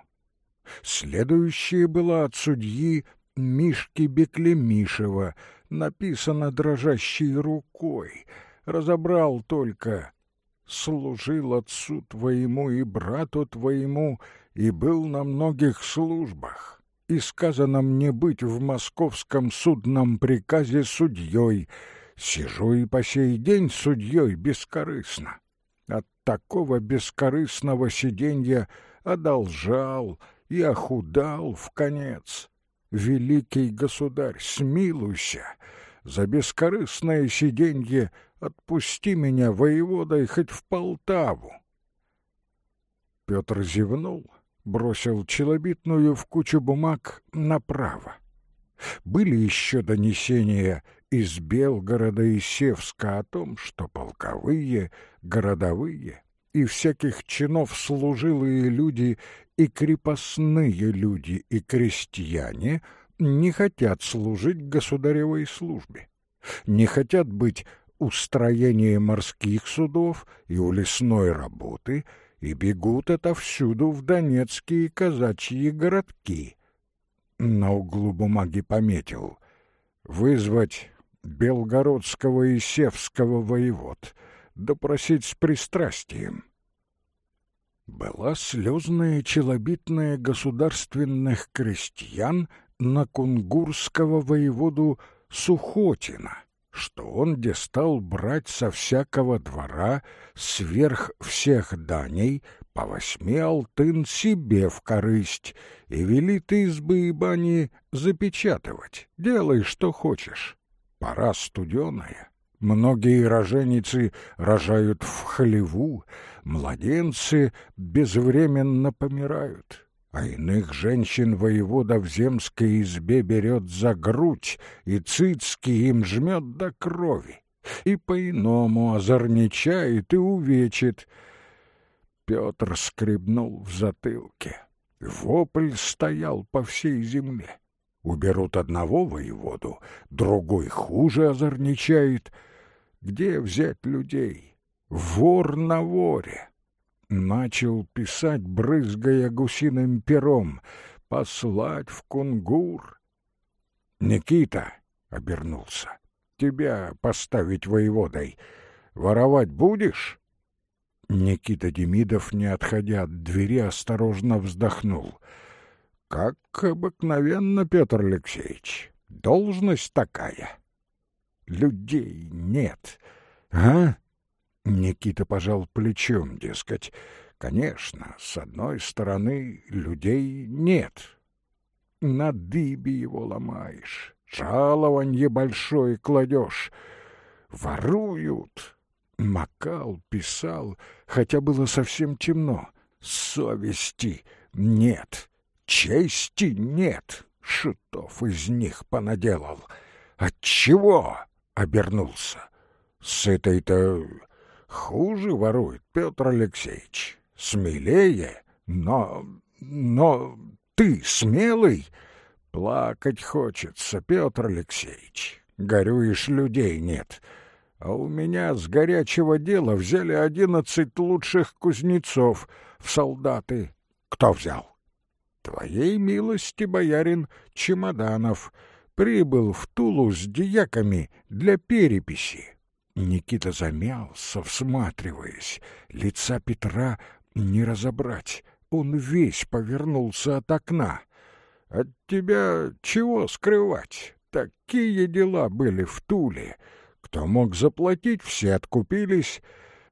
Следующее было от судьи Мишки Беклемишева, написано дрожащей рукой — разобрал только. Служил отцу твоему и брату твоему, и был на многих службах. И сказано мне быть в московском судном приказе судьей. Сижу и по сей день судьей бескорыстно. От такого бескорыстного сиденья одолжал и охудал в конец. Великий государь, смилуйся, за бескорыстное сиденье Отпусти меня, воеводой, хоть в Полтаву. Петр зевнул, бросил челобитную в кучу бумаг направо. Были еще донесения из Белгорода и Севска о том, что полковые, городовые и всяких чинов служилые люди и крепостные люди и крестьяне не хотят служить государевой службе, не хотят быть у строения морских судов и у лесной работы и бегут отовсюду в донецкие казачьи городки. На углу бумаги пометил «Вызвать Белгородского и Севского воевод, допросить с пристрастием». Была слезная челобитная государственных крестьян на кунгурского воеводу Сухотина — что он где стал брать со всякого двора сверх всех даней по восьми алтын себе в корысть и велит избы и бани запечатывать. Делай, что хочешь. Пора студеная. Многие роженицы рожают в хлеву, младенцы безвременно помирают а иных женщин воевода в земской избе берет за грудь и цицки им жмет до крови, и по-иному озорничает и увечит. Петр скребнул в затылке. Вопль стоял по всей земле. Уберут одного воеводу, другой хуже озорничает. Где взять людей? Вор на воре начал писать, брызгая гусиным пером, послать в кунгур. «Никита!» — обернулся. «Тебя поставить воеводой. Воровать будешь?» Никита Демидов, не отходя от двери, осторожно вздохнул. «Как обыкновенно, Петр Алексеевич, должность такая. Людей нет, а?» Никита пожал плечом, дескать, конечно, с одной стороны людей нет. На дыбе его ломаешь, жалованье большое кладешь. Воруют. Макал, писал, хотя было совсем темно. Совести нет, чести нет. Шутов из них понаделал. Отчего? — обернулся. С этой-то Хуже ворует Петр Алексеевич. Смелее, но... но ты смелый? Плакать хочется, Петр Алексеевич. Горюешь, людей нет. А у меня с горячего дела взяли одиннадцать лучших кузнецов в солдаты. Кто взял? Твоей милости, боярин Чемоданов, прибыл в Тулу с дьяками для переписи. Никита замялся, всматриваясь. Лица Петра не разобрать. Он весь повернулся от окна. «От тебя чего скрывать? Такие дела были в Туле. Кто мог заплатить, все откупились.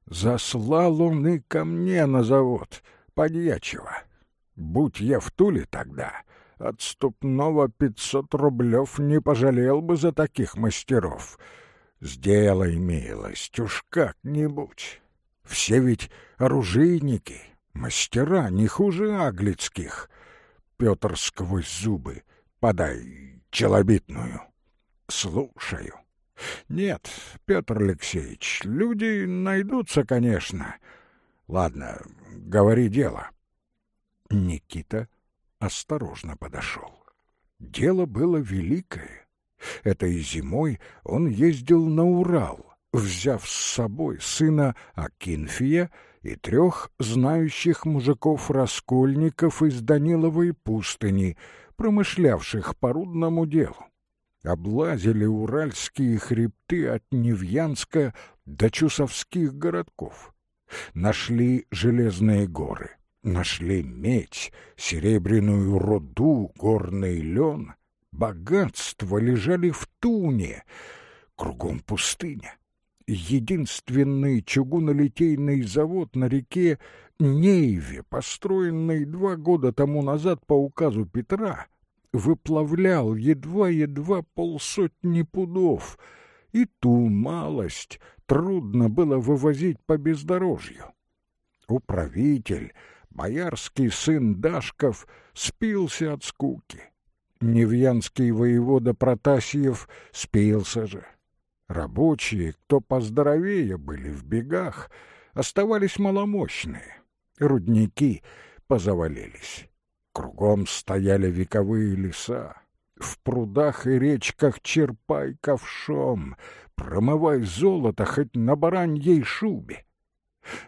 Заслал он и ко мне на завод, подьячего. Будь я в Туле тогда, отступного пятьсот рублев не пожалел бы за таких мастеров». Сделай милость, уж как-нибудь. Все ведь оружейники, мастера, не хуже аглицких. Петр сквозь зубы. Подай челобитную. Слушаю. Нет, Петр Алексеевич, люди найдутся, конечно. Ладно, говори дело. Никита осторожно подошел. Дело было великое. Этой зимой он ездил на Урал, взяв с собой сына Акинфия и трех знающих мужиков-раскольников из Даниловой пустыни, промышлявших по рудному делу. Облазили уральские хребты от Невьянска до Чусовских городков. Нашли железные горы, нашли медь, серебряную руду, горный лен, Богатства лежали в туне, кругом пустыня. Единственный чугунолитейный завод на реке Нейве, построенный два года тому назад по указу Петра, выплавлял едва-едва полсотни пудов, и ту малость трудно было вывозить по бездорожью. Управитель, боярский сын Дашков, спился от скуки. Невьянский воевода Протасьев спился же. Рабочие, кто поздоровее были в бегах, оставались маломощные. Рудники позавалились. Кругом стояли вековые леса. В прудах и речках черпай ковшом, промывай золото хоть на бараньей шубе.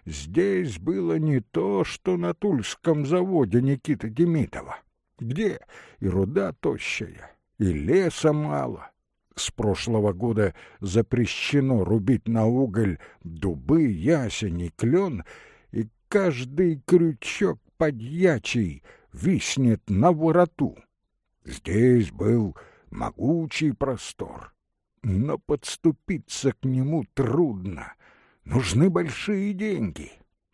Здесь было не то, что на Тульском заводе Никиты Демидова, где и руда тощая, и леса мало. С прошлого года запрещено рубить на уголь дубы, ясень и клен, и каждый крючок подьячий виснет на вороту. Здесь был могучий простор, но подступиться к нему трудно. Нужны большие деньги.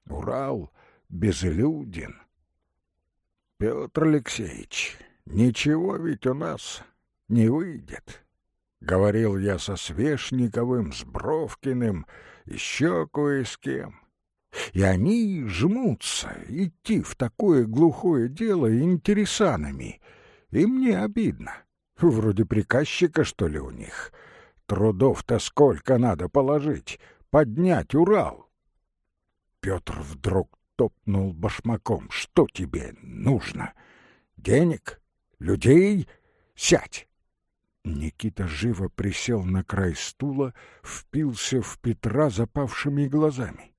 Урал безлюден. Петр Алексеевич, ничего ведь у нас не выйдет. Говорил я со Свешниковым, с Бровкиным, еще кое с кем. И они жмутся идти в такое глухое дело интересанами. И мне обидно. Вроде приказчика, что ли, у них. Трудов-то сколько надо положить, поднять Урал. Петр вдруг топнул башмаком. Что тебе нужно? Денег? Людей? Сядь! Никита живо присел на край стула, впился в Петра запавшими глазами.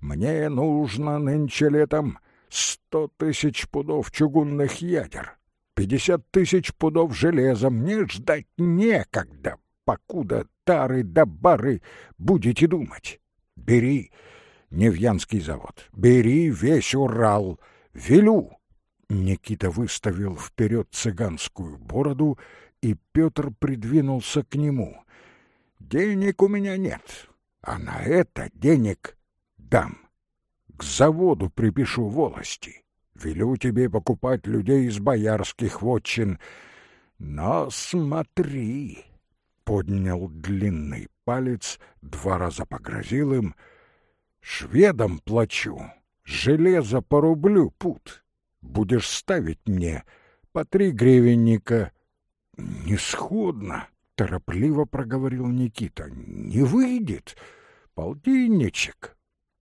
«Мне нужно нынче летом сто тысяч пудов чугунных ядер, пятьдесят тысяч пудов железа. Мне ждать некогда, покуда тары да бары будете думать. Бери Невьянский завод, бери весь Урал, велю!» Никита выставил вперед цыганскую бороду и Петр придвинулся к нему. «Денег у меня нет, а на это денег дам. К заводу припишу волости. Велю тебе покупать людей из боярских вотчин. Но смотри!» Поднял длинный палец, два раза погрозил им. «Шведам плачу, железо по рублю пут. Будешь ставить мне по три гривенника «Несходно», — торопливо проговорил Никита. «Не выйдет. Полтинничек».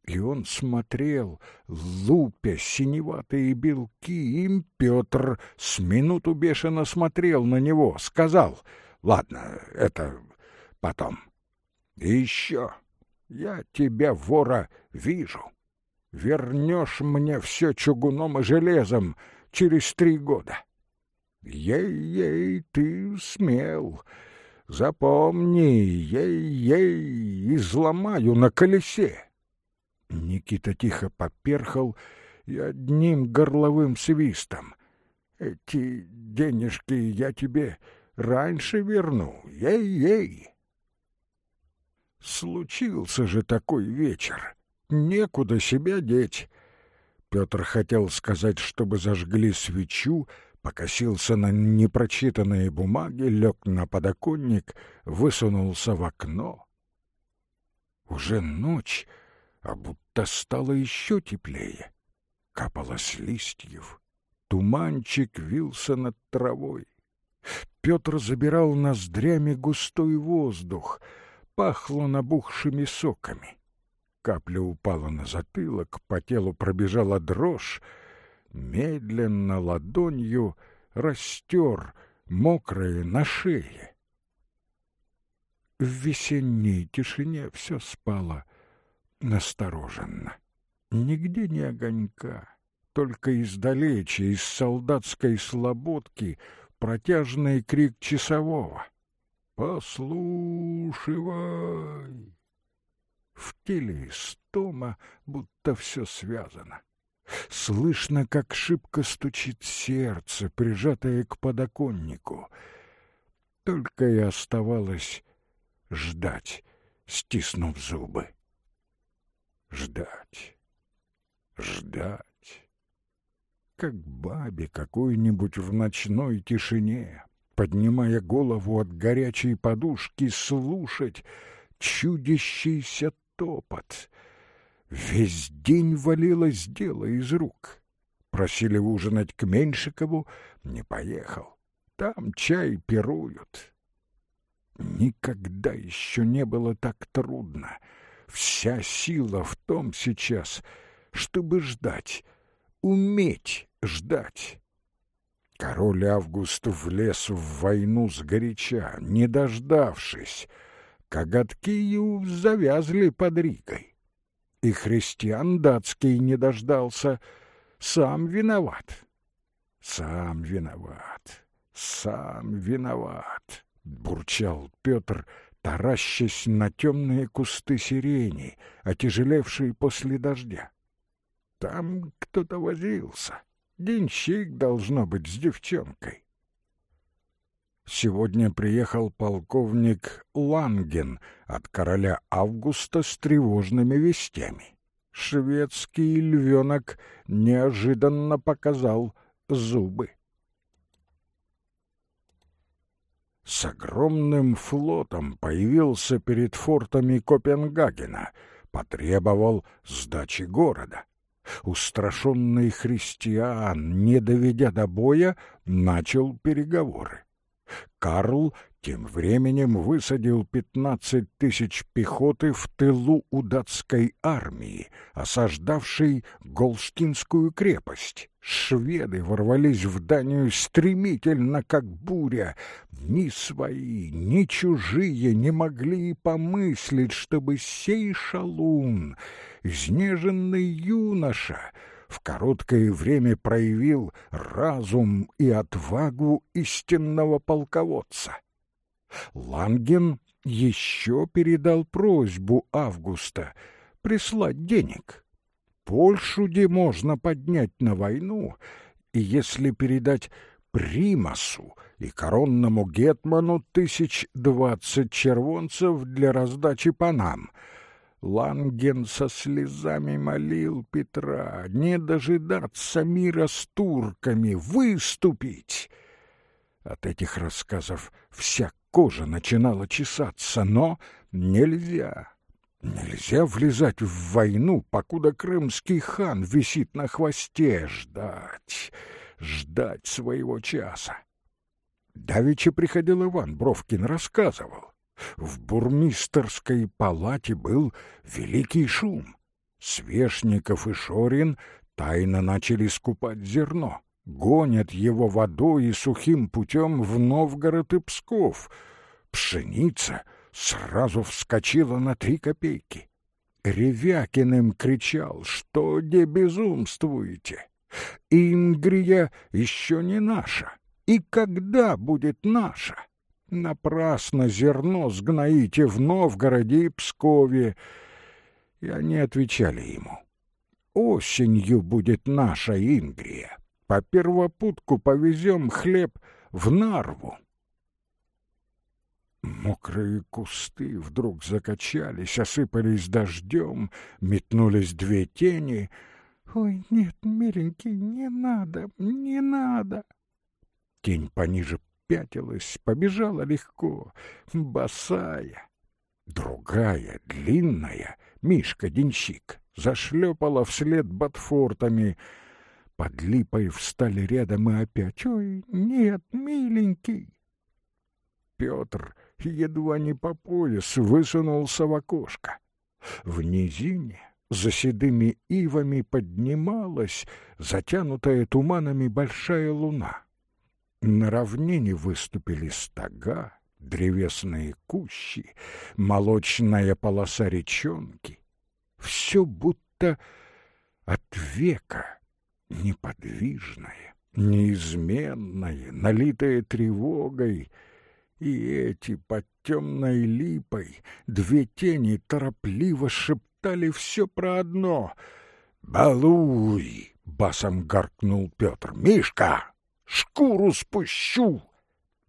И он смотрел, лупя синеватые белки, им Петр с минуту бешено смотрел на него, сказал, «Ладно, это потом. И еще, я тебя, вора, вижу. Вернешь мне все чугуном и железом через три года. Ей-ей, ты смел. Запомни, ей-ей, изломаю на колесе. Никита тихо поперхал и одним горловым свистом. Эти денежки я тебе раньше верну, ей-ей. Случился же такой вечер, некуда себя деть. Петр хотел сказать, чтобы зажгли свечу, покосился на непрочитанные бумаги, лег на подоконник, высунулся в окно. Уже ночь, а будто стало еще теплее. Капало с листьев, туманчик вился над травой. Петр забирал ноздрями густой воздух, пахло набухшими соками. Капля упала на затылок, по телу пробежала дрожь, медленно ладонью растер мокрое на шее. В весенней тишине все спало настороженно. Нигде ни огонька, только издалече, из солдатской слободки, протяжный крик часового. «Послушивай!» В теле истома, будто все связано. Слышно, как шибко стучит сердце, прижатое к подоконнику. Только и оставалось ждать, стиснув зубы. Ждать, ждать. Как бабе какой-нибудь в ночной тишине, поднимая голову от горячей подушки, слушать чудящийся топот — Весь день валилось дело из рук. Просили ужинать к Меньшикову, не поехал. Там чай пируют. Никогда еще не было так трудно. Вся сила в том сейчас, чтобы ждать, уметь ждать. Король Август влез в войну сгоряча, не дождавшись. Коготки завязли под Ригой И христиан датский не дождался. Сам виноват. Сам виноват, сам виноват, бурчал Петр, таращась на темные кусты сирени, отяжелевшие после дождя. Там кто-то возился. Денщик должно быть с девчонкой. Сегодня приехал полковник Ланген от короля Августа с тревожными вестями. Шведский львенок неожиданно показал зубы. С огромным флотом появился перед фортами Копенгагена, потребовал сдачи города. Устрашенный христиан, не доведя до боя, начал переговоры. Карл тем временем высадил пятнадцать тысяч пехоты в тылу у датской армии, осаждавшей Голштинскую крепость. Шведы ворвались в Данию стремительно, как буря. Ни свои, ни чужие не могли и помыслить, чтобы сей шалун, изнеженный юноша, в короткое время проявил разум и отвагу истинного полководца. Ланген еще передал просьбу Августа прислать денег. Польшу где можно поднять на войну, и если передать Примасу и коронному гетману тысяч двадцать червонцев для раздачи панам. Ланген со слезами молил Петра не дожидаться мира с турками, выступить. От этих рассказов вся кожа начинала чесаться, но нельзя. Нельзя влезать в войну, покуда крымский хан висит на хвосте, ждать, ждать своего часа. Давеча приходил Иван Бровкин, рассказывал. В бурмистерской палате был великий шум. Свешников и Шорин тайно начали скупать зерно гонят его водой и сухим путем в Новгород и Псков. Пшеница сразу вскочила на три копейки. Ревякин им кричал, что де безумствуете. Ингрия еще не наша. И когда будет наша? Напрасно зерно сгноите в Новгороде и Пскове. И они отвечали ему. Осенью будет наша Ингрия. По первопутку повезем хлеб в Нарву. Мокрые кусты вдруг закачались, осыпались дождем, метнулись две тени. «Ой, нет, миленький, не надо, не надо!» Тень пониже пятилась, побежала легко, босая. Другая, длинная, Мишка-денщик, зашлепала вслед ботфортами — под липой встали рядом и опять. «Ой, нет, миленький!» Петр едва не по пояс высунулся в окошко. В низине за седыми ивами поднималась, затянутая туманами, большая луна. На равнине выступили стога, древесные кущи, молочная полоса речонки. Все будто от века неподвижное, неизменное, налитое тревогой, и эти под темной липой две тени торопливо шептали все про одно. «Балуй!» — басом гаркнул Петр. «Мишка! Шкуру спущу!»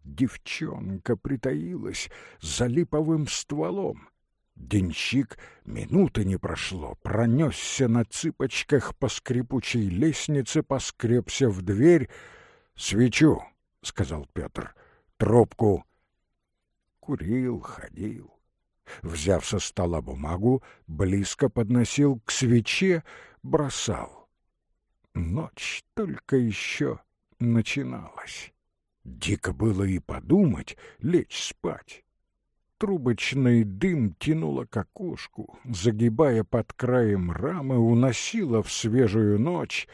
Девчонка притаилась за липовым стволом. Денщик минуты не прошло, пронесся на цыпочках по скрипучей лестнице, поскребся в дверь. «Свечу», — сказал Петр, — «трубку». Курил, ходил. Взяв со стола бумагу, близко подносил к свече, бросал. Ночь только еще начиналась. Дико было и подумать, лечь спать. Трубочный дым тянуло к окошку, загибая под краем рамы, уносило в свежую ночь.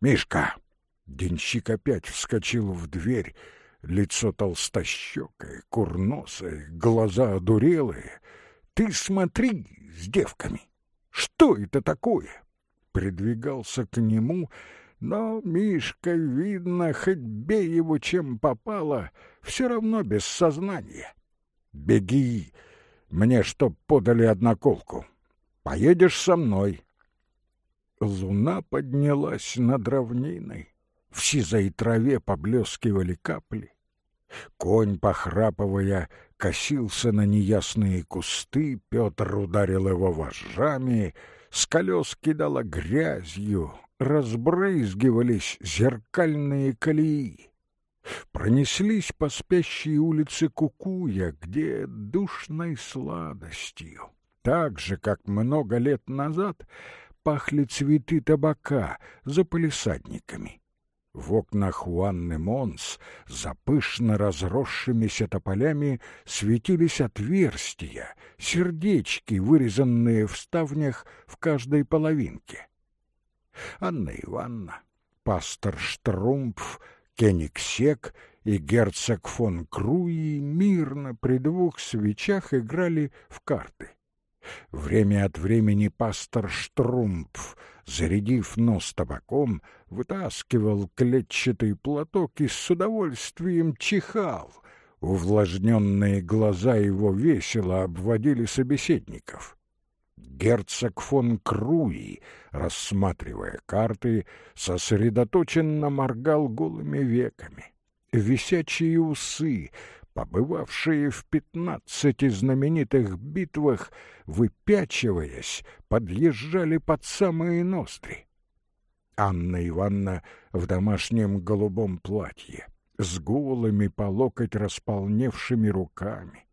«Мишка!» Денщик опять вскочил в дверь, лицо толстощекое, курносое, глаза одурелые. «Ты смотри с девками! Что это такое? Придвигался к нему, но Мишка, видно, хоть бей его чем попало, все равно без сознания. Беги, мне чтоб подали одноколку. Поедешь со мной. Луна поднялась над равниной. В сизой траве поблескивали капли. Конь, похрапывая, косился на неясные кусты, Петр ударил его вожжами, с колес кидала грязью, разбрызгивались зеркальные колеи. Пронеслись по спящей улице Кукуя, где душной сладостью, так же, как много лет назад, пахли цветы табака за полисадниками. В окнах Уанны Монс за пышно разросшимися тополями светились отверстия, сердечки, вырезанные в ставнях в каждой половинке. Анна Ивановна, пастор Штрумпф, Кенигсек и герцог фон Круи мирно при двух свечах играли в карты. Время от времени пастор Штрумпф, зарядив нос табаком, вытаскивал клетчатый платок и с удовольствием чихал. Увлажненные глаза его весело обводили собеседников. Герцог фон Круи, рассматривая карты, сосредоточенно моргал голыми веками. Висячие усы, побывавшие в пятнадцати знаменитых битвах, выпячиваясь, подъезжали под самые ноздри. Анна Ивановна в домашнем голубом платье, с голыми по локоть располневшими руками,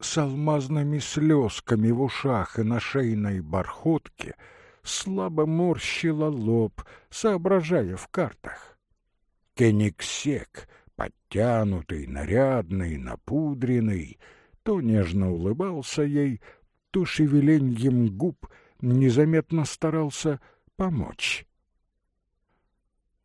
с алмазными слезками в ушах и на шейной бархотке, слабо морщила лоб, соображая в картах. Кениксек — подтянутый, нарядный, напудренный, то нежно улыбался ей, то шевеленьем губ незаметно старался помочь.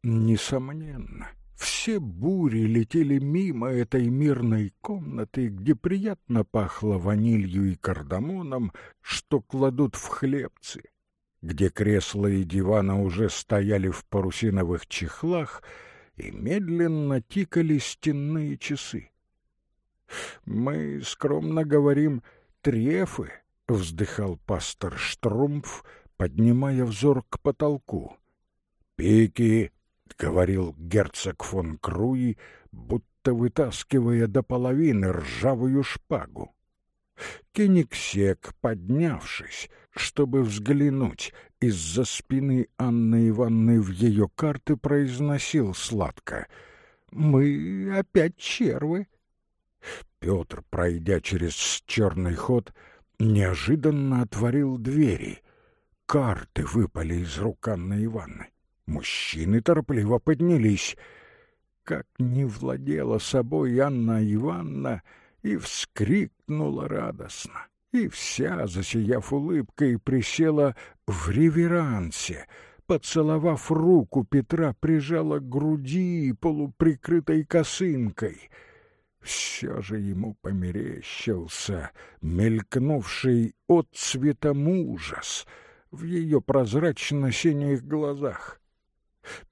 Несомненно, все бури летели мимо этой мирной комнаты, где приятно пахло ванилью и кардамоном, что кладут в хлебцы, где кресла и дивана уже стояли в парусиновых чехлах, и медленно тикали стенные часы. «Мы скромно говорим «трефы», — вздыхал пастор Штрумф, поднимая взор к потолку. «Пики», — говорил герцог фон Круи, будто вытаскивая до половины ржавую шпагу. Кенигсек, поднявшись, чтобы взглянуть из-за спины Анны Ивановны в ее карты, произносил сладко «Мы опять червы». Петр, пройдя через черный ход, неожиданно отворил двери. Карты выпали из рук Анны Ивановны. Мужчины торопливо поднялись. Как не владела собой Анна Ивановна, и вскрикнула радостно, и вся, засияв улыбкой, присела в реверансе, поцеловав руку Петра, прижала к груди полуприкрытой косынкой. Все же ему померещился мелькнувший отцветом ужас в ее прозрачно-синих глазах.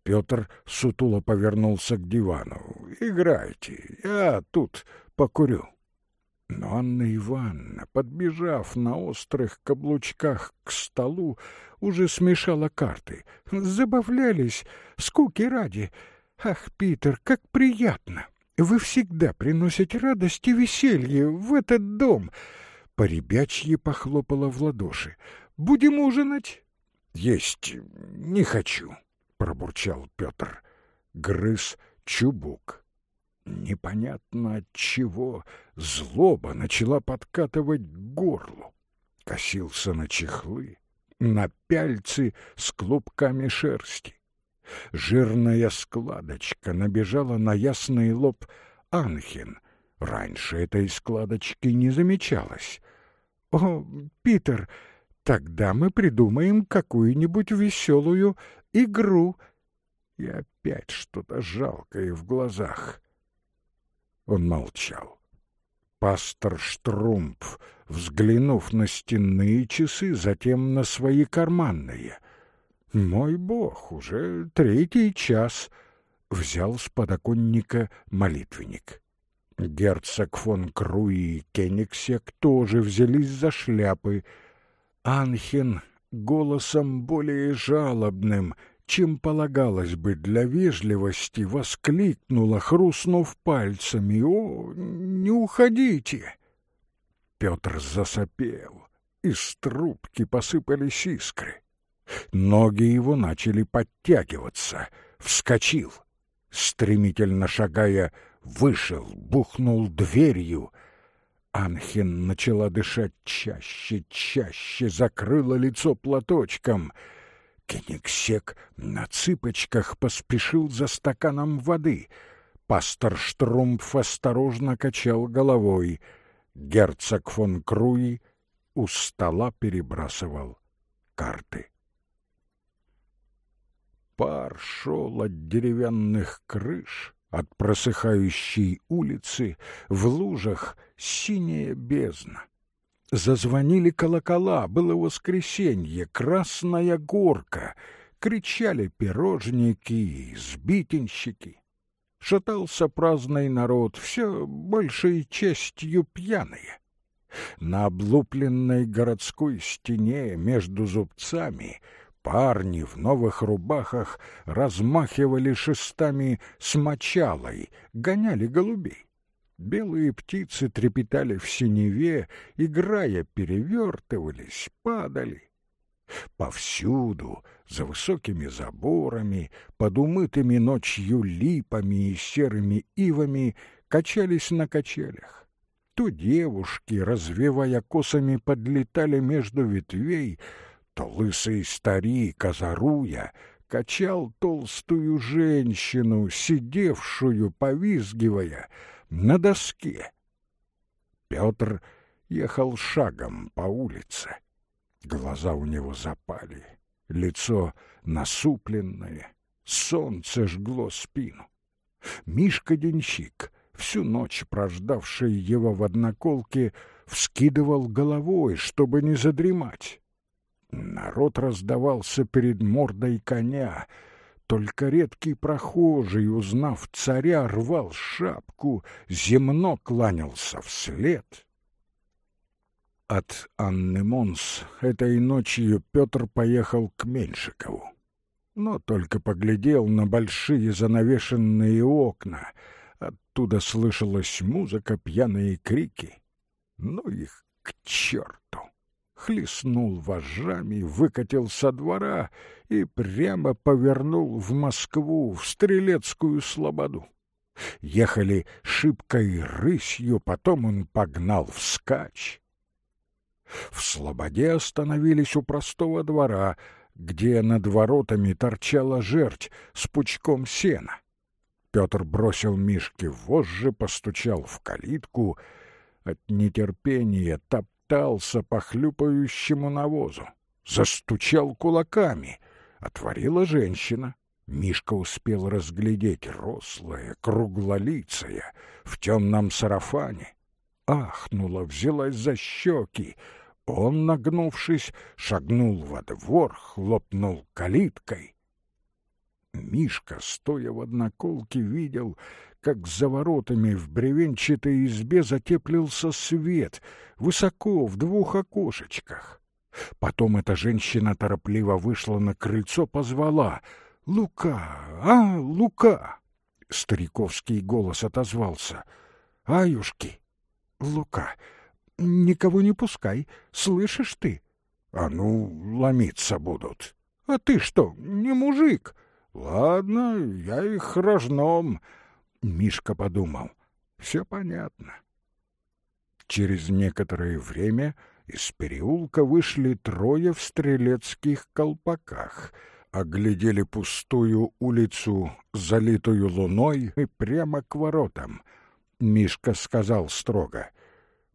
Петр сутуло повернулся к дивану. «Играйте, я тут покурю». Но Анна Ивановна, подбежав на острых каблучках к столу, уже смешала карты. Забавлялись, скуки ради. Ах, Питер, как приятно! Вы всегда приносите радость и веселье в этот дом. Поребячье похлопала в ладоши. Будем ужинать? Есть не хочу, пробурчал Петр. Грыз чубук. Непонятно от чего злоба начала подкатывать к горлу. Косился на чехлы, на пяльцы с клубками шерсти. Жирная складочка набежала на ясный лоб Анхин. Раньше этой складочки не замечалось. «О, Питер, тогда мы придумаем какую-нибудь веселую игру». И опять что-то жалкое в глазах. Он молчал. Пастор Штрумпф, взглянув на стенные часы, затем на свои карманные. «Мой бог, уже третий час!» Взял с подоконника молитвенник. Герцог фон Круи и Кенигсек тоже взялись за шляпы. Анхен голосом более жалобным, чем полагалось бы для вежливости, воскликнула, хрустнув пальцами. «О, не уходите!» Петр засопел. Из трубки посыпались искры. Ноги его начали подтягиваться. Вскочил. Стремительно шагая, вышел, бухнул дверью. Анхин начала дышать чаще, чаще, закрыла лицо платочком. Кенигсек на цыпочках поспешил за стаканом воды. Пастор Штрумф осторожно качал головой. Герцог фон Круи у стола перебрасывал карты. Пар шел от деревянных крыш, от просыхающей улицы, в лужах синяя бездна. Зазвонили колокола, было воскресенье, красная горка, кричали пирожники и сбитенщики. Шатался праздный народ, все большей честью пьяные. На облупленной городской стене между зубцами парни в новых рубахах размахивали шестами с мочалой, гоняли голубей. Белые птицы трепетали в синеве, играя, перевертывались, падали. Повсюду, за высокими заборами, под умытыми ночью липами и серыми ивами, качались на качелях. То девушки, развевая косами, подлетали между ветвей, то лысый старик, озаруя, качал толстую женщину, сидевшую, повизгивая, на доске. Петр ехал шагом по улице. Глаза у него запали, лицо насупленное, солнце жгло спину. Мишка-денщик, всю ночь прождавший его в одноколке, вскидывал головой, чтобы не задремать. Народ раздавался перед мордой коня — только редкий прохожий, узнав царя, рвал шапку, земно кланялся вслед. От Анны Монс этой ночью Петр поехал к Меньшикову. Но только поглядел на большие занавешенные окна. Оттуда слышалась музыка, пьяные крики. Ну их к черту! Хлестнул вожжами, выкатил со двора и прямо повернул в Москву, в Стрелецкую слободу. Ехали шибкой рысью, потом он погнал вскачь. В слободе остановились у простого двора, где над воротами торчала жерть с пучком сена. Петр бросил Мишке вожжи, постучал в калитку. От нетерпения топ топтался по хлюпающему навозу, застучал кулаками. Отворила женщина. Мишка успел разглядеть рослая, круглолицая, в темном сарафане. Ахнула, взялась за щеки. Он, нагнувшись, шагнул во двор, хлопнул калиткой. Мишка, стоя в одноколке, видел, как за воротами в бревенчатой избе затеплился свет, высоко, в двух окошечках. Потом эта женщина торопливо вышла на крыльцо, позвала «Лука! А, Лука!» Стариковский голос отозвался «Аюшки! Лука, никого не пускай, слышишь ты?» «А ну, ломиться будут!» «А ты что, не мужик?» «Ладно, я их рожном. Мишка подумал. Все понятно. Через некоторое время из переулка вышли трое в стрелецких колпаках, оглядели пустую улицу, залитую луной, и прямо к воротам. Мишка сказал строго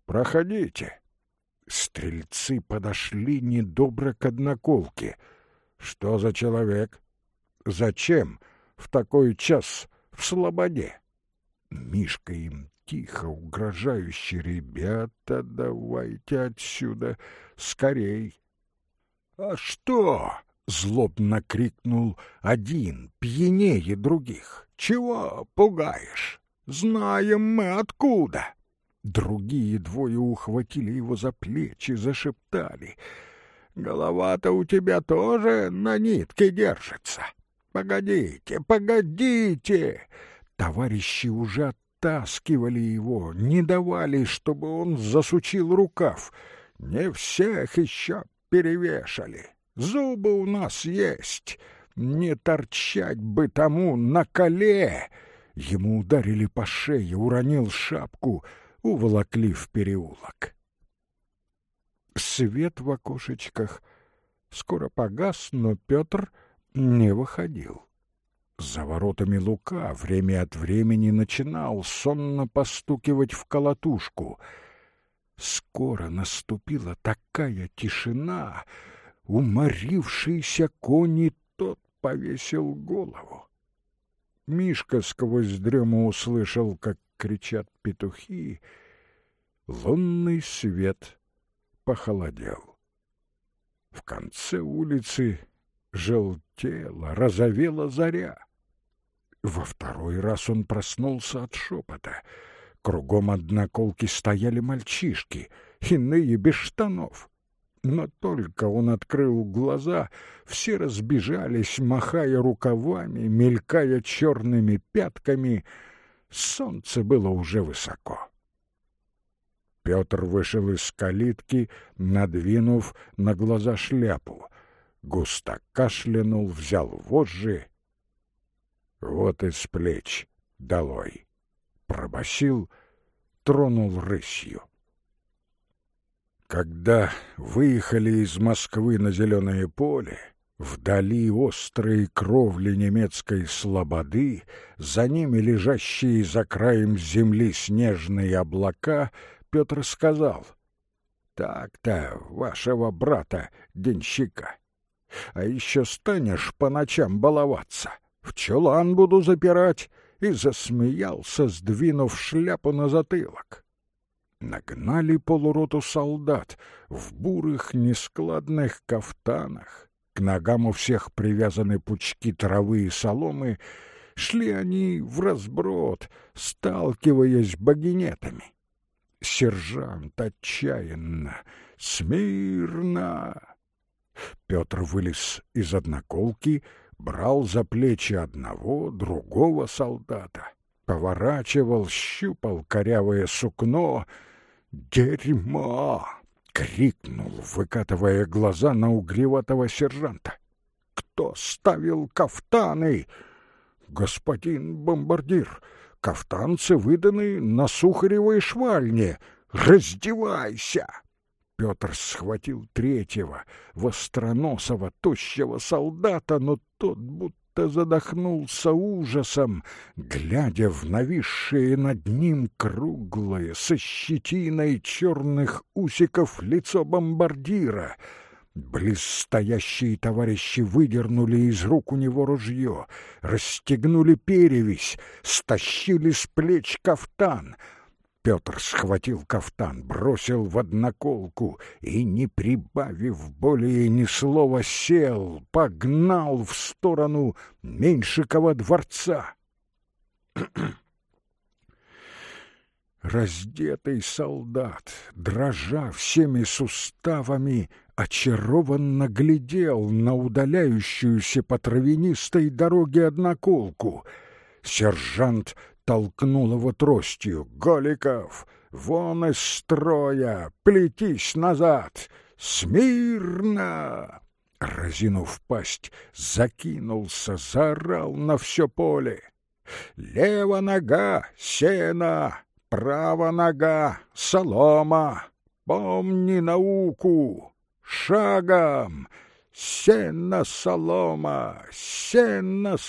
«Проходите». Стрельцы подошли недобро к одноколке. «Что за человек? Зачем в такой час в слободе. Мишка им тихо, угрожающе, «Ребята, давайте отсюда, скорей!» «А что?» — злобно крикнул один, пьянее других. «Чего пугаешь? Знаем мы откуда!» Другие двое ухватили его за плечи, зашептали. «Голова-то у тебя тоже на нитке держится. Погодите, погодите!» Товарищи уже оттаскивали его, не давали, чтобы он засучил рукав. Не всех еще перевешали. Зубы у нас есть. Не торчать бы тому на коле. Ему ударили по шее, уронил шапку, уволокли в переулок. Свет в окошечках скоро погас, но Петр не выходил. За воротами Лука время от времени начинал сонно постукивать в колотушку. Скоро наступила такая тишина, уморившийся кони тот повесил голову. Мишка сквозь дрему услышал, как кричат петухи. Лунный свет похолодел. В конце улицы желтела, разовела заря. Во второй раз он проснулся от шепота. Кругом одноколки стояли мальчишки, иные без штанов. Но только он открыл глаза, все разбежались, махая рукавами, мелькая черными пятками. Солнце было уже высоко. Петр вышел из калитки, надвинув на глаза шляпу. Густо кашлянул, взял вожжи. Вот из плеч долой. Пробасил, тронул рысью. Когда выехали из Москвы на зеленое поле, вдали острые кровли немецкой слободы, за ними лежащие за краем земли снежные облака, Петр сказал, «Так-то, вашего брата, денщика, а еще станешь по ночам баловаться, в чулан буду запирать», и засмеялся, сдвинув шляпу на затылок. Нагнали полуроту солдат в бурых нескладных кафтанах. К ногам у всех привязаны пучки травы и соломы. Шли они в разброд, сталкиваясь багинетами. Сержант отчаянно «Смирно!» Петр вылез из одноколки, брал за плечи одного, другого солдата, поворачивал, щупал корявое сукно — «Дерьмо!» — крикнул, выкатывая глаза на угреватого сержанта. «Кто ставил кафтаны?» «Господин бомбардир, кафтанцы выданы на Сухаревой швальне. Раздевайся!» Петр схватил третьего, востроносого, тощего солдата, но тот будто задохнулся ужасом, глядя в нависшее над ним круглое, со щетиной черных усиков лицо бомбардира. Близстоящие товарищи выдернули из рук у него ружье, расстегнули перевязь, стащили с плеч кафтан — Петр схватил кафтан, бросил в одноколку и, не прибавив более ни слова, сел, погнал в сторону Меньшикова дворца. Раздетый солдат, дрожа всеми суставами, очарованно глядел на удаляющуюся по травянистой дороге одноколку. Сержант толкнул его тростью. «Голиков, вон из строя! Плетись назад! Смирно!» Разинув пасть, закинулся, заорал на все поле. «Лева нога — сено, права нога — солома! Помни науку! Шагом! Сено-солома! Сено-солома!»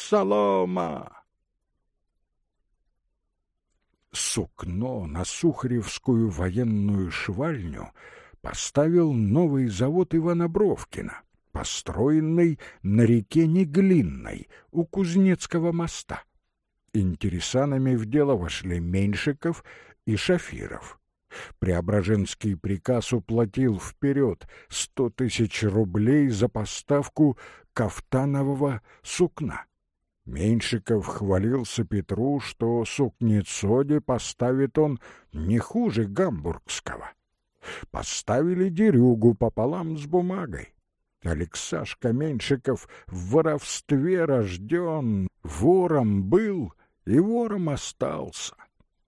Сукно на Сухаревскую военную швальню поставил новый завод Ивана Бровкина, построенный на реке Неглинной у Кузнецкого моста. Интересанами в дело вошли Меньшиков и Шафиров. Преображенский приказ уплатил вперед сто тысяч рублей за поставку кафтанового сукна. Меньшиков хвалился Петру, что сукнецоде поставит он не хуже гамбургского. Поставили дерюгу пополам с бумагой. Алексашка Меньшиков в воровстве рожден, вором был и вором остался.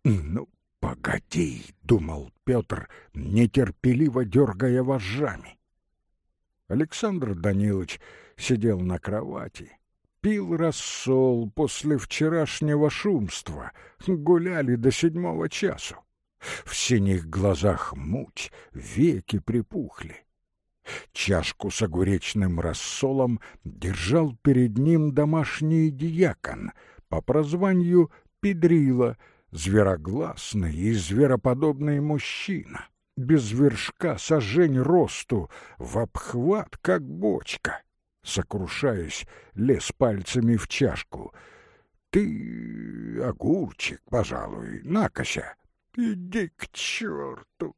Ну, погоди, — думал Петр, нетерпеливо дергая вожжами. Александр Данилович сидел на кровати, пил рассол после вчерашнего шумства, гуляли до седьмого часу. В синих глазах муть, веки припухли. Чашку с огуречным рассолом держал перед ним домашний диакон по прозванию Педрила, зверогласный и звероподобный мужчина, без вершка сожень росту, в обхват, как бочка сокрушаясь, лез пальцами в чашку. «Ты огурчик, пожалуй, накося. Иди к черту!»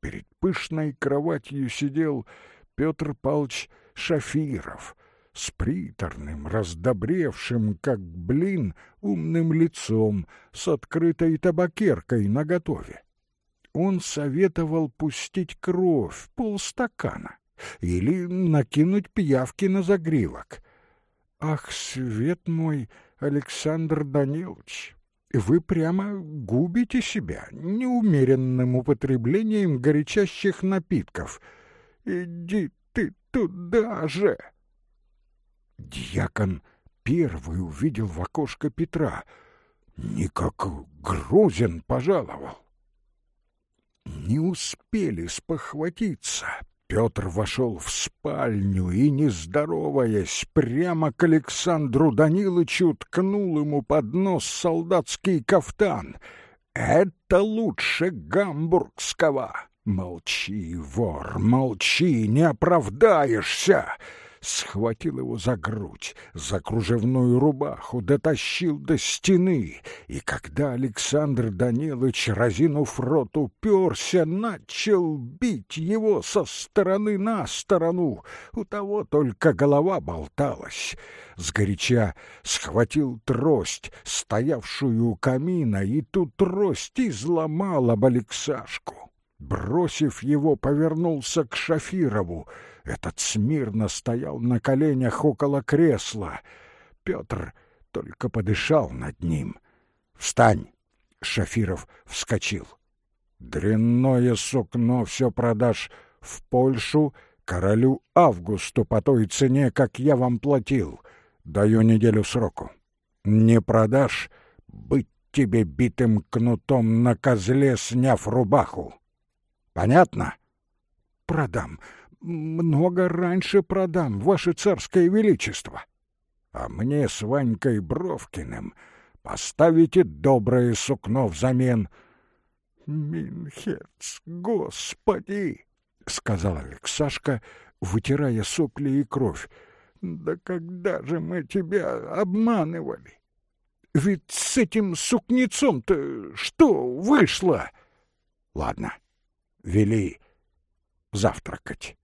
Перед пышной кроватью сидел Петр Палч Шафиров с приторным, раздобревшим, как блин, умным лицом, с открытой табакеркой наготове. Он советовал пустить кровь, полстакана, или накинуть пиявки на загривок. Ах, свет мой, Александр Данилович, вы прямо губите себя неумеренным употреблением горячащих напитков. Иди ты туда же. Дьякон первый увидел в окошко Петра. Никак Грозин пожаловал. Не успели спохватиться. Петр вошел в спальню и, не здороваясь, прямо к Александру Данилычу ткнул ему под нос солдатский кафтан. «Это лучше гамбургского!» «Молчи, вор, молчи, не оправдаешься!» Схватил его за грудь, за кружевную рубаху, дотащил до стены, и когда Александр Данилович, разинув рот, уперся, начал бить его со стороны на сторону. У того только голова болталась. Сгоряча схватил трость, стоявшую у камина, и ту трость изломал об Алексашку. Бросив его, повернулся к Шафирову — этот смирно стоял на коленях около кресла. Петр только подышал над ним. «Встань!» — Шафиров вскочил. «Дрянное сукно все продашь в Польшу королю Августу по той цене, как я вам платил. Даю неделю сроку. Не продашь — быть тебе битым кнутом на козле, сняв рубаху. Понятно? Продам много раньше продам, ваше царское величество. А мне с Ванькой Бровкиным поставите доброе сукно взамен. Минхец, господи, сказал Алексашка, вытирая сопли и кровь. Да когда же мы тебя обманывали? Ведь с этим сукнецом-то что вышло? Ладно, вели завтракать.